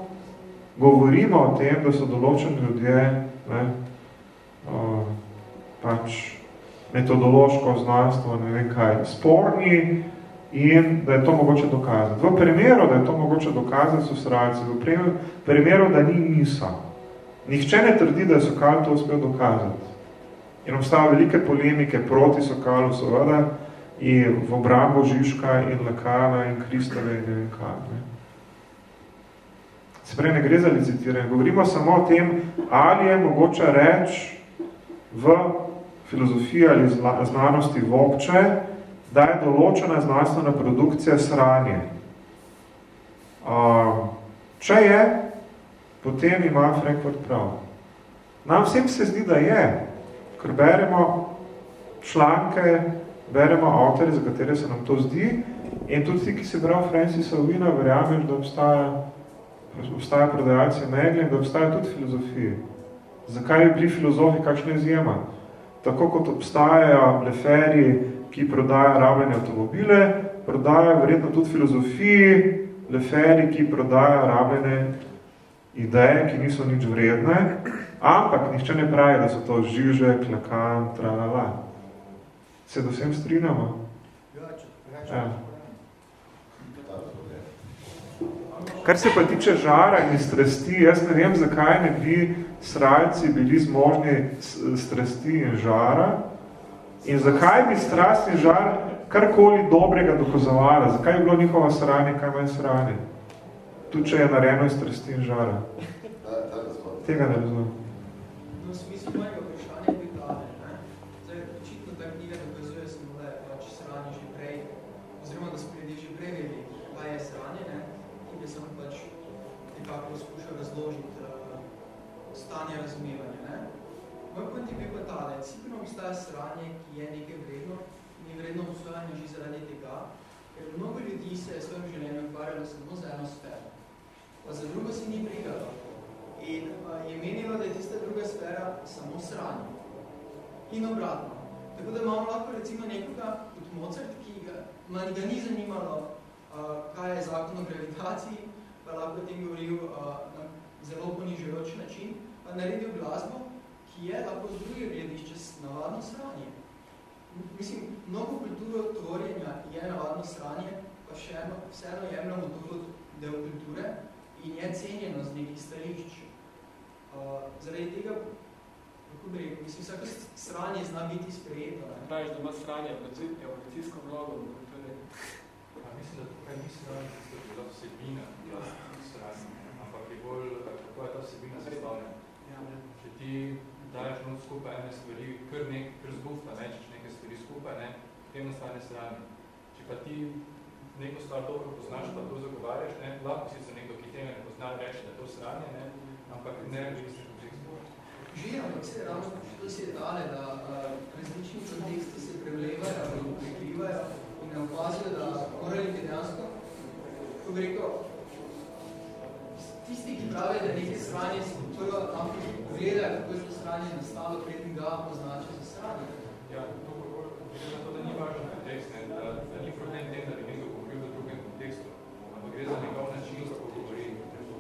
Speaker 1: govorimo o tem, da so določeni ljudje ne, uh, pač metodološko znanstvo, ne vem kaj, sporni in da je to mogoče dokazati. V primeru, da je to mogoče dokazati, so sralci. V primeru, da ni niso. Nihče ne trdi, da je Sokal to uspel dokazati. In obstaja velike polemike proti Sokalu, seveda, in v obrambo Žižka in Lakana in Kristove in ne vem kaj. Ne. Se pravi, ne gre za licitiranje. Govorimo samo o tem, ali je mogoče reči v filozofiji ali znanosti vokče, da je določena znanstvena produkcija sranje. Če je, potem ima Frankfurt prav. Nam vsem se zdi, da je, ker beremo članke, beremo avtorje, za katere se nam to zdi, in tudi ti, ki si bral Francisa Wina, verjameš, da obstaja obstaja prodajalce megle in da obstaja tudi filozofije. Zakaj bi bili filozofi kakšna izjema? Tako kot obstajajo leferi, ki prodajajo rabljene avtomobile, prodajajo verjetno tudi filozofiji leferi, ki prodajajo rabljene ideje, ki niso nič vredne, ampak nišče ne pravi, da so to žiže, klakan, tralala. Se do vsem strinjamo? Ja. Kar se pa tiče žara in strasti, jaz ne vem, zakaj ne bi srajci bili zmožni strasti in žara in zakaj bi strast in žar karkoli dobrega dokazovala, zakaj bi bilo njihova sranje, kaj manj sranje, tudi če je narejeno iz strasti in žara. Tega ne razumem.
Speaker 9: No, smislu mojega vprašanja bi tale, ne? Zdaj, očitno ta knjiga dokazuje samo, da je pač sranje že prej, oziroma da smo ljudje že prej vedeli, kaj je sranje, ne? In da sem pač nekako skušal razložiti uh, stanje razumevanja, ne? Moj point je bil pa tale, sigurno obstaja sranje, ki je nekaj vredno, ni vredno obstojanje že zaradi tega, ker mnogo ljudi se je svojim življenjem ukvarjalo samo za eno sfero, pa za drugo si ni prigalo. In je menilo, da je tista druga sfera samo sranje. In obratno. Tako da imamo lahko recimo nekoga kot Mozart, ki ga, manj ga ni zanimalo, kaj je zakon o gravitaciji, pa lahko tem govoril na zelo ponižujoč način, pa naredil glasbo, ki je lahko z druge gledišče navadno sranje. Mislim, mnogo kulturo tvorjenja je navadno sranje, pa še eno, vseeno jemljamo to kot del kulture in je cenjeno z nekih stališč. Uh, zaradi tega, kako bi rekel, mislim, vsako sranje zna biti sprejeto. Ne?
Speaker 4: Praviš, da ima sranje evolucijsko vlogo v kulturi.
Speaker 2: Ja, mislim, da tukaj ni sranje, da je bila vsebina sranje, ampak je bolj, kako je ta vsebina sestavljena.
Speaker 4: Ja,
Speaker 2: Če ti daješ not skupaj ene stvari, kar, nek, kar zbufta, ne, če nekaj stvari skupaj, ne, tem nastane sranje. Če pa ti neko stvar dobro poznaš, pa to zagovarjaš, ne, lahko si za nekdo, ki tega ne pozna, reči, da je to sranje, ne, ampak ne v teh zbor.
Speaker 9: Že, ampak se ravno to si je dale, da uh, različni konteksti se prevlevajo in prekrivajo in ne opazijo, da morali bi dejansko, ko bi rekel, tisti, ki pravijo, da nekaj sranje si prvo tam pogledajo, kako je to sranje nastalo, predtem ga označa za sranje.
Speaker 2: Ja, to gre na to, da ni važen kontekst, ne, da, da ni problem tem, da bi nekdo govoril v drugem kontekstu, ampak gre za njegov način, kako govori.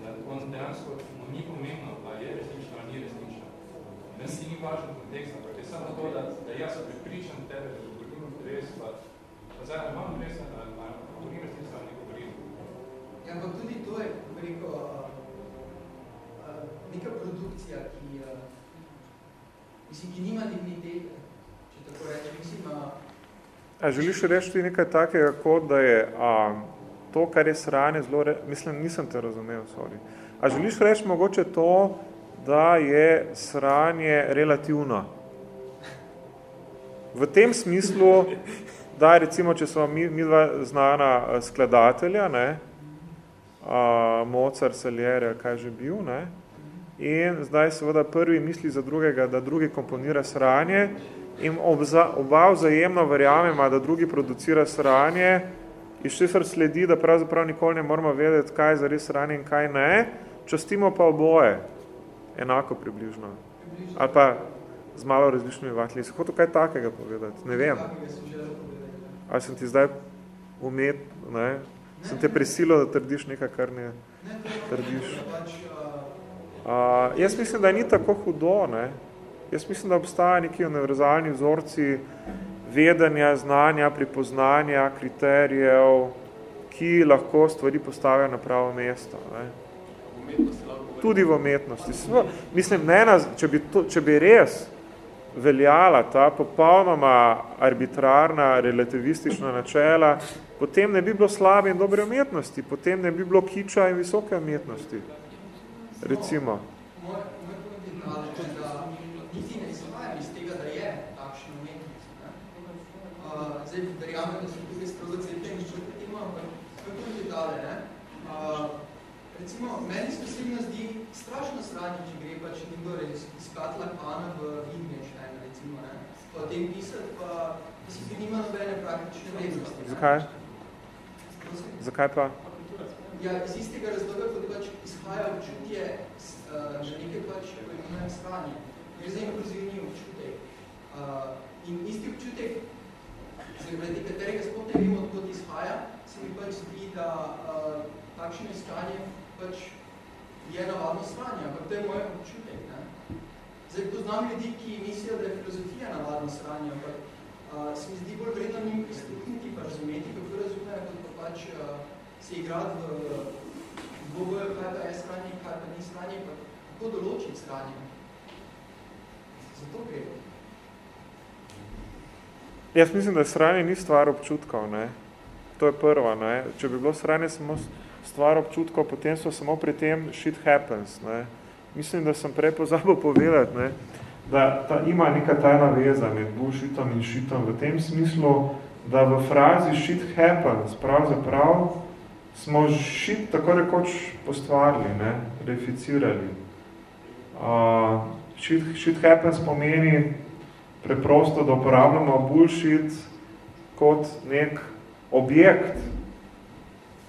Speaker 2: Da on dejansko mu ni pomembno, pa je resnično ali ni resnično. Da si ni važen kontekst, ampak je samo to, da, da jaz sem pripričan tebe, da govorim res, pa, pa zdaj imam res, da govorim resnično ali ne govorim.
Speaker 9: Ja, ampak tudi to je, kako bi rekel, neka produkcija, ki, uh, mislim, ki nima dignitete, če tako rečem. Mislim, uh,
Speaker 1: A želiš reči nekaj takega, kot da je a, to, kar je sranje, zelo, re, mislim, nisem te razumel, sorry. A želiš reči mogoče to, da je sranje relativno? V tem smislu, da recimo, če so mi, mi dva znana skladatelja, ne, a, Mozart, Salieri, kaj že bil, ne, in zdaj seveda prvi misli za drugega, da drugi komponira sranje in obza, oba vzajemno verjamema, da drugi producira sranje, iz česar sledi, da pravzaprav nikoli ne moramo vedeti, kaj je zares sranje in kaj ne, častimo pa oboje, enako približno. Ali pa z malo različnimi vatli. Se hotel kaj takega povedati? Ne vem. Ali sem ti zdaj umet, ne? Sem te prisilo, da trdiš nekaj, kar ne trdiš. Uh, jaz mislim, da ni tako hudo, ne? Jaz mislim, da obstaja neki univerzalni vzorci vedenja, znanja, pripoznanja, kriterijev, ki lahko stvari postavijo na pravo mesto. Ne? Tudi v umetnosti. Svo, mislim, ne, če, bi to, če bi res veljala ta popolnoma arbitrarna, relativistična načela, potem ne bi bilo slabe in dobre umetnosti, potem ne bi bilo kiča in visoke umetnosti. Recimo.
Speaker 9: Moj, moj point je tale, da niti ne izhajam iz tega, da je takšna umetnost. Uh, zdaj, verjamem, da so tudi strojci tem, što te ima, ampak point je tale, ne? Uh, recimo, meni se osebno zdi strašno sranje, če gre pač nekdo iskat Lakana v Wittgenstein, recimo, ne? Pa o tem pisati, pa da si ti nima nobene praktične vrednosti.
Speaker 1: Zakaj? Zakaj pa?
Speaker 9: Ja, iz istega razloga, kot pač izhaja občutje uh, že nekaj pač, ko imenujem sranje. Gre za inkluzivni občutek. Uh, in isti občutek, zaradi katerega sploh ne vemo, odkot izhaja, se mi pač zdi, da uh, takšno iskanje pač je navadno sranje, ampak to je moj občutek. Ne? Zdaj, poznam ljudi, ki mislijo, da je filozofija navadno sranje, ampak uh, se mi zdi bolj vredno njim prisluhniti, pa razumeti, kako razumejo, kot pa pač uh, se igrati v dvoboju, kaj pa je sranje, kaj pa ni sranje, pa kako določiti sranje. Zato gre.
Speaker 1: Jaz mislim, da sranje ni stvar občutkov. Ne? To je prvo. Ne? Če bi bilo sranje samo stvar občutkov, potem so samo pri tem shit happens. Ne? Mislim, da sem prej pozabil povedati, ne? da ta ima neka tajna veza med bullshitom in shitom v tem smislu, da v frazi shit happens pravzaprav smo shit tako rekoč postvarili, ne? reificirali. Uh, shit, shit happens pomeni preprosto, da uporabljamo bullshit kot nek objekt,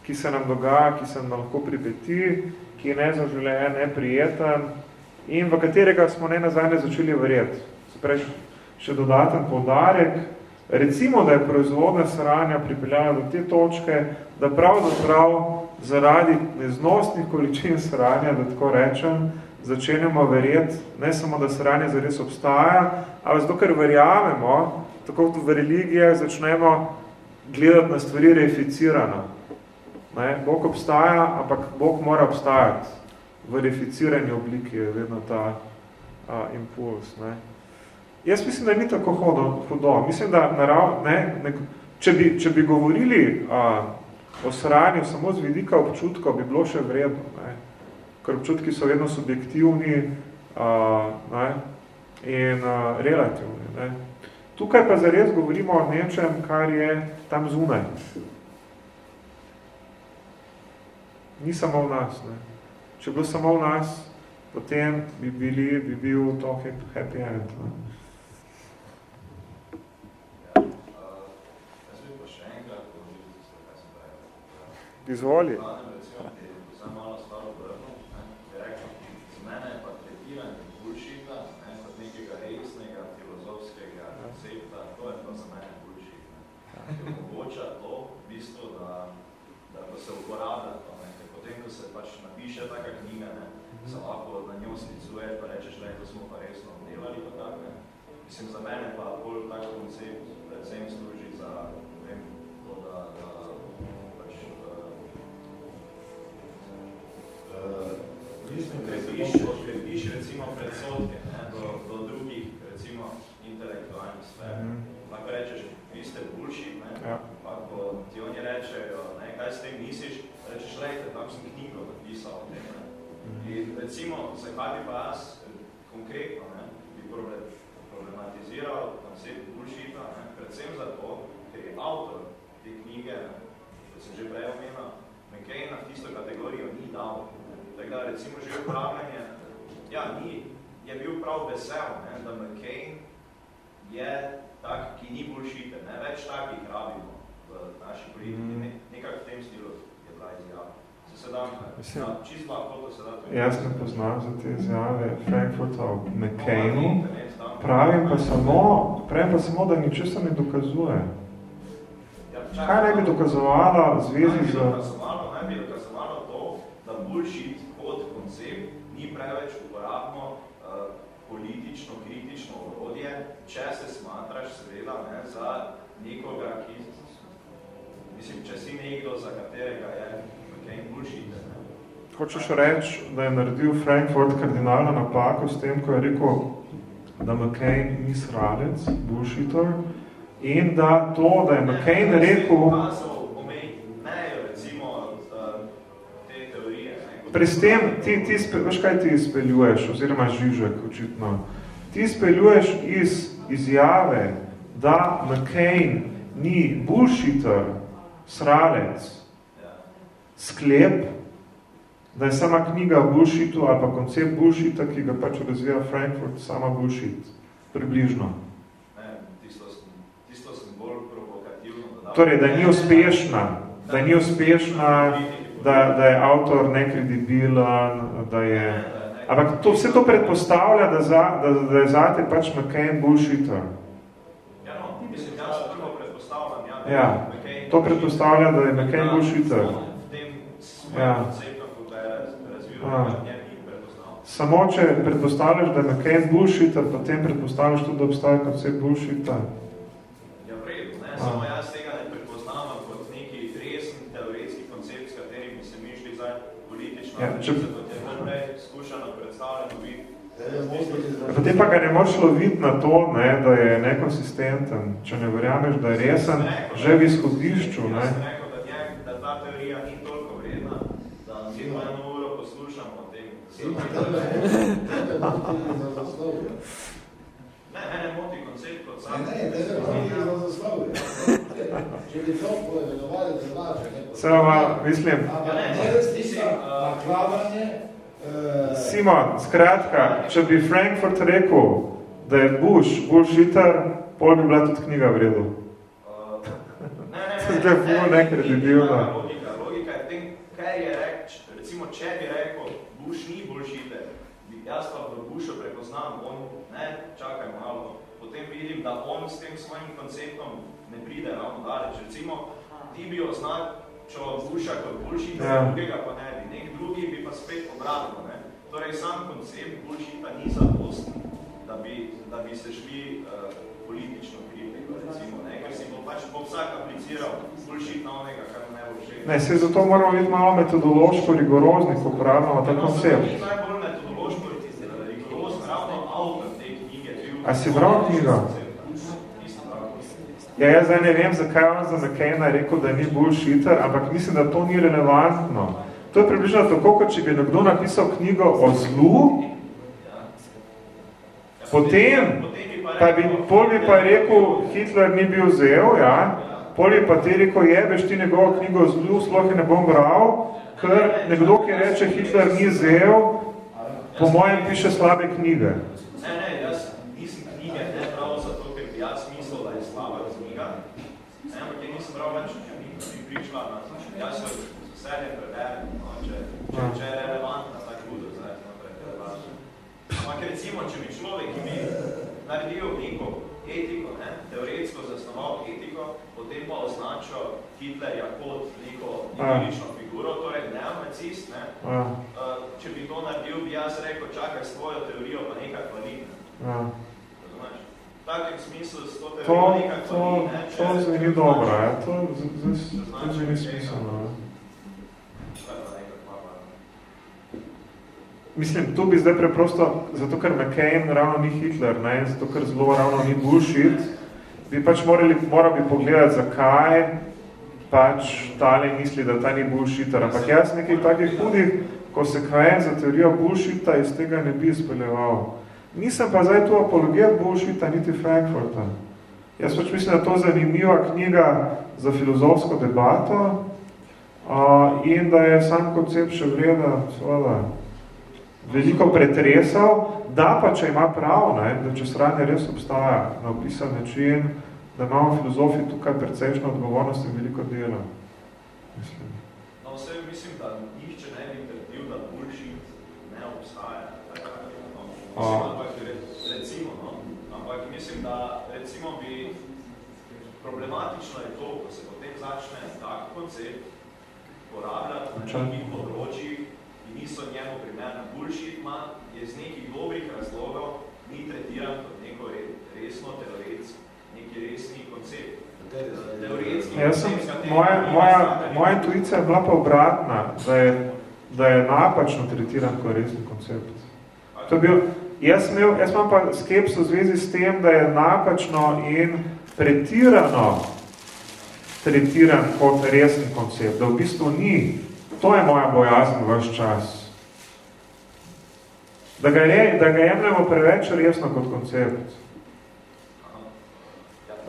Speaker 1: ki se nam dogaja, ki se nam lahko pripeti, ki je nezaželjen, neprijeten in v katerega smo ne nazadnje začeli verjeti. Sprej, še dodaten poudarek, recimo, da je proizvodna sranja pripeljala do te točke, da pravzaprav zaradi neznostnih količin sranja, da tako rečem, začenjamo verjeti, ne samo, da sranje zares obstaja, ali zato, ker verjamemo, tako kot v religije, začnemo gledati na stvari reificirano. Ne? Bog obstaja, ampak Bog mora obstajati. V reificirani obliki je vedno ta a, impuls. Ne? Jaz mislim, da ni tako hodo, hudo. Mislim, da narav, ne, ne, če, bi, če bi govorili a, o sranju samo z vidika občutkov, bi bilo še vredno. Ker občutki so vedno subjektivni a, ne? in a, relativni. Ne? Tukaj pa zares govorimo o nečem, kar je tam zunaj. Ni samo v nas. Ne? Če bi bilo samo v nas, potem bi, bili, bi bil to happy end. Ne? Izvoli.
Speaker 3: Omogoča to, v bistvu, da, da ko se uporablja to, ne, ker potem, ko se pač napiše taka knjiga, ne, se lahko na njo sklicuješ, pa rečeš, da to smo pa resno obdelali, pa tak, ne. Mislim, za mene pa bolj tak koncept predvsem služi za, vem, to, da, da pač, uh, mislim, krepiš, krepiš recimo predsodke, ne, do, do drugih, recimo, intelektualnih sfer. Mm -hmm. Lahko rečeš, vi ste bullshit, ne? Ja. Pa ko ti oni rečejo, ne, kaj s tem misliš, rečeš, lejte, tam sem knjigo napisal o tem, ne? In recimo, zakaj bi pa jaz konkretno, ne, bi problematiziral koncept bullshita, ne, predvsem zato, ker je avtor te knjige, kot sem že prej omenil, McCain na tisto kategorijo ni dal. Tako da recimo že upravljanje, ja, ni, je bil prav vesel, ne, da McCain je tak, ki ni bullshite, ne, več takih rabimo v naši politiki, ne, nekak v tem stilu je bila izjava. Se se da,
Speaker 1: Mislim,
Speaker 3: na čist lahko to se da to
Speaker 1: Jaz ne poznam za te izjave Frankfurta o McCainu, pravim pa samo, pravim pa samo, da ničesar ne dokazuje.
Speaker 3: Ja,
Speaker 1: Kaj naj bi dokazovala v zvezi z...
Speaker 3: Naj bi dokazovalo to, da bullshit kot koncept ni preveč uporabno uh, politično, kritično orodje, če se smatraš seveda ne, za nekoga, ki, mislim, če si nekdo, za katerega je McCain bullshit. Ne.
Speaker 1: Hočeš reči, da je naredil Frankfurt kardinalno napako s tem, ko je rekel, da McCain ni sralec, bullshitter, in da to, da je McCain rekel...
Speaker 3: Ne, ne,
Speaker 1: pri tem, ti, ti spe, veš kaj ti izpeljuješ, oziroma žižek, očitno. Ti izpeljuješ iz izjave, da McCain ni bullshitter, sralec, sklep, da je sama knjiga o bullshitu ali pa koncept bullshita, ki ga pač razvija Frankfurt, sama bullshit, približno. Torej, da ni uspešna, da ni uspešna, da, da je avtor nekredibilen, da je... Ampak to, vse to predpostavlja, da, za, da, da je zate pač McCain bullshitter.
Speaker 3: Ja, no, mislim, jaz prvo predpostavljam, ja,
Speaker 1: ja, to predpostavlja, da je McCain bullshitter.
Speaker 3: V tem ja. konceptom, ko ga je razvil, ja. predpostavljam.
Speaker 1: Samo, če predpostavljaš, da je McCain bullshitter, potem predpostavljaš tudi, da obstaja koncept bullshitta.
Speaker 3: Ja, v redu, ne, ja. samo jaz tega ne prepoznavam kot neki resen teoretski koncept, s katerim bi se mišli zdaj politično, ja, če... je.
Speaker 1: Potem pa ga ne moraš loviti na to, ne, da je nekonsistenten, če ne verjameš, da je resen,
Speaker 3: rekel,
Speaker 1: že v izhodišču.
Speaker 3: Ne. Jaz sem rekel, da, nje, da ta teorija ni toliko vredna, da celo eno uro poslušamo o tem. Ne, mene moti koncept kot sam.
Speaker 5: Ne, ne, ne, ne, za zaslovje. Če bi to povedovali, da znače, ne
Speaker 1: Sama, mislim...
Speaker 5: Ne, resnica, nakladanje,
Speaker 1: Simon, skratka, če bi Frankfurt rekel, da je Bush bullshitter, pol bi bila tudi knjiga v redu.
Speaker 3: Ne, ne,
Speaker 1: To je ful nekredibilno.
Speaker 3: Logika, logika je tem, kaj je reč, recimo, če bi rekel, Bush ni bullshitter, jaz pa v Bushu prepoznam, on, ne, čakaj malo, potem vidim, da on s tem svojim konceptom ne pride ravno daleč. Recimo, ti bi oznal, čo Busha kot bullshitter, ja. drugega pa ne bi. Nek drugi bi pa spet obratno. Ne? Torej, sam koncept bullshita ni zadosten, da bi, da bi se šli uh, politično kritiko, recimo, ne? ker si bo pač bo vsak apliciral bullshit na onega, kar ne bo všeč.
Speaker 1: Ne, se zato moramo biti malo metodološko rigorozni, ko uporabljamo ta koncept.
Speaker 3: No, najbolj metodološko rigorozni, ravno avtor te knjige.
Speaker 1: A si bral knjigo? Ja, jaz zdaj ne vem, zakaj on za McCaina rekel, da ni bullshitter, ampak mislim, da to ni relevantno. To je približno tako, kot če bi nekdo napisal knjigo o zlu, potem pa bi, pol bi pa rekel, Hitler ni bil zel, ja, pol bi pa ti rekel, jebeš ti njegovo knjigo o zlu, sploh je ne bom bral, ker nekdo, ki reče, Hitler ni zel, po mojem piše slabe knjige.
Speaker 3: Ne, ne, jaz nisem knjige ne prav zato, ker bi jaz mislil, da je slaba knjiga, ne, ampak je nisem prav več knjiga, bi prišla na, jaz se serije preberem, no, če, če, če je relevantna, tako budu, zdaj, naprej, relevantna. Ampak recimo, če bi človek, ki bi naredil neko etiko, ne, teoretsko zasnoval etiko, potem pa označil Hitlerja kot neko idilično figuro, torej neonacist, ne, uh, če bi to naredil, bi jaz rekel, čakaj s tvojo teorijo pa nekaj kvalitne. Takem smislu s to teorijo kvalitne.
Speaker 1: To, to zveni dobro, ja. to, to zveni smiselno. Ja. Mislim, tu bi zdaj preprosto, zato ker McCain ravno ni Hitler, ne, zato ker zelo ravno ni bullshit, bi pač morali, moral bi pogledati, zakaj pač tale misli, da ta ni bullshitter. Ampak jaz nekaj takih hudih konsekvenc za teorijo bullshitta iz tega ne bi izpeljeval. Nisem pa zdaj tu apologija bullshitta niti Frankfurta. Jaz pač mislim, da je to zanimiva knjiga za filozofsko debato uh, in da je sam koncept še vreda, seveda, veliko pretresal, da pa, če ima prav, ne, da če sranje res obstaja na opisan način, da imamo filozofi tukaj precejšno odgovornost in veliko dela. Mislim.
Speaker 3: No, vse mislim, da nihče ne bi trdil, da bullshit ne obstaja. Ampak, recimo, no, ampak mislim, da recimo bi problematično je to, ko se potem začne tak koncept porabljati na nekih področjih, niso njemu primerna. Bullshit ima je z nekih dobrih razlogov ni tretiran kot neko resno teoretski, neki resni koncept. Teoretski
Speaker 1: ja, sem, moja, moja, moja intuicija je bila pa obratna, da je, da je napačno tretiran kot resni koncept. To je bil, jaz, imel, jaz imam pa skepso v zvezi s tem, da je napačno in pretirano tretiran kot resni koncept, da v bistvu ni To je moja bojazen vaš čas. Da ga, je, da ga jemljamo preveč resno kot koncept.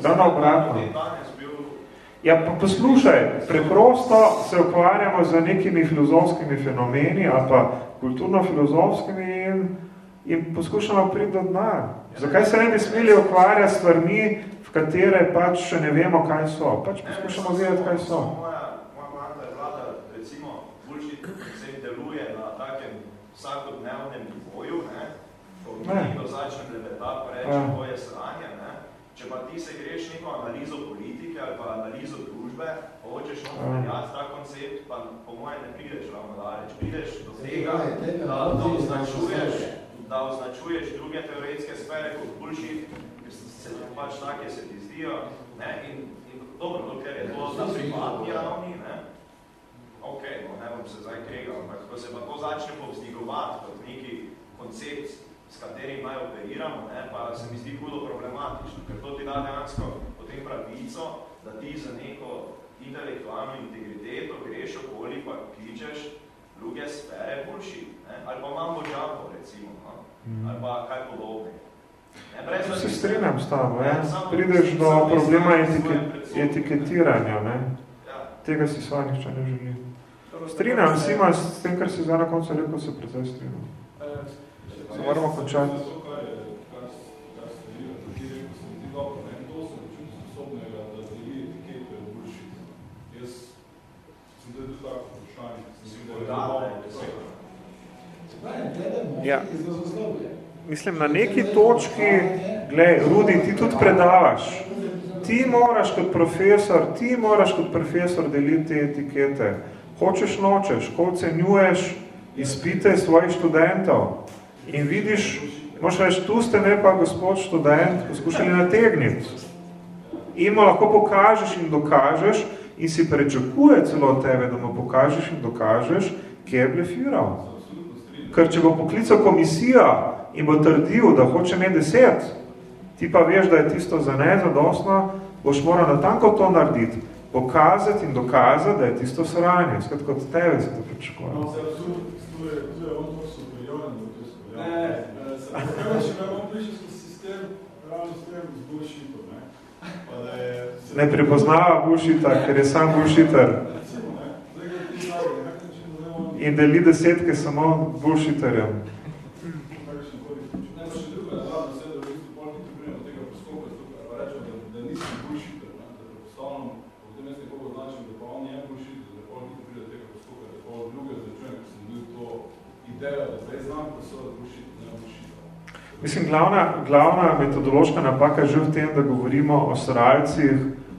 Speaker 1: Ravno obratno. Ja, pa poslušaj, preprosto se ukvarjamo z nekimi filozofskimi fenomeni ali pa kulturno-filozofskimi in, poskušamo priti do dna. Zakaj se ne bi smeli ukvarjati stvarmi, v katere pač še ne vemo, kaj so? Pač poskušamo vedeti, kaj so.
Speaker 3: Moja, moja manta je vlada, recimo, bullshit se deluje na takem vsakodnevnem nivoju, ne? Ko nekdo začne lebeta, pa reče, ja. to je sranje, ne? Če pa ti se greš neko analizo politike ali pa analizo družbe, pa hočeš omenjati ta koncept, pa po mojem ne prideš ravno daleč. Prideš do tega, da, da, označuješ, da označuješ druge teoretske sfere kot bullshit, ker se pač take se ti zdijo. Ne? In, in dobro, dokler je to na privatni ravni, ne? ok, no, ne bom se zdaj kregal, ampak ko se pa to začne povzdigovati kot neki koncept s katerim naj operiramo, ne, pa se mi zdi hudo problematično, ker to ti da dejansko potem pravico, da ti za neko intelektualno integriteto greš okoli, pa kličeš druge sfere boljši, ne, ali pa imamo džampo, recimo, no, mm. ali pa kaj podobne.
Speaker 1: Ne, se strinjam s tamo, ja. prideš do problema etike, etiketiranja, ne. Ja. tega si sva nišče ne želi. Strinjam, si ima s tem, kar si zdaj na koncu rekel, se predvsej strinjam. Se moramo končati. Ja. Mislim, na neki točki, glej, Rudi, ti tudi predavaš. Ti moraš kot profesor, ti moraš kot profesor deliti te etikete. Hočeš, nočeš, ko ocenjuješ izpite svojih študentov, in vidiš, moš reči, tu ste ne pa gospod študent poskušali nategniti. In mu lahko pokažeš in dokažeš in si prečakuje celo od tebe, da mu pokažeš in dokažeš, kje je blefiral. Ker če bo poklical komisija in bo trdil, da hoče ne deset, ti pa veš, da je tisto za nezadostno, boš moral natanko to narediti, pokazati in dokazati, da je tisto sranje. Skrat kot tebe se to pričakuje.
Speaker 10: No, se absurd, tu je, tu je on to superioren, Ne, zakaj [LAUGHS] še ne bom prišel skozi sistem, ravno s tem z bullshitom, ne? Pa da je...
Speaker 1: Ne prepoznava bullshita, ker je sam bullshiter. In deli desetke samo bullshiterjem. Mislim, glavna, glavna metodološka napaka že v tem, da govorimo o sralcih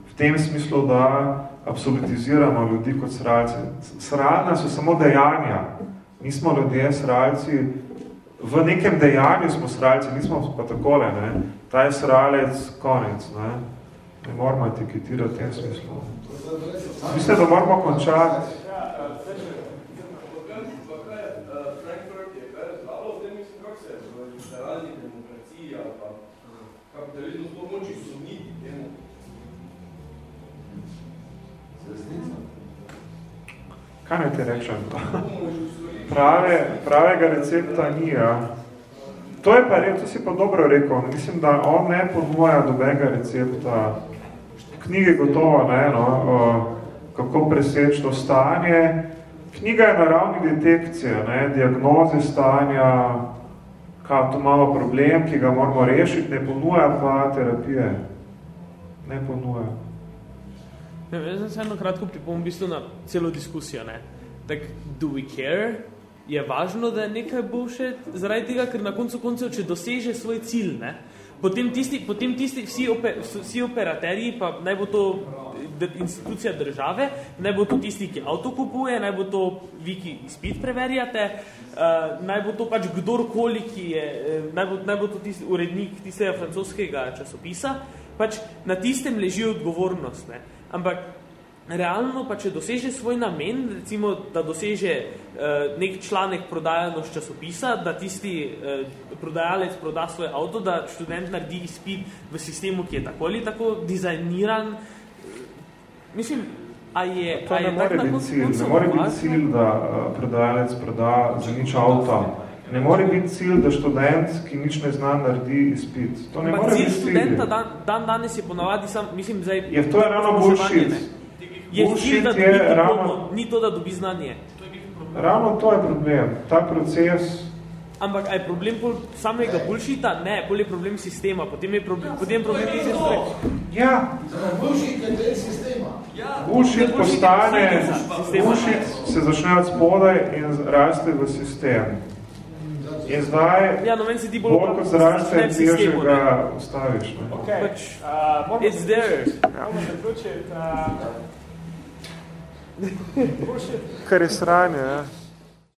Speaker 1: v tem smislu, da absolutiziramo ljudi kot sralci. Sralna so samo dejanja. Nismo ljudje sralci. V nekem dejanju smo sralci, nismo pa takole. Ne? Ta je sralec, konec. Ne, ne moramo etiketirati v tem smislu. Mislim, da moramo končati. Kaj naj ti rečem? [LAUGHS] Prave, pravega recepta ni, ja. To je pa res, to si pa dobro rekel. Mislim, da on ne ponuja dobenega recepta. Knjige gotovo ne, no, kako preseči to stanje. Knjiga je na ravni detekcije, ne, diagnoze stanja, kaj to malo problem, ki ga moramo rešiti, ne ponuja pa terapije. Ne ponuja.
Speaker 7: Ne, jaz sem se eno kratko pripomil v bistvu na celo diskusijo. Ne? Tak, do we care? Je važno, da je nekaj bullshit? Zaradi tega, ker na koncu koncev, če doseže svoj cilj, ne? potem tisti, potem tisti vsi, oper, vsi operaterji, pa naj bo to institucija države, naj bo to tisti, ki avto kupuje, naj bo to vi, ki izpit preverjate, uh, naj bo to pač kdorkoli, ki je, uh, naj, bo, naj bo to tisti urednik tistega francoskega časopisa, pač na tistem leži odgovornost. Ne? Ampak realno pa, če doseže svoj namen, recimo, da doseže uh, nek članek prodajano z časopisa, da tisti uh, prodajalec proda svoj avto, da študent naredi izpit v sistemu, ki je tako ali tako dizajniran. Mislim, a je,
Speaker 1: to
Speaker 7: a je
Speaker 1: ne more biti cilj, ne more biti cilj, da uh, prodajalec proda za nič avto. Ne more biti cilj, da študent, ki nič ne zna, naredi izpit. To ne
Speaker 7: Ampak
Speaker 1: more
Speaker 7: cilj
Speaker 1: biti cilj.
Speaker 7: študenta dan, dan danes je ponavadi sam, mislim, zdaj...
Speaker 1: Je, to je ravno bullshit.
Speaker 7: Je cilj, da dobi
Speaker 1: ravno-
Speaker 7: ni to, da dobi znanje.
Speaker 1: Ravno to je problem. Ta proces
Speaker 7: Ampak je problem pol samega bullshita? Ne, bolj je problem sistema. Potem je problem, potem je problem stvari.
Speaker 1: Ja.
Speaker 5: Bullshit je del sistema.
Speaker 1: Bullshit
Speaker 7: bullshit
Speaker 1: postane,
Speaker 7: sistema.
Speaker 1: bullshit se začne od spodaj in raste v sistem. In zdaj,
Speaker 7: Ja, no, meni se ti bolj
Speaker 1: bolj kot zraste,
Speaker 7: v sistemu,
Speaker 1: teže
Speaker 7: ne.
Speaker 1: ga ustaviš. Ne?
Speaker 4: Ok,
Speaker 7: Pač,
Speaker 4: uh, moramo
Speaker 7: it's there.
Speaker 4: Moramo zaključiti. [LAUGHS] Uh, bullshit.
Speaker 1: Kar je sranje, ja.